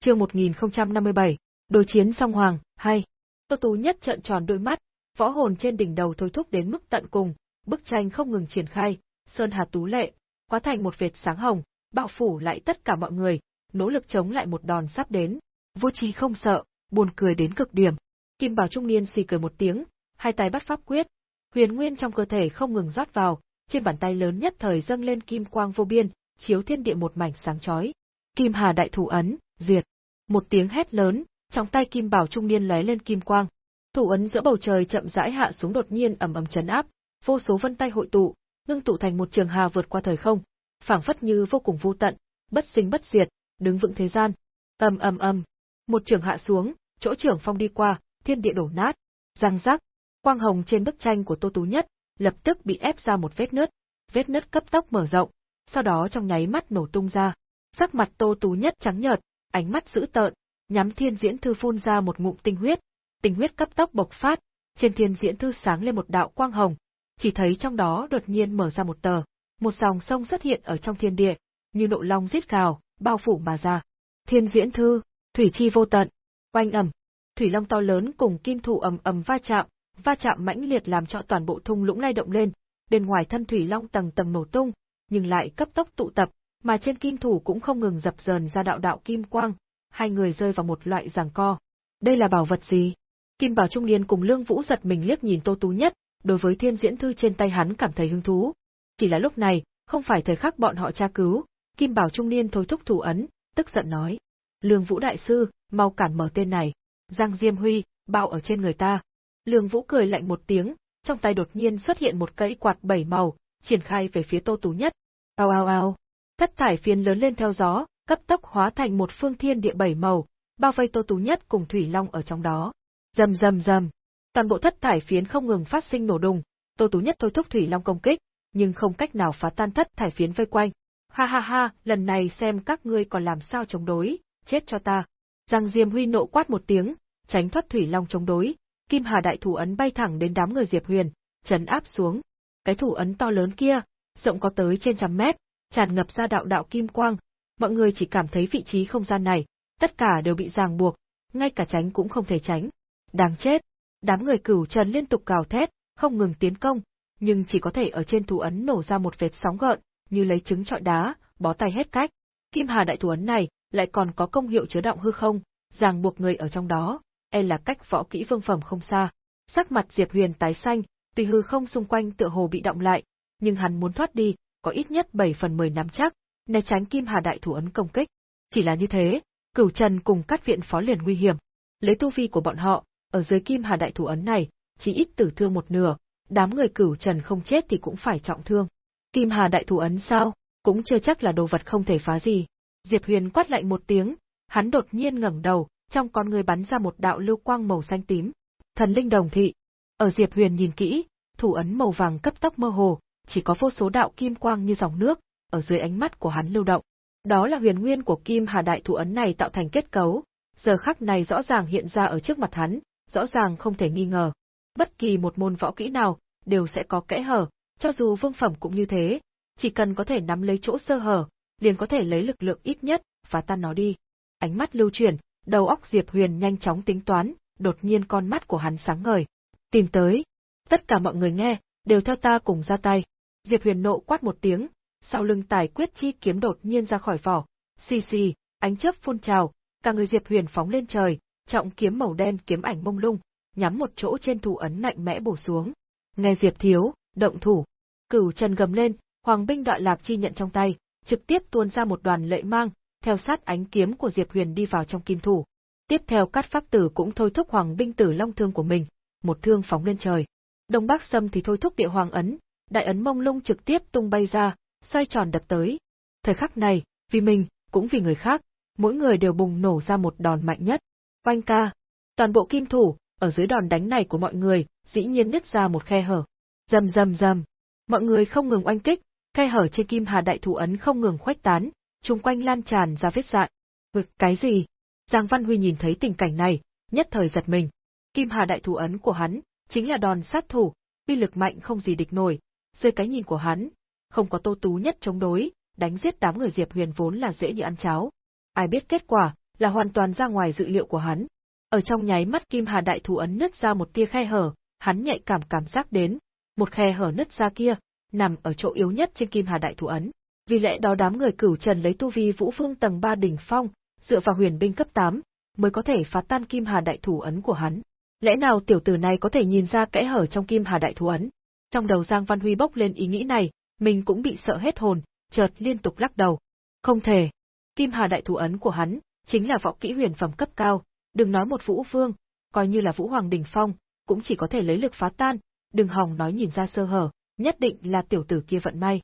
Chương 1057, đối chiến song hoàng, hay. Tô Tú nhất trợn tròn đôi mắt, võ hồn trên đỉnh đầu thôi thúc đến mức tận cùng, bức tranh không ngừng triển khai, sơn hà tú lệ, hóa thành một vệt sáng hồng, bao phủ lại tất cả mọi người, nỗ lực chống lại một đòn sắp đến. Vô trí không sợ, buồn cười đến cực điểm. Kim Bảo trung niên xì cười một tiếng, hai tay bắt pháp quyết, huyền nguyên trong cơ thể không ngừng rót vào, trên bàn tay lớn nhất thời dâng lên kim quang vô biên, chiếu thiên địa một mảnh sáng chói. Kim Hà đại thủ ấn, diệt. Một tiếng hét lớn, trong tay Kim Bảo trung niên lóe lên kim quang. Thủ ấn giữa bầu trời chậm rãi hạ xuống đột nhiên ầm ầm chấn áp, vô số vân tay hội tụ, ngưng tụ thành một trường hà vượt qua thời không, phảng phất như vô cùng vô tận, bất sinh bất diệt, đứng vững thế gian. Ầm ầm ầm, một trường hạ xuống, chỗ trưởng phong đi qua, thiên địa đổ nát, răng rắc, quang hồng trên bức tranh của Tô Tú Nhất lập tức bị ép ra một vết nứt, vết nứt cấp tốc mở rộng, sau đó trong nháy mắt nổ tung ra. Sắc mặt Tô Tú Nhất trắng nhợt, ánh mắt dữ tợn, nhắm Thiên Diễn Thư phun ra một ngụm tinh huyết, tinh huyết cấp tốc bộc phát, trên Thiên Diễn Thư sáng lên một đạo quang hồng, chỉ thấy trong đó đột nhiên mở ra một tờ, một dòng sông xuất hiện ở trong thiên địa, như nộ long giết gào, bao phủ mà ra. Thiên Diễn Thư, thủy chi vô tận, oanh ầm, thủy long to lớn cùng kim thủ ầm ầm va chạm, va chạm mãnh liệt làm cho toàn bộ thung lũng lay động lên, bên ngoài thân thủy long tầng tầng nổ tung, nhưng lại cấp tốc tụ tập, mà trên kim thủ cũng không ngừng dập dờn ra đạo đạo kim quang, hai người rơi vào một loại giằng co. Đây là bảo vật gì? Kim Bảo Trung Niên cùng Lương Vũ giật mình liếc nhìn Tô Tú Nhất, đối với thiên diễn thư trên tay hắn cảm thấy hứng thú. Chỉ là lúc này, không phải thời khắc bọn họ tra cứu, Kim Bảo Trung Niên thôi thúc thủ ấn, tức giận nói. Lương Vũ Đại Sư, mau cản mở tên này. Giang Diêm Huy, bao ở trên người ta. Lương Vũ cười lạnh một tiếng, trong tay đột nhiên xuất hiện một cây quạt bảy màu, triển khai về phía Tô Tú Nhất. Ao ao ao. Thất thải phiến lớn lên theo gió, cấp tốc hóa thành một phương thiên địa bảy màu, bao vây Tô Tú Nhất cùng Thủy Long ở trong đó. Rầm rầm rầm. Toàn bộ thất thải phiến không ngừng phát sinh nổ đùng, Tô Tú Nhất thôi thúc Thủy Long công kích, nhưng không cách nào phá tan thất thải phiến vây quanh. Ha ha ha, lần này xem các ngươi còn làm sao chống đối, chết cho ta. Giang Diêm Huy nộ quát một tiếng, tránh thoát Thủy Long chống đối, Kim Hà đại thủ ấn bay thẳng đến đám người Diệp Huyền, chấn áp xuống. Cái thủ ấn to lớn kia, rộng có tới trên trăm mét, tràn ngập ra đạo đạo kim quang, mọi người chỉ cảm thấy vị trí không gian này, tất cả đều bị ràng buộc, ngay cả tránh cũng không thể tránh. Đáng chết! Đám người cửu trần liên tục cào thét, không ngừng tiến công, nhưng chỉ có thể ở trên thủ ấn nổ ra một vệt sóng gợn, như lấy trứng trọi đá, bó tay hết cách. Kim Hà đại thủ ấn này lại còn có công hiệu chứa động hư không, ràng buộc người ở trong đó, e là cách võ kỹ vương phẩm không xa. Sắc mặt Diệp Huyền tái xanh, tuy hư không xung quanh tựa hồ bị động lại, nhưng hắn muốn thoát đi, có ít nhất 7 phần 10 nắm chắc, né tránh Kim Hà đại thủ ấn công kích. Chỉ là như thế, Cửu Trần cùng các viện phó liền nguy hiểm. Lấy tu vi của bọn họ, ở dưới Kim Hà đại thủ ấn này, chỉ ít tử thương một nửa, đám người Cửu Trần không chết thì cũng phải trọng thương. Kim Hà đại thủ ấn sao, cũng chưa chắc là đồ vật không thể phá gì. Diệp Huyền quát lạnh một tiếng, hắn đột nhiên ngẩng đầu, trong con người bắn ra một đạo lưu quang màu xanh tím. Thần linh đồng thị. Ở Diệp Huyền nhìn kỹ, thủ ấn màu vàng cấp tốc mơ hồ, chỉ có vô số đạo kim quang như dòng nước, ở dưới ánh mắt của hắn lưu động. Đó là huyền nguyên của kim hà đại thủ ấn này tạo thành kết cấu, giờ khắc này rõ ràng hiện ra ở trước mặt hắn, rõ ràng không thể nghi ngờ. Bất kỳ một môn võ kỹ nào, đều sẽ có kẽ hở, cho dù vương phẩm cũng như thế, chỉ cần có thể nắm lấy chỗ sơ hở, liền có thể lấy lực lượng ít nhất, phá tan nó đi. Ánh mắt lưu chuyển, đầu óc Diệp Huyền nhanh chóng tính toán, đột nhiên con mắt của hắn sáng ngời. Tìm tới. Tất cả mọi người nghe, đều theo ta cùng ra tay. Diệp Huyền nộ quát một tiếng, sau lưng tài quyết chi kiếm đột nhiên ra khỏi vỏ. Xì xì, ánh chớp phun trào, cả người Diệp Huyền phóng lên trời, trọng kiếm màu đen kiếm ảnh mông lung, nhắm một chỗ trên thủ ấn mạnh mẽ bổ xuống. Nghe Diệp Thiếu, động thủ. Cửu Trần gầm lên, Hoàng binh đoạn lạc chi nhận trong tay, trực tiếp tuôn ra một đoàn lệ mang, theo sát ánh kiếm của Diệp Huyền đi vào trong kim thủ. Tiếp theo Cát Pháp Tử cũng thôi thúc Hoàng binh tử long thương của mình, một thương phóng lên trời. Đông Bắc Sâm thì thôi thúc địa hoàng ấn, đại ấn mông lung trực tiếp tung bay ra, xoay tròn đập tới. Thời khắc này, vì mình, cũng vì người khác, mỗi người đều bùng nổ ra một đòn mạnh nhất. Oanh ca, toàn bộ kim thủ, ở dưới đòn đánh này của mọi người, dĩ nhiên nứt ra một khe hở. Rầm rầm rầm, mọi người không ngừng oanh kích, khe hở trên kim hà đại thủ ấn không ngừng khuếch tán, chung quanh lan tràn ra vết dạn. Vực cái gì? Giang Văn Huy nhìn thấy tình cảnh này, nhất thời giật mình. Kim hà đại thủ ấn của hắn, chính là đòn sát thủ, uy lực mạnh không gì địch nổi. Dưới cái nhìn của hắn, không có tô tú nhất chống đối, đánh giết đám người Diệp Huyền vốn là dễ như ăn cháo. Ai biết kết quả, là hoàn toàn ra ngoài dự liệu của hắn. Ở trong nháy mắt Kim Hà đại thủ ấn nứt ra một tia khe hở, hắn nhạy cảm cảm giác đến, một khe hở nứt ra kia, nằm ở chỗ yếu nhất trên Kim Hà đại thủ ấn. Vì lẽ đó đám người cửu trần lấy tu vi vũ phương tầng 3 đỉnh phong, dựa vào huyền binh cấp 8, mới có thể phá tan Kim Hà đại thủ ấn của hắn. Lẽ nào tiểu tử này có thể nhìn ra kẽ hở trong Kim Hà đại thủ ấn? Trong đầu Giang Văn Huy bốc lên ý nghĩ này, mình cũng bị sợ hết hồn, chợt liên tục lắc đầu. Không thể. Kim Hà đại thủ ấn của hắn, chính là võ kỹ huyền phẩm cấp cao, đừng nói một vũ vương, coi như là vũ hoàng đỉnh phong, cũng chỉ có thể lấy lực phá tan, đừng hòng nói nhìn ra sơ hở, nhất định là tiểu tử kia vận may.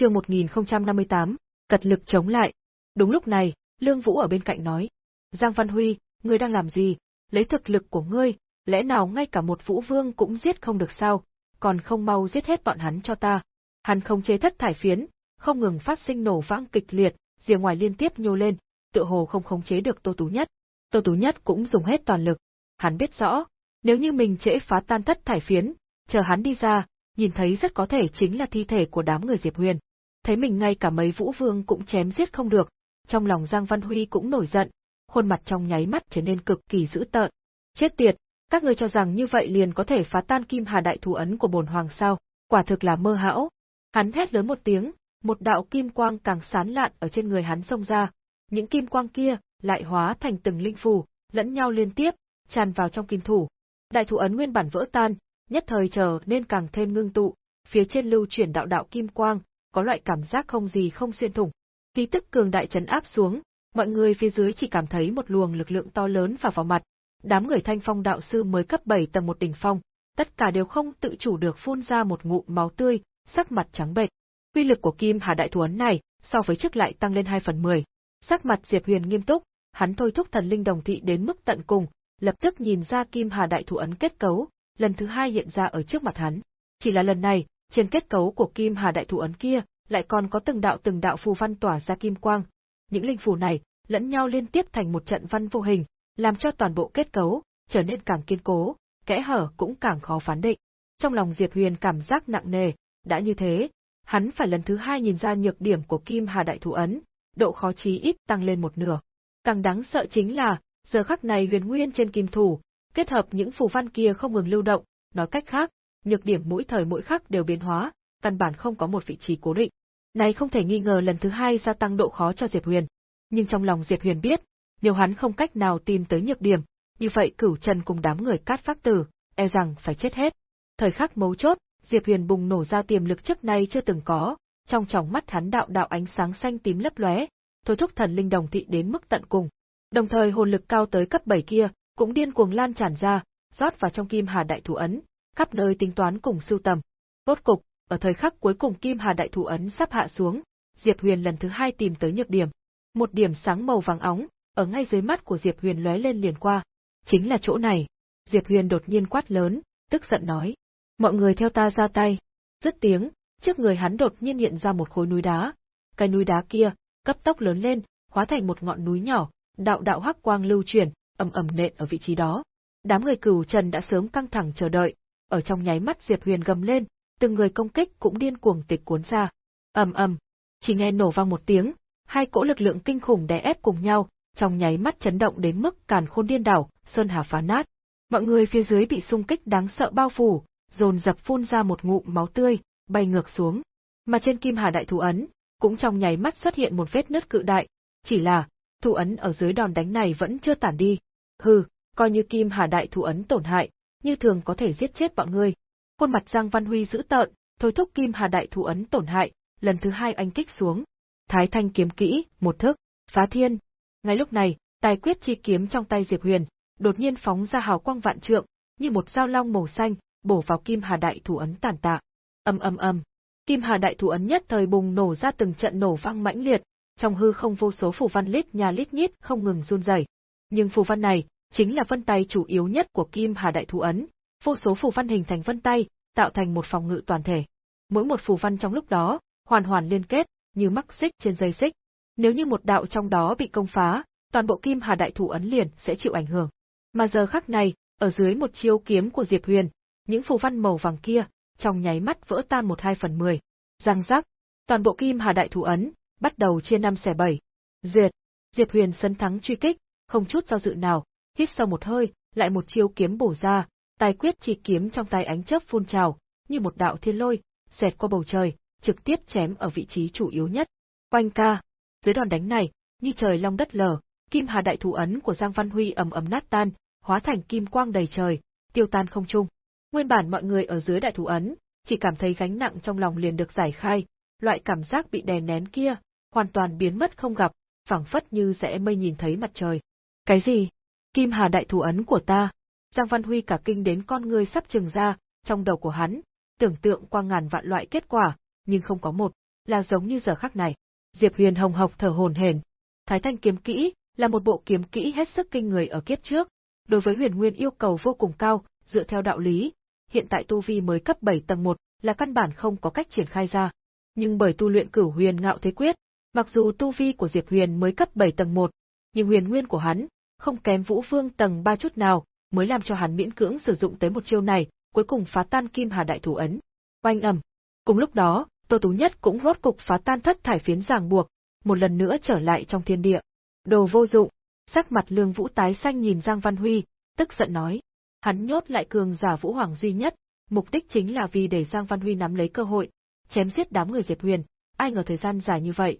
Chương 1058, cật lực chống lại. Đúng lúc này, Lương Vũ ở bên cạnh nói: "Giang Văn Huy, ngươi đang làm gì? Lấy thực lực của ngươi, lẽ nào ngay cả một vũ vương cũng giết không được sao? Còn không mau giết hết bọn hắn cho ta." Hắn không chế thất thải phiến, không ngừng phát sinh nổ vang kịch liệt, rìa ngoài liên tiếp nhô lên, tựa hồ không khống chế được Tô Tú Nhất. Tô Tú Nhất cũng dùng hết toàn lực. Hắn biết rõ, nếu như mình trễ phá tan thất thải phiến, chờ hắn đi ra, nhìn thấy rất có thể chính là thi thể của đám người Diệp Huyền. Thấy mình ngay cả mấy vũ vương cũng chém giết không được, trong lòng Giang Văn Huy cũng nổi giận, khuôn mặt trong nháy mắt trở nên cực kỳ dữ tợn. Chết tiệt, các người cho rằng như vậy liền có thể phá tan kim hà đại thủ ấn của bồn hoàng sao, quả thực là mơ hão. Hắn hét lớn một tiếng, một đạo kim quang càng sán lạn ở trên người hắn xông ra, những kim quang kia lại hóa thành từng linh phù, lẫn nhau liên tiếp, tràn vào trong kim thủ. Đại thủ ấn nguyên bản vỡ tan, nhất thời chờ nên càng thêm ngưng tụ, phía trên lưu chuyển đạo đạo kim quang, có loại cảm giác không gì không xuyên thủng. Khí tức cường đại chấn áp xuống, mọi người phía dưới chỉ cảm thấy một luồng lực lượng to lớn vào vào mặt. Đám người thanh phong đạo sư mới cấp 7 tầng một đỉnh phong, tất cả đều không tự chủ được phun ra một ngụm máu tươi, sắc mặt trắng bệch. Uy lực của Kim Hà Đại Thủ ấn này, so với trước lại tăng lên 2 phần 10. Sắc mặt Diệp Huyền nghiêm túc, hắn thôi thúc thần linh đồng thị đến mức tận cùng, lập tức nhìn ra Kim Hà Đại Thủ ấn kết cấu, lần thứ hai hiện ra ở trước mặt hắn. Chỉ là lần này, trên kết cấu của Kim Hà Đại Thủ ấn kia, lại còn có từng đạo từng đạo phù văn tỏa ra kim quang. Những linh phù này, lẫn nhau liên tiếp thành một trận văn vô hình, làm cho toàn bộ kết cấu trở nên càng kiên cố, kẽ hở cũng càng khó phán định. Trong lòng Diệp Huyền cảm giác nặng nề, đã như thế, hắn phải lần thứ hai nhìn ra nhược điểm của Kim Hà Đại Thủ ấn, độ khó chí ít tăng lên một nửa. Càng đáng sợ chính là, giờ khắc này huyền nguyên trên kim thủ, kết hợp những phù văn kia không ngừng lưu động, nói cách khác, nhược điểm mỗi thời mỗi khắc đều biến hóa, căn bản không có một vị trí cố định. Này không thể nghi ngờ lần thứ hai gia tăng độ khó cho Diệp Huyền. Nhưng trong lòng Diệp Huyền biết, nếu hắn không cách nào tìm tới nhược điểm, như vậy cửu trần cùng đám người cát phát tử, e rằng phải chết hết. Thời khắc mấu chốt, Diệp Huyền bùng nổ ra tiềm lực trước nay chưa từng có, trong tròng mắt hắn đạo đạo ánh sáng xanh tím lấp lóe, thôi thúc thần linh đồng thị đến mức tận cùng. Đồng thời hồn lực cao tới cấp 7 kia, cũng điên cuồng lan tràn ra, rót vào trong Kim Hà Đại Thủ ấn, khắp nơi tính toán cùng sưu tầm. Rốt cục, ở thời khắc cuối cùng Kim Hà Đại Thủ ấn sắp hạ xuống, Diệp Huyền lần thứ hai tìm tới nhược điểm. Một điểm sáng màu vàng óng, ở ngay dưới mắt của Diệp Huyền lóe lên liền qua. Chính là chỗ này. Diệp Huyền đột nhiên quát lớn, tức giận nói. Mọi người theo ta ra tay. Dứt tiếng, trước người hắn đột nhiên hiện ra một khối núi đá. Cái núi đá kia, cấp tốc lớn lên, hóa thành một ngọn núi nhỏ, đạo đạo hắc quang lưu chuyển, ầm ầm nện ở vị trí đó. Đám người cửu trần đã sớm căng thẳng chờ đợi, ở trong nháy mắt Diệp Huyền gầm lên, từng người công kích cũng điên cuồng tịch cuốn ra. ầm ầm, chỉ nghe nổ vang một tiếng, hai cỗ lực lượng kinh khủng đè ép cùng nhau, trong nháy mắt chấn động đến mức càn khôn điên đảo, sơn hà phá nát. Mọi người phía dưới bị xung kích đáng sợ bao phủ, dồn dập phun ra một ngụm máu tươi, bay ngược xuống. Mà trên kim hà đại thủ ấn, cũng trong nháy mắt xuất hiện một vết nứt cự đại, chỉ là, thủ ấn ở dưới đòn đánh này vẫn chưa tản đi. Hừ, coi như kim hà đại thủ ấn tổn hại, như thường có thể giết chết bọn ngươi. Khuôn mặt Giang Văn Huy giữ tợn, thôi thúc kim hà đại thủ ấn tổn hại, lần thứ hai anh kích xuống. Thái thanh kiếm kỹ, một thức, phá thiên. Ngay lúc này, tài quyết chi kiếm trong tay Diệp Huyền, đột nhiên phóng ra hào quang vạn trượng, như một dao long màu xanh, bổ vào kim hà đại thủ ấn tàn tạ. Ầm ầm ầm, kim hà đại thủ ấn nhất thời bùng nổ ra từng trận nổ vang mãnh liệt, trong hư không vô số phù văn lít nhà lít nhít không ngừng run rẩy. Nhưng phù văn này chính là vân tay chủ yếu nhất của kim hà đại thủ ấn, vô số phù văn hình thành vân tay, tạo thành một phòng ngự toàn thể. Mỗi một phù văn trong lúc đó, hoàn hoàn liên kết, như mắc xích trên dây xích. Nếu như một đạo trong đó bị công phá, toàn bộ kim hà đại thủ ấn liền sẽ chịu ảnh hưởng. Mà giờ khắc này, ở dưới một chiêu kiếm của Diệp Huyền, những phù văn màu vàng kia, trong nháy mắt vỡ tan một hai phần mười. Răng rắc, toàn bộ kim hà đại thủ ấn, bắt đầu chia năm xẻ bảy. Diệt, Diệp Huyền sấn thắng truy kích, không chút do dự nào, hít sâu một hơi, lại một chiêu kiếm bổ ra, tài quyết chi kiếm trong tay ánh chớp phun trào, như một đạo thiên lôi, xẹt qua bầu trời, trực tiếp chém ở vị trí chủ yếu nhất. Oanh ca, dưới đòn đánh này, như trời long đất lở, kim hà đại thủ ấn của Giang Văn Huy ầm ầm nát tan, hóa thành kim quang đầy trời, tiêu tan không trung. Nguyên bản mọi người ở dưới đại thủ ấn, chỉ cảm thấy gánh nặng trong lòng liền được giải khai, loại cảm giác bị đè nén kia, hoàn toàn biến mất không gặp, phảng phất như rẽ mây nhìn thấy mặt trời. Cái gì? Kim Hà đại thủ ấn của ta? Giang Văn Huy cả kinh đến con người sắp trừng ra, trong đầu của hắn, tưởng tượng qua ngàn vạn loại kết quả, nhưng không có một, là giống như giờ khắc này. Diệp Huyền hồng hộc thở hồn hển. Thái Thanh kiếm kỹ là một bộ kiếm kỹ hết sức kinh người ở kiếp trước, đối với Huyền Nguyên yêu cầu vô cùng cao, dựa theo đạo lý, hiện tại tu vi mới cấp 7 tầng 1, là căn bản không có cách triển khai ra. Nhưng bởi tu luyện Cửu Huyền Ngạo Thế Quyết, mặc dù tu vi của Diệp Huyền mới cấp 7 tầng 1, nhưng huyền nguyên của hắn không kém Vũ Vương tầng 3 chút nào, mới làm cho hắn miễn cưỡng sử dụng tới một chiêu này, cuối cùng phá tan Kim Hà đại thủ ấn. Oanh ầm. Cùng lúc đó, Tô Tú Nhất cũng rốt cục phá tan thất thải phiến ràng buộc, một lần nữa trở lại trong thiên địa. Đồ vô dụng, sắc mặt Lương Vũ tái xanh nhìn Giang Văn Huy, tức giận nói. Hắn nhốt lại cường giả Vũ Hoàng duy nhất, mục đích chính là vì để Giang Văn Huy nắm lấy cơ hội, chém giết đám người Diệp Huyền, ai ngờ thời gian dài như vậy.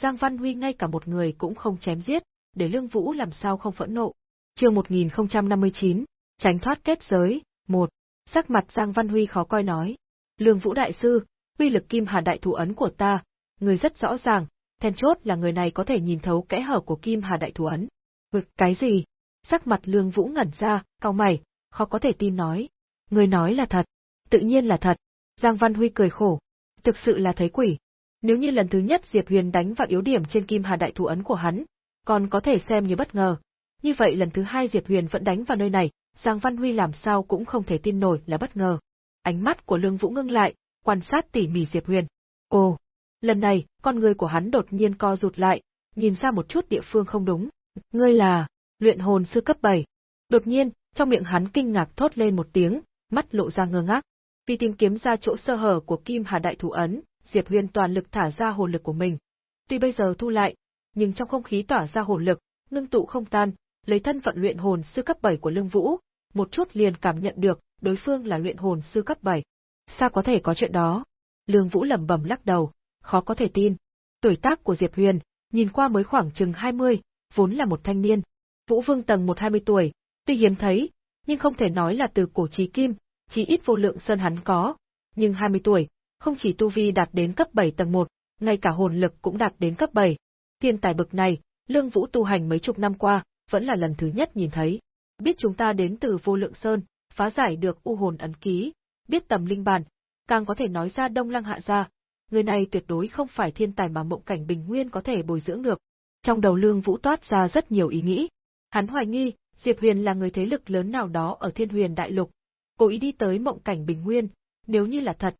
Giang Văn Huy ngay cả một người cũng không chém giết, để Lương Vũ làm sao không phẫn nộ. Chương 1059, tránh thoát kết giới, một. Sắc mặt Giang Văn Huy khó coi nói. Lương Vũ đại sư, uy lực kim hà đại thủ ấn của ta, người rất rõ ràng, then chốt là người này có thể nhìn thấu kẽ hở của kim hà đại thủ ấn. Vực cái gì? Sắc mặt Lương Vũ ngẩn ra, cau mày, khó có thể tin nói. Người nói là thật. Tự nhiên là thật. Giang Văn Huy cười khổ. Thực sự là thấy quỷ. Nếu như lần thứ nhất Diệp Huyền đánh vào yếu điểm trên kim hà đại thủ ấn của hắn, còn có thể xem như bất ngờ. Như vậy lần thứ hai Diệp Huyền vẫn đánh vào nơi này, Giang Văn Huy làm sao cũng không thể tin nổi là bất ngờ. Ánh mắt của Lương Vũ ngưng lại, quan sát tỉ mỉ Diệp Huyền. Ồ, lần này, con người của hắn đột nhiên co rụt lại, nhìn ra một chút địa phương không đúng. Ngươi là, luyện hồn sư cấp 7. Đột nhiên, trong miệng hắn kinh ngạc thốt lên một tiếng, mắt lộ ra ngơ ngác. Vì tìm kiếm ra chỗ sơ hở của Kim Hà Đại Thủ Ấn, Diệp Huyền toàn lực thả ra hồn lực của mình. Tuy bây giờ thu lại, nhưng trong không khí tỏa ra hồn lực, ngưng tụ không tan, lấy thân phận luyện hồn sư cấp 7 của Lương Vũ, một chút liền cảm nhận được đối phương là luyện hồn sư cấp 7. Sao có thể có chuyện đó? Lương Vũ lẩm bẩm lắc đầu, khó có thể tin. Tuổi tác của Diệp Huyền, nhìn qua mới khoảng chừng 20, vốn là một thanh niên. Vũ Vương tầng 1-20 tuổi, tuy hiếm thấy, nhưng không thể nói là từ cổ chí kim, chỉ ít vô lượng sơn hắn có. Nhưng 20 tuổi, không chỉ tu vi đạt đến cấp 7 tầng 1, ngay cả hồn lực cũng đạt đến cấp 7. Thiên tài bực này, Lương Vũ tu hành mấy chục năm qua, vẫn là lần thứ nhất nhìn thấy. Biết chúng ta đến từ vô lượng sơn, phá giải được u hồn ấn ký, biết tầm linh bàn, càng có thể nói ra đông lăng hạ ra. Người này tuyệt đối không phải thiên tài mà mộng cảnh bình nguyên có thể bồi dưỡng được. Trong đầu Lương Vũ toát ra rất nhiều ý nghĩ. Hắn hoài nghi, Diệp Huyền là người thế lực lớn nào đó ở thiên huyền đại lục. Cố ý đi tới mộng cảnh bình nguyên, nếu như là thật.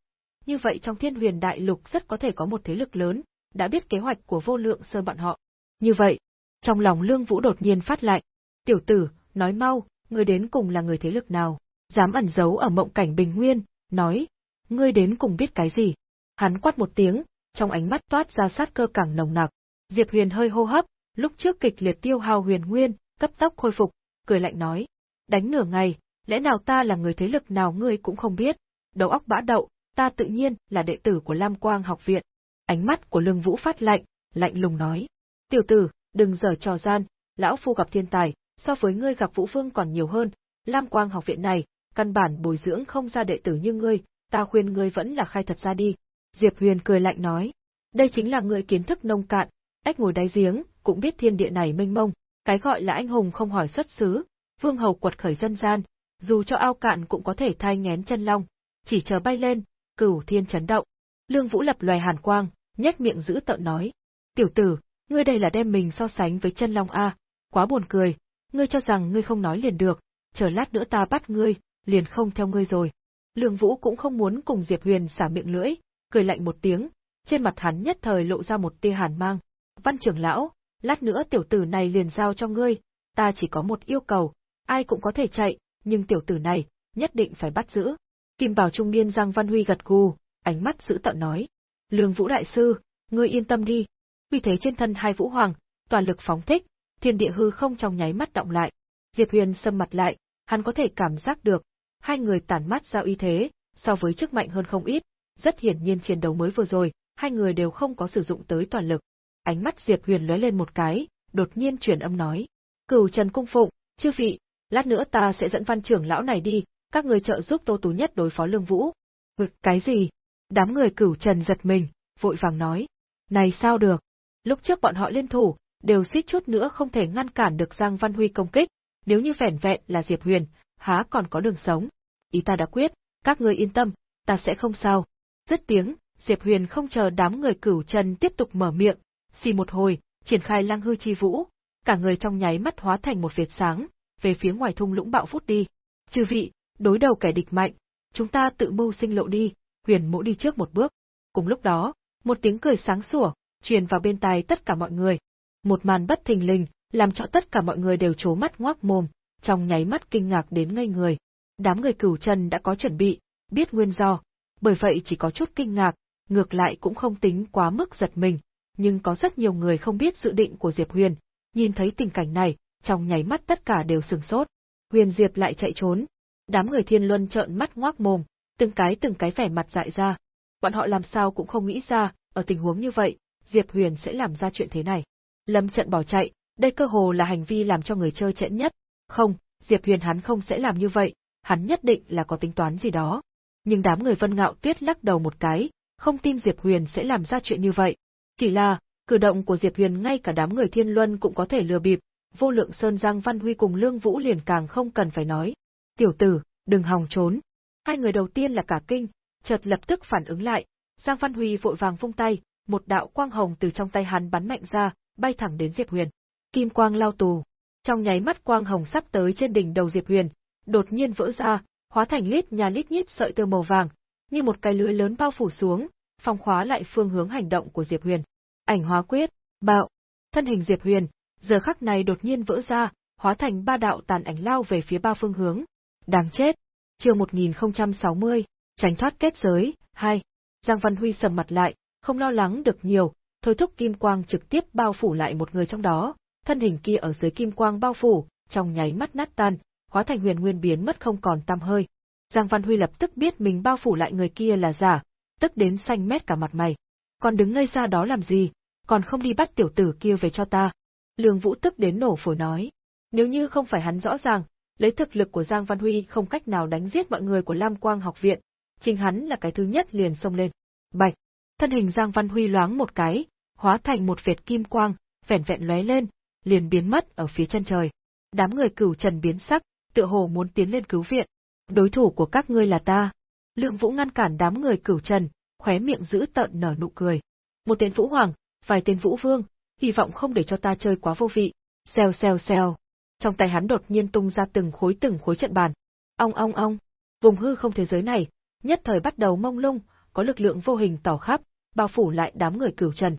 Như vậy trong thiên huyền đại lục rất có thể có một thế lực lớn, đã biết kế hoạch của vô lượng sơn bọn họ. Như vậy, trong lòng Lương Vũ đột nhiên phát lạnh. Tiểu tử, nói mau, ngươi đến cùng là người thế lực nào? Dám ẩn giấu ở mộng cảnh bình nguyên, nói, ngươi đến cùng biết cái gì? Hắn quát một tiếng, trong ánh mắt toát ra sát cơ càng nồng nặc. Diệp Huyền hơi hô hấp, lúc trước kịch liệt tiêu hao huyền nguyên, cấp tốc khôi phục, cười lạnh nói. Đánh nửa ngày, Lẽ nào ta là người thế lực nào ngươi cũng không biết? Đầu óc bã đậu, ta tự nhiên là đệ tử của Lam Quang học viện. Ánh mắt của Lương Vũ phát lạnh, lạnh lùng nói. Tiểu tử, đừng giở trò gian, lão phu gặp thiên tài, so với ngươi gặp Vũ Vương còn nhiều hơn, Lam Quang học viện này, căn bản bồi dưỡng không ra đệ tử như ngươi, ta khuyên ngươi vẫn là khai thật ra đi. Diệp Huyền cười lạnh nói, đây chính là người kiến thức nông cạn, ếch ngồi đáy giếng, cũng biết thiên địa này mênh mông, cái gọi là anh hùng không hỏi xuất xứ, vương hầu quật khởi dân gian, dù cho ao cạn cũng có thể thai ngén chân long, chỉ chờ bay lên, cửu thiên chấn động. Lương Vũ lập loài hàn quang, nhếch miệng giữ tợn nói, tiểu tử, ngươi đây là đem mình so sánh với chân long a, quá buồn cười, ngươi cho rằng ngươi không nói liền được, chờ lát nữa ta bắt ngươi, liền không theo ngươi rồi. Lương Vũ cũng không muốn cùng Diệp Huyền xả miệng lưỡi, cười lạnh một tiếng, trên mặt hắn nhất thời lộ ra một tia hàn mang. Văn trưởng lão, lát nữa tiểu tử này liền giao cho ngươi, ta chỉ có một yêu cầu, ai cũng có thể chạy, nhưng tiểu tử này, nhất định phải bắt giữ. Kim Bảo Trung Niên Giang Văn Huy gật gù, ánh mắt giữ tợn nói. Lương Vũ Đại Sư, ngươi yên tâm đi. Vì thế trên thân hai Vũ Hoàng, toàn lực phóng thích, thiên địa hư không trong nháy mắt động lại. Diệp Huyền sâm mặt lại, hắn có thể cảm giác được, hai người tản mắt giao y thế, so với trước mạnh hơn không ít, rất hiển nhiên chiến đấu mới vừa rồi, hai người đều không có sử dụng tới toàn lực. Ánh mắt Diệp Huyền lóe lên một cái, đột nhiên truyền âm nói: "Cửu Trần cung phụng, chư vị, lát nữa ta sẽ dẫn văn trưởng lão này đi, các người trợ giúp Tô Tú Nhất đối phó Lương Vũ." "Vực cái gì?" Đám người Cửu Trần giật mình, vội vàng nói: "Này sao được? Lúc trước bọn họ liên thủ, đều suýt chút nữa không thể ngăn cản được Giang Văn Huy công kích, nếu như vẻn vẹn là Diệp Huyền, há còn có đường sống. Ý ta đã quyết, các ngươi yên tâm, ta sẽ không sao. Dứt tiếng, Diệp Huyền không chờ đám người cửu trần tiếp tục mở miệng, xì một hồi, triển khai lăng hư chi vũ, cả người trong nháy mắt hóa thành một việt sáng, về phía ngoài thung lũng bạo phút đi. Chư vị, đối đầu kẻ địch mạnh, chúng ta tự mưu sinh lộ đi, huyền mũ đi trước một bước. Cùng lúc đó, một tiếng cười sáng sủa, truyền vào bên tai tất cả mọi người. Một màn bất thình lình, làm cho tất cả mọi người đều trố mắt ngoác mồm, trong nháy mắt kinh ngạc đến ngây người. Đám người cửu chân đã có chuẩn bị, biết nguyên do, bởi vậy chỉ có chút kinh ngạc, ngược lại cũng không tính quá mức giật mình, nhưng có rất nhiều người không biết dự định của Diệp Huyền, nhìn thấy tình cảnh này, trong nháy mắt tất cả đều sừng sốt. Huyền Diệp lại chạy trốn. Đám người Thiên Luân trợn mắt ngoác mồm, từng cái từng cái vẻ mặt dại ra. Bọn họ làm sao cũng không nghĩ ra, ở tình huống như vậy, Diệp Huyền sẽ làm ra chuyện thế này. Lâm trận bỏ chạy, đây cơ hồ là hành vi làm cho người chơi chẽn nhất. Không, Diệp Huyền hắn không sẽ làm như vậy, hắn nhất định là có tính toán gì đó. Nhưng đám người Vân Ngạo Tuyết lắc đầu một cái, không tin Diệp Huyền sẽ làm ra chuyện như vậy. Chỉ là, cử động của Diệp Huyền ngay cả đám người Thiên Luân cũng có thể lừa bịp, vô lượng Sơn Giang Văn Huy cùng Lương Vũ liền càng không cần phải nói. Tiểu tử, đừng hòng trốn. Hai người đầu tiên là cả kinh, chợt lập tức phản ứng lại, Giang Văn Huy vội vàng vung tay, một đạo quang hồng từ trong tay hắn bắn mạnh ra, bay thẳng đến Diệp Huyền. Kim quang lao tù. Trong nháy mắt quang hồng sắp tới trên đỉnh đầu Diệp Huyền, đột nhiên vỡ ra, hóa thành lít nhà lít nhít sợi tơ màu vàng, như một cái lưới lớn bao phủ xuống, phong khóa lại phương hướng hành động của Diệp Huyền. Ảnh hóa quyết, bạo. Thân hình Diệp Huyền, giờ khắc này đột nhiên vỡ ra, hóa thành ba đạo tàn ảnh lao về phía ba phương hướng. Đáng chết. Chương 1060, tránh thoát kết giới, 2. Giang Văn Huy sầm mặt lại, không lo lắng được nhiều, thôi thúc kim quang trực tiếp bao phủ lại một người trong đó, thân hình kia ở dưới kim quang bao phủ, trong nháy mắt nát tan, hóa thành huyền nguyên biến mất không còn tăm hơi. Giang Văn Huy lập tức biết mình bao phủ lại người kia là giả, tức đến xanh mét cả mặt mày. Còn đứng ngây ra đó làm gì, còn không đi bắt tiểu tử kia về cho ta. Lương Vũ tức đến nổ phổi nói. Nếu như không phải hắn rõ ràng, lấy thực lực của Giang Văn Huy không cách nào đánh giết mọi người của Lam Quang học viện, chính hắn là cái thứ nhất liền xông lên. Bạch! Thân hình Giang Văn Huy loáng một cái, hóa thành một vệt kim quang, vẻn vẹn lóe lên, liền biến mất ở phía chân trời. Đám người cửu trần biến sắc, tựa hồ muốn tiến lên cứu viện. Đối thủ của các ngươi là ta. Lượng Vũ ngăn cản đám người cửu trần, khóe miệng giữ tợn nở nụ cười. Một tên Vũ Hoàng, vài tên Vũ Vương, hy vọng không để cho ta chơi quá vô vị. Xèo xèo xèo. Trong tay hắn đột nhiên tung ra từng khối từng khối trận bàn. Ong ong ong. Vùng hư không thế giới này, nhất thời bắt đầu mông lung, có lực lượng vô hình tỏ khắp, bao phủ lại đám người cửu trần.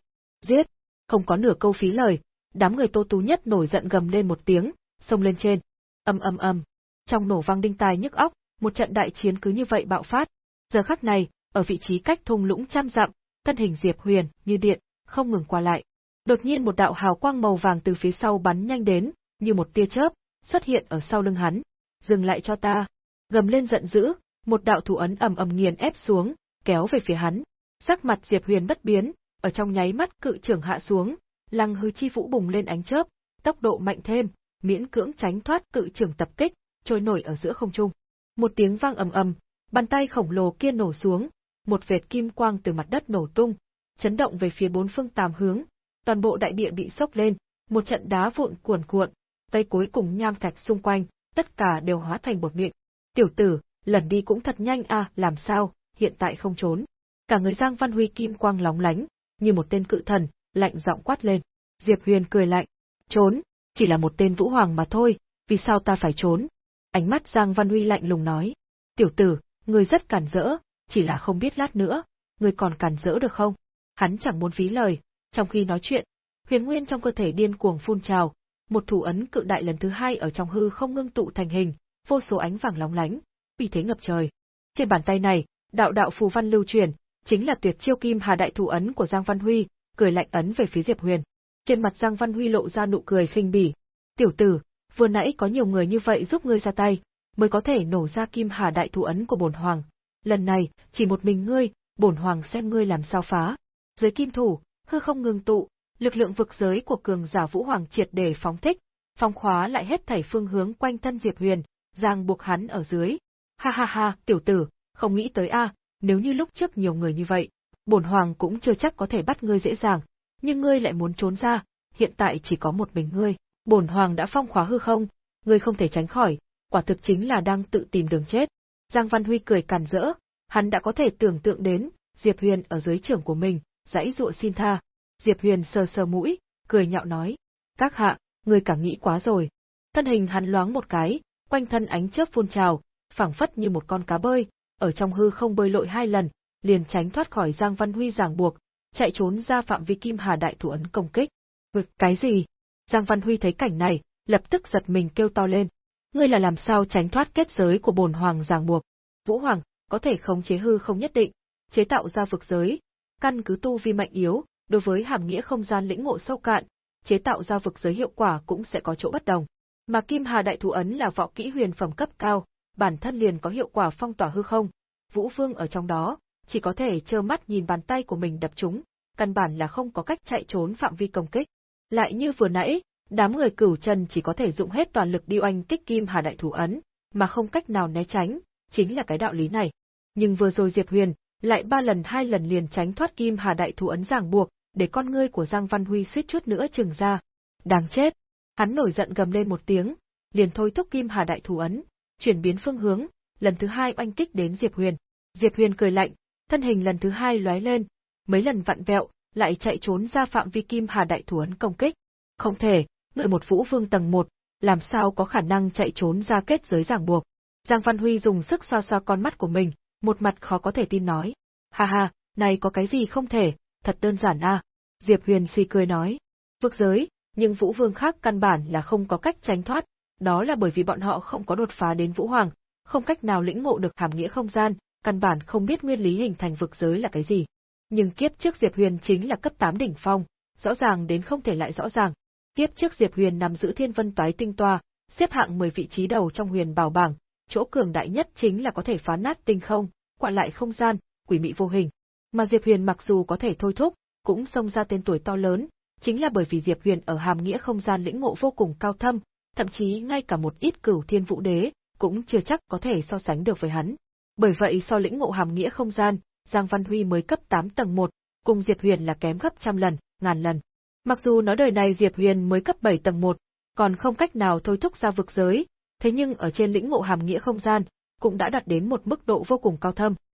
Giết! Không có nửa câu phí lời, đám người Tô Tú nhất nổi giận gầm lên một tiếng, xông lên trên. Ầm ầm ầm. Trong nổ vang đinh tai nhức óc, một trận đại chiến cứ như vậy bạo phát. Giờ khắc này, ở vị trí cách thung lũng trăm dặm, thân hình Diệp Huyền như điện, không ngừng qua lại. Đột nhiên một đạo hào quang màu vàng từ phía sau bắn nhanh đến, như một tia chớp, xuất hiện ở sau lưng hắn. Dừng lại cho ta, Gầm lên giận dữ, một đạo thủ ấn ầm ầm nghiền ép xuống, kéo về phía hắn. Sắc mặt Diệp Huyền bất biến, ở trong nháy mắt cự trưởng hạ xuống, lăng hư chi vũ bùng lên ánh chớp, tốc độ mạnh thêm, miễn cưỡng tránh thoát cự trưởng tập kích, trôi nổi ở giữa không trung. Một tiếng vang ầm ầm, bàn tay khổng lồ kia nổ xuống, một vệt kim quang từ mặt đất nổ tung, chấn động về phía bốn phương tám hướng, toàn bộ đại địa bị sốc lên, một trận đá vụn cuồn cuộn, tay cuối cùng nham thạch xung quanh, tất cả đều hóa thành bột miệng. Tiểu tử, lần đi cũng thật nhanh à, làm sao, hiện tại không trốn. Cả người Giang Văn Huy kim quang lóng lánh, như một tên cự thần, lạnh giọng quát lên. Diệp Huyền cười lạnh, trốn, chỉ là một tên vũ hoàng mà thôi, vì sao ta phải trốn? Ánh mắt Giang Văn Huy lạnh lùng nói, tiểu tử, người rất cản rỡ, chỉ là không biết lát nữa, người còn cản rỡ được không? Hắn chẳng muốn phí lời, trong khi nói chuyện, huyền nguyên trong cơ thể điên cuồng phun trào, một thủ ấn cự đại lần thứ hai ở trong hư không ngưng tụ thành hình, vô số ánh vàng lóng lánh, uy thế ngập trời. Trên bàn tay này, đạo đạo phù văn lưu truyền, chính là tuyệt chiêu kim hà đại thủ ấn của Giang Văn Huy, cười lạnh ấn về phía Diệp Huyền. Trên mặt Giang Văn Huy lộ ra nụ cười khinh bỉ. Tiểu tử, vừa nãy có nhiều người như vậy giúp ngươi ra tay, mới có thể nổ ra kim hà đại thủ ấn của bổn hoàng. Lần này, chỉ một mình ngươi, bổn hoàng xem ngươi làm sao phá. Dưới kim thủ, hư không ngừng tụ, lực lượng vực giới của cường giả Vũ Hoàng triệt để phóng thích, phong khóa lại hết thảy phương hướng quanh thân Diệp Huyền, giang buộc hắn ở dưới. Ha ha ha, tiểu tử, không nghĩ tới a, nếu như lúc trước nhiều người như vậy, bổn hoàng cũng chưa chắc có thể bắt ngươi dễ dàng, nhưng ngươi lại muốn trốn ra, hiện tại chỉ có một mình ngươi, bổn hoàng đã phong khóa hư không, ngươi không thể tránh khỏi, quả thực chính là đang tự tìm đường chết. Giang Văn Huy cười càn rỡ, hắn đã có thể tưởng tượng đến, Diệp Huyền ở dưới trưởng của mình, dãy dụa xin tha. Diệp Huyền sờ sờ mũi, cười nhạo nói, các hạ, người cả nghĩ quá rồi. Thân hình hắn loáng một cái, quanh thân ánh chớp phun trào, phảng phất như một con cá bơi, ở trong hư không bơi lội hai lần, liền tránh thoát khỏi Giang Văn Huy ràng buộc, chạy trốn ra phạm vi Kim Hà đại thủ ấn công kích. Ngực cái gì? Giang Văn Huy thấy cảnh này, lập tức giật mình kêu to lên. Ngươi là làm sao tránh thoát kết giới của bồn hoàng ràng buộc? Vũ Hoàng, có thể khống chế hư không nhất định, chế tạo ra vực giới, căn cứ tu vi mạnh yếu, đối với hàm nghĩa không gian lĩnh ngộ sâu cạn, chế tạo ra vực giới hiệu quả cũng sẽ có chỗ bất đồng. Mà Kim Hà đại thủ ấn là võ kỹ huyền phẩm cấp cao, bản thân liền có hiệu quả phong tỏa hư không. Vũ Vương ở trong đó, chỉ có thể trơ mắt nhìn bàn tay của mình đập chúng, căn bản là không có cách chạy trốn phạm vi công kích. Lại như vừa nãy, đám người cửu trần chỉ có thể dụng hết toàn lực đi oanh kích Kim Hà đại thủ ấn, mà không cách nào né tránh, chính là cái đạo lý này. Nhưng vừa rồi Diệp Huyền, lại ba lần hai lần liền tránh thoát Kim Hà đại thủ ấn ràng buộc, để con ngươi của Giang Văn Huy suýt chút nữa trừng ra. Đáng chết! Hắn nổi giận gầm lên một tiếng, liền thôi thúc Kim Hà đại thủ ấn, chuyển biến phương hướng, lần thứ hai oanh kích đến Diệp Huyền. Diệp Huyền cười lạnh, thân hình lần thứ hai lóe lên, mấy lần vặn vẹo, lại chạy trốn ra phạm vi Kim Hà đại thủ ấn công kích. Không thể, người một vũ vương tầng một, làm sao có khả năng chạy trốn ra kết giới ràng buộc. Giang Văn Huy dùng sức xoa xoa con mắt của mình, một mặt khó có thể tin nói. Ha ha, này có cái gì không thể, thật đơn giản à. Diệp Huyền si cười nói. Vực giới, nhưng vũ vương khác căn bản là không có cách tránh thoát, đó là bởi vì bọn họ không có đột phá đến vũ hoàng, không cách nào lĩnh ngộ được hàm nghĩa không gian, căn bản không biết nguyên lý hình thành vực giới là cái gì. Nhưng kiếp trước Diệp Huyền chính là cấp 8 đỉnh phong, rõ ràng đến không thể lại rõ ràng. Kiếp trước Diệp Huyền nằm giữ Thiên Vân Toái Tinh Toa, xếp hạng 10 vị trí đầu trong Huyền Bảo bảng, chỗ cường đại nhất chính là có thể phá nát tinh không, quặn lại không gian, quỷ mị vô hình. Mà Diệp Huyền mặc dù có thể thôi thúc, cũng xông ra tên tuổi to lớn, chính là bởi vì Diệp Huyền ở hàm nghĩa không gian lĩnh ngộ vô cùng cao thâm, thậm chí ngay cả một ít cửu thiên vũ đế, cũng chưa chắc có thể so sánh được với hắn. Bởi vậy so lĩnh ngộ hàm nghĩa không gian, Giang Văn Huy mới cấp 8 tầng 1, cùng Diệp Huyền là kém gấp trăm lần, ngàn lần. Mặc dù nói đời này Diệp Huyền mới cấp 7 tầng 1, còn không cách nào thôi thúc ra vực giới, thế nhưng ở trên lĩnh ngộ hàm nghĩa không gian, cũng đã đạt đến một mức độ vô cùng cao thâm,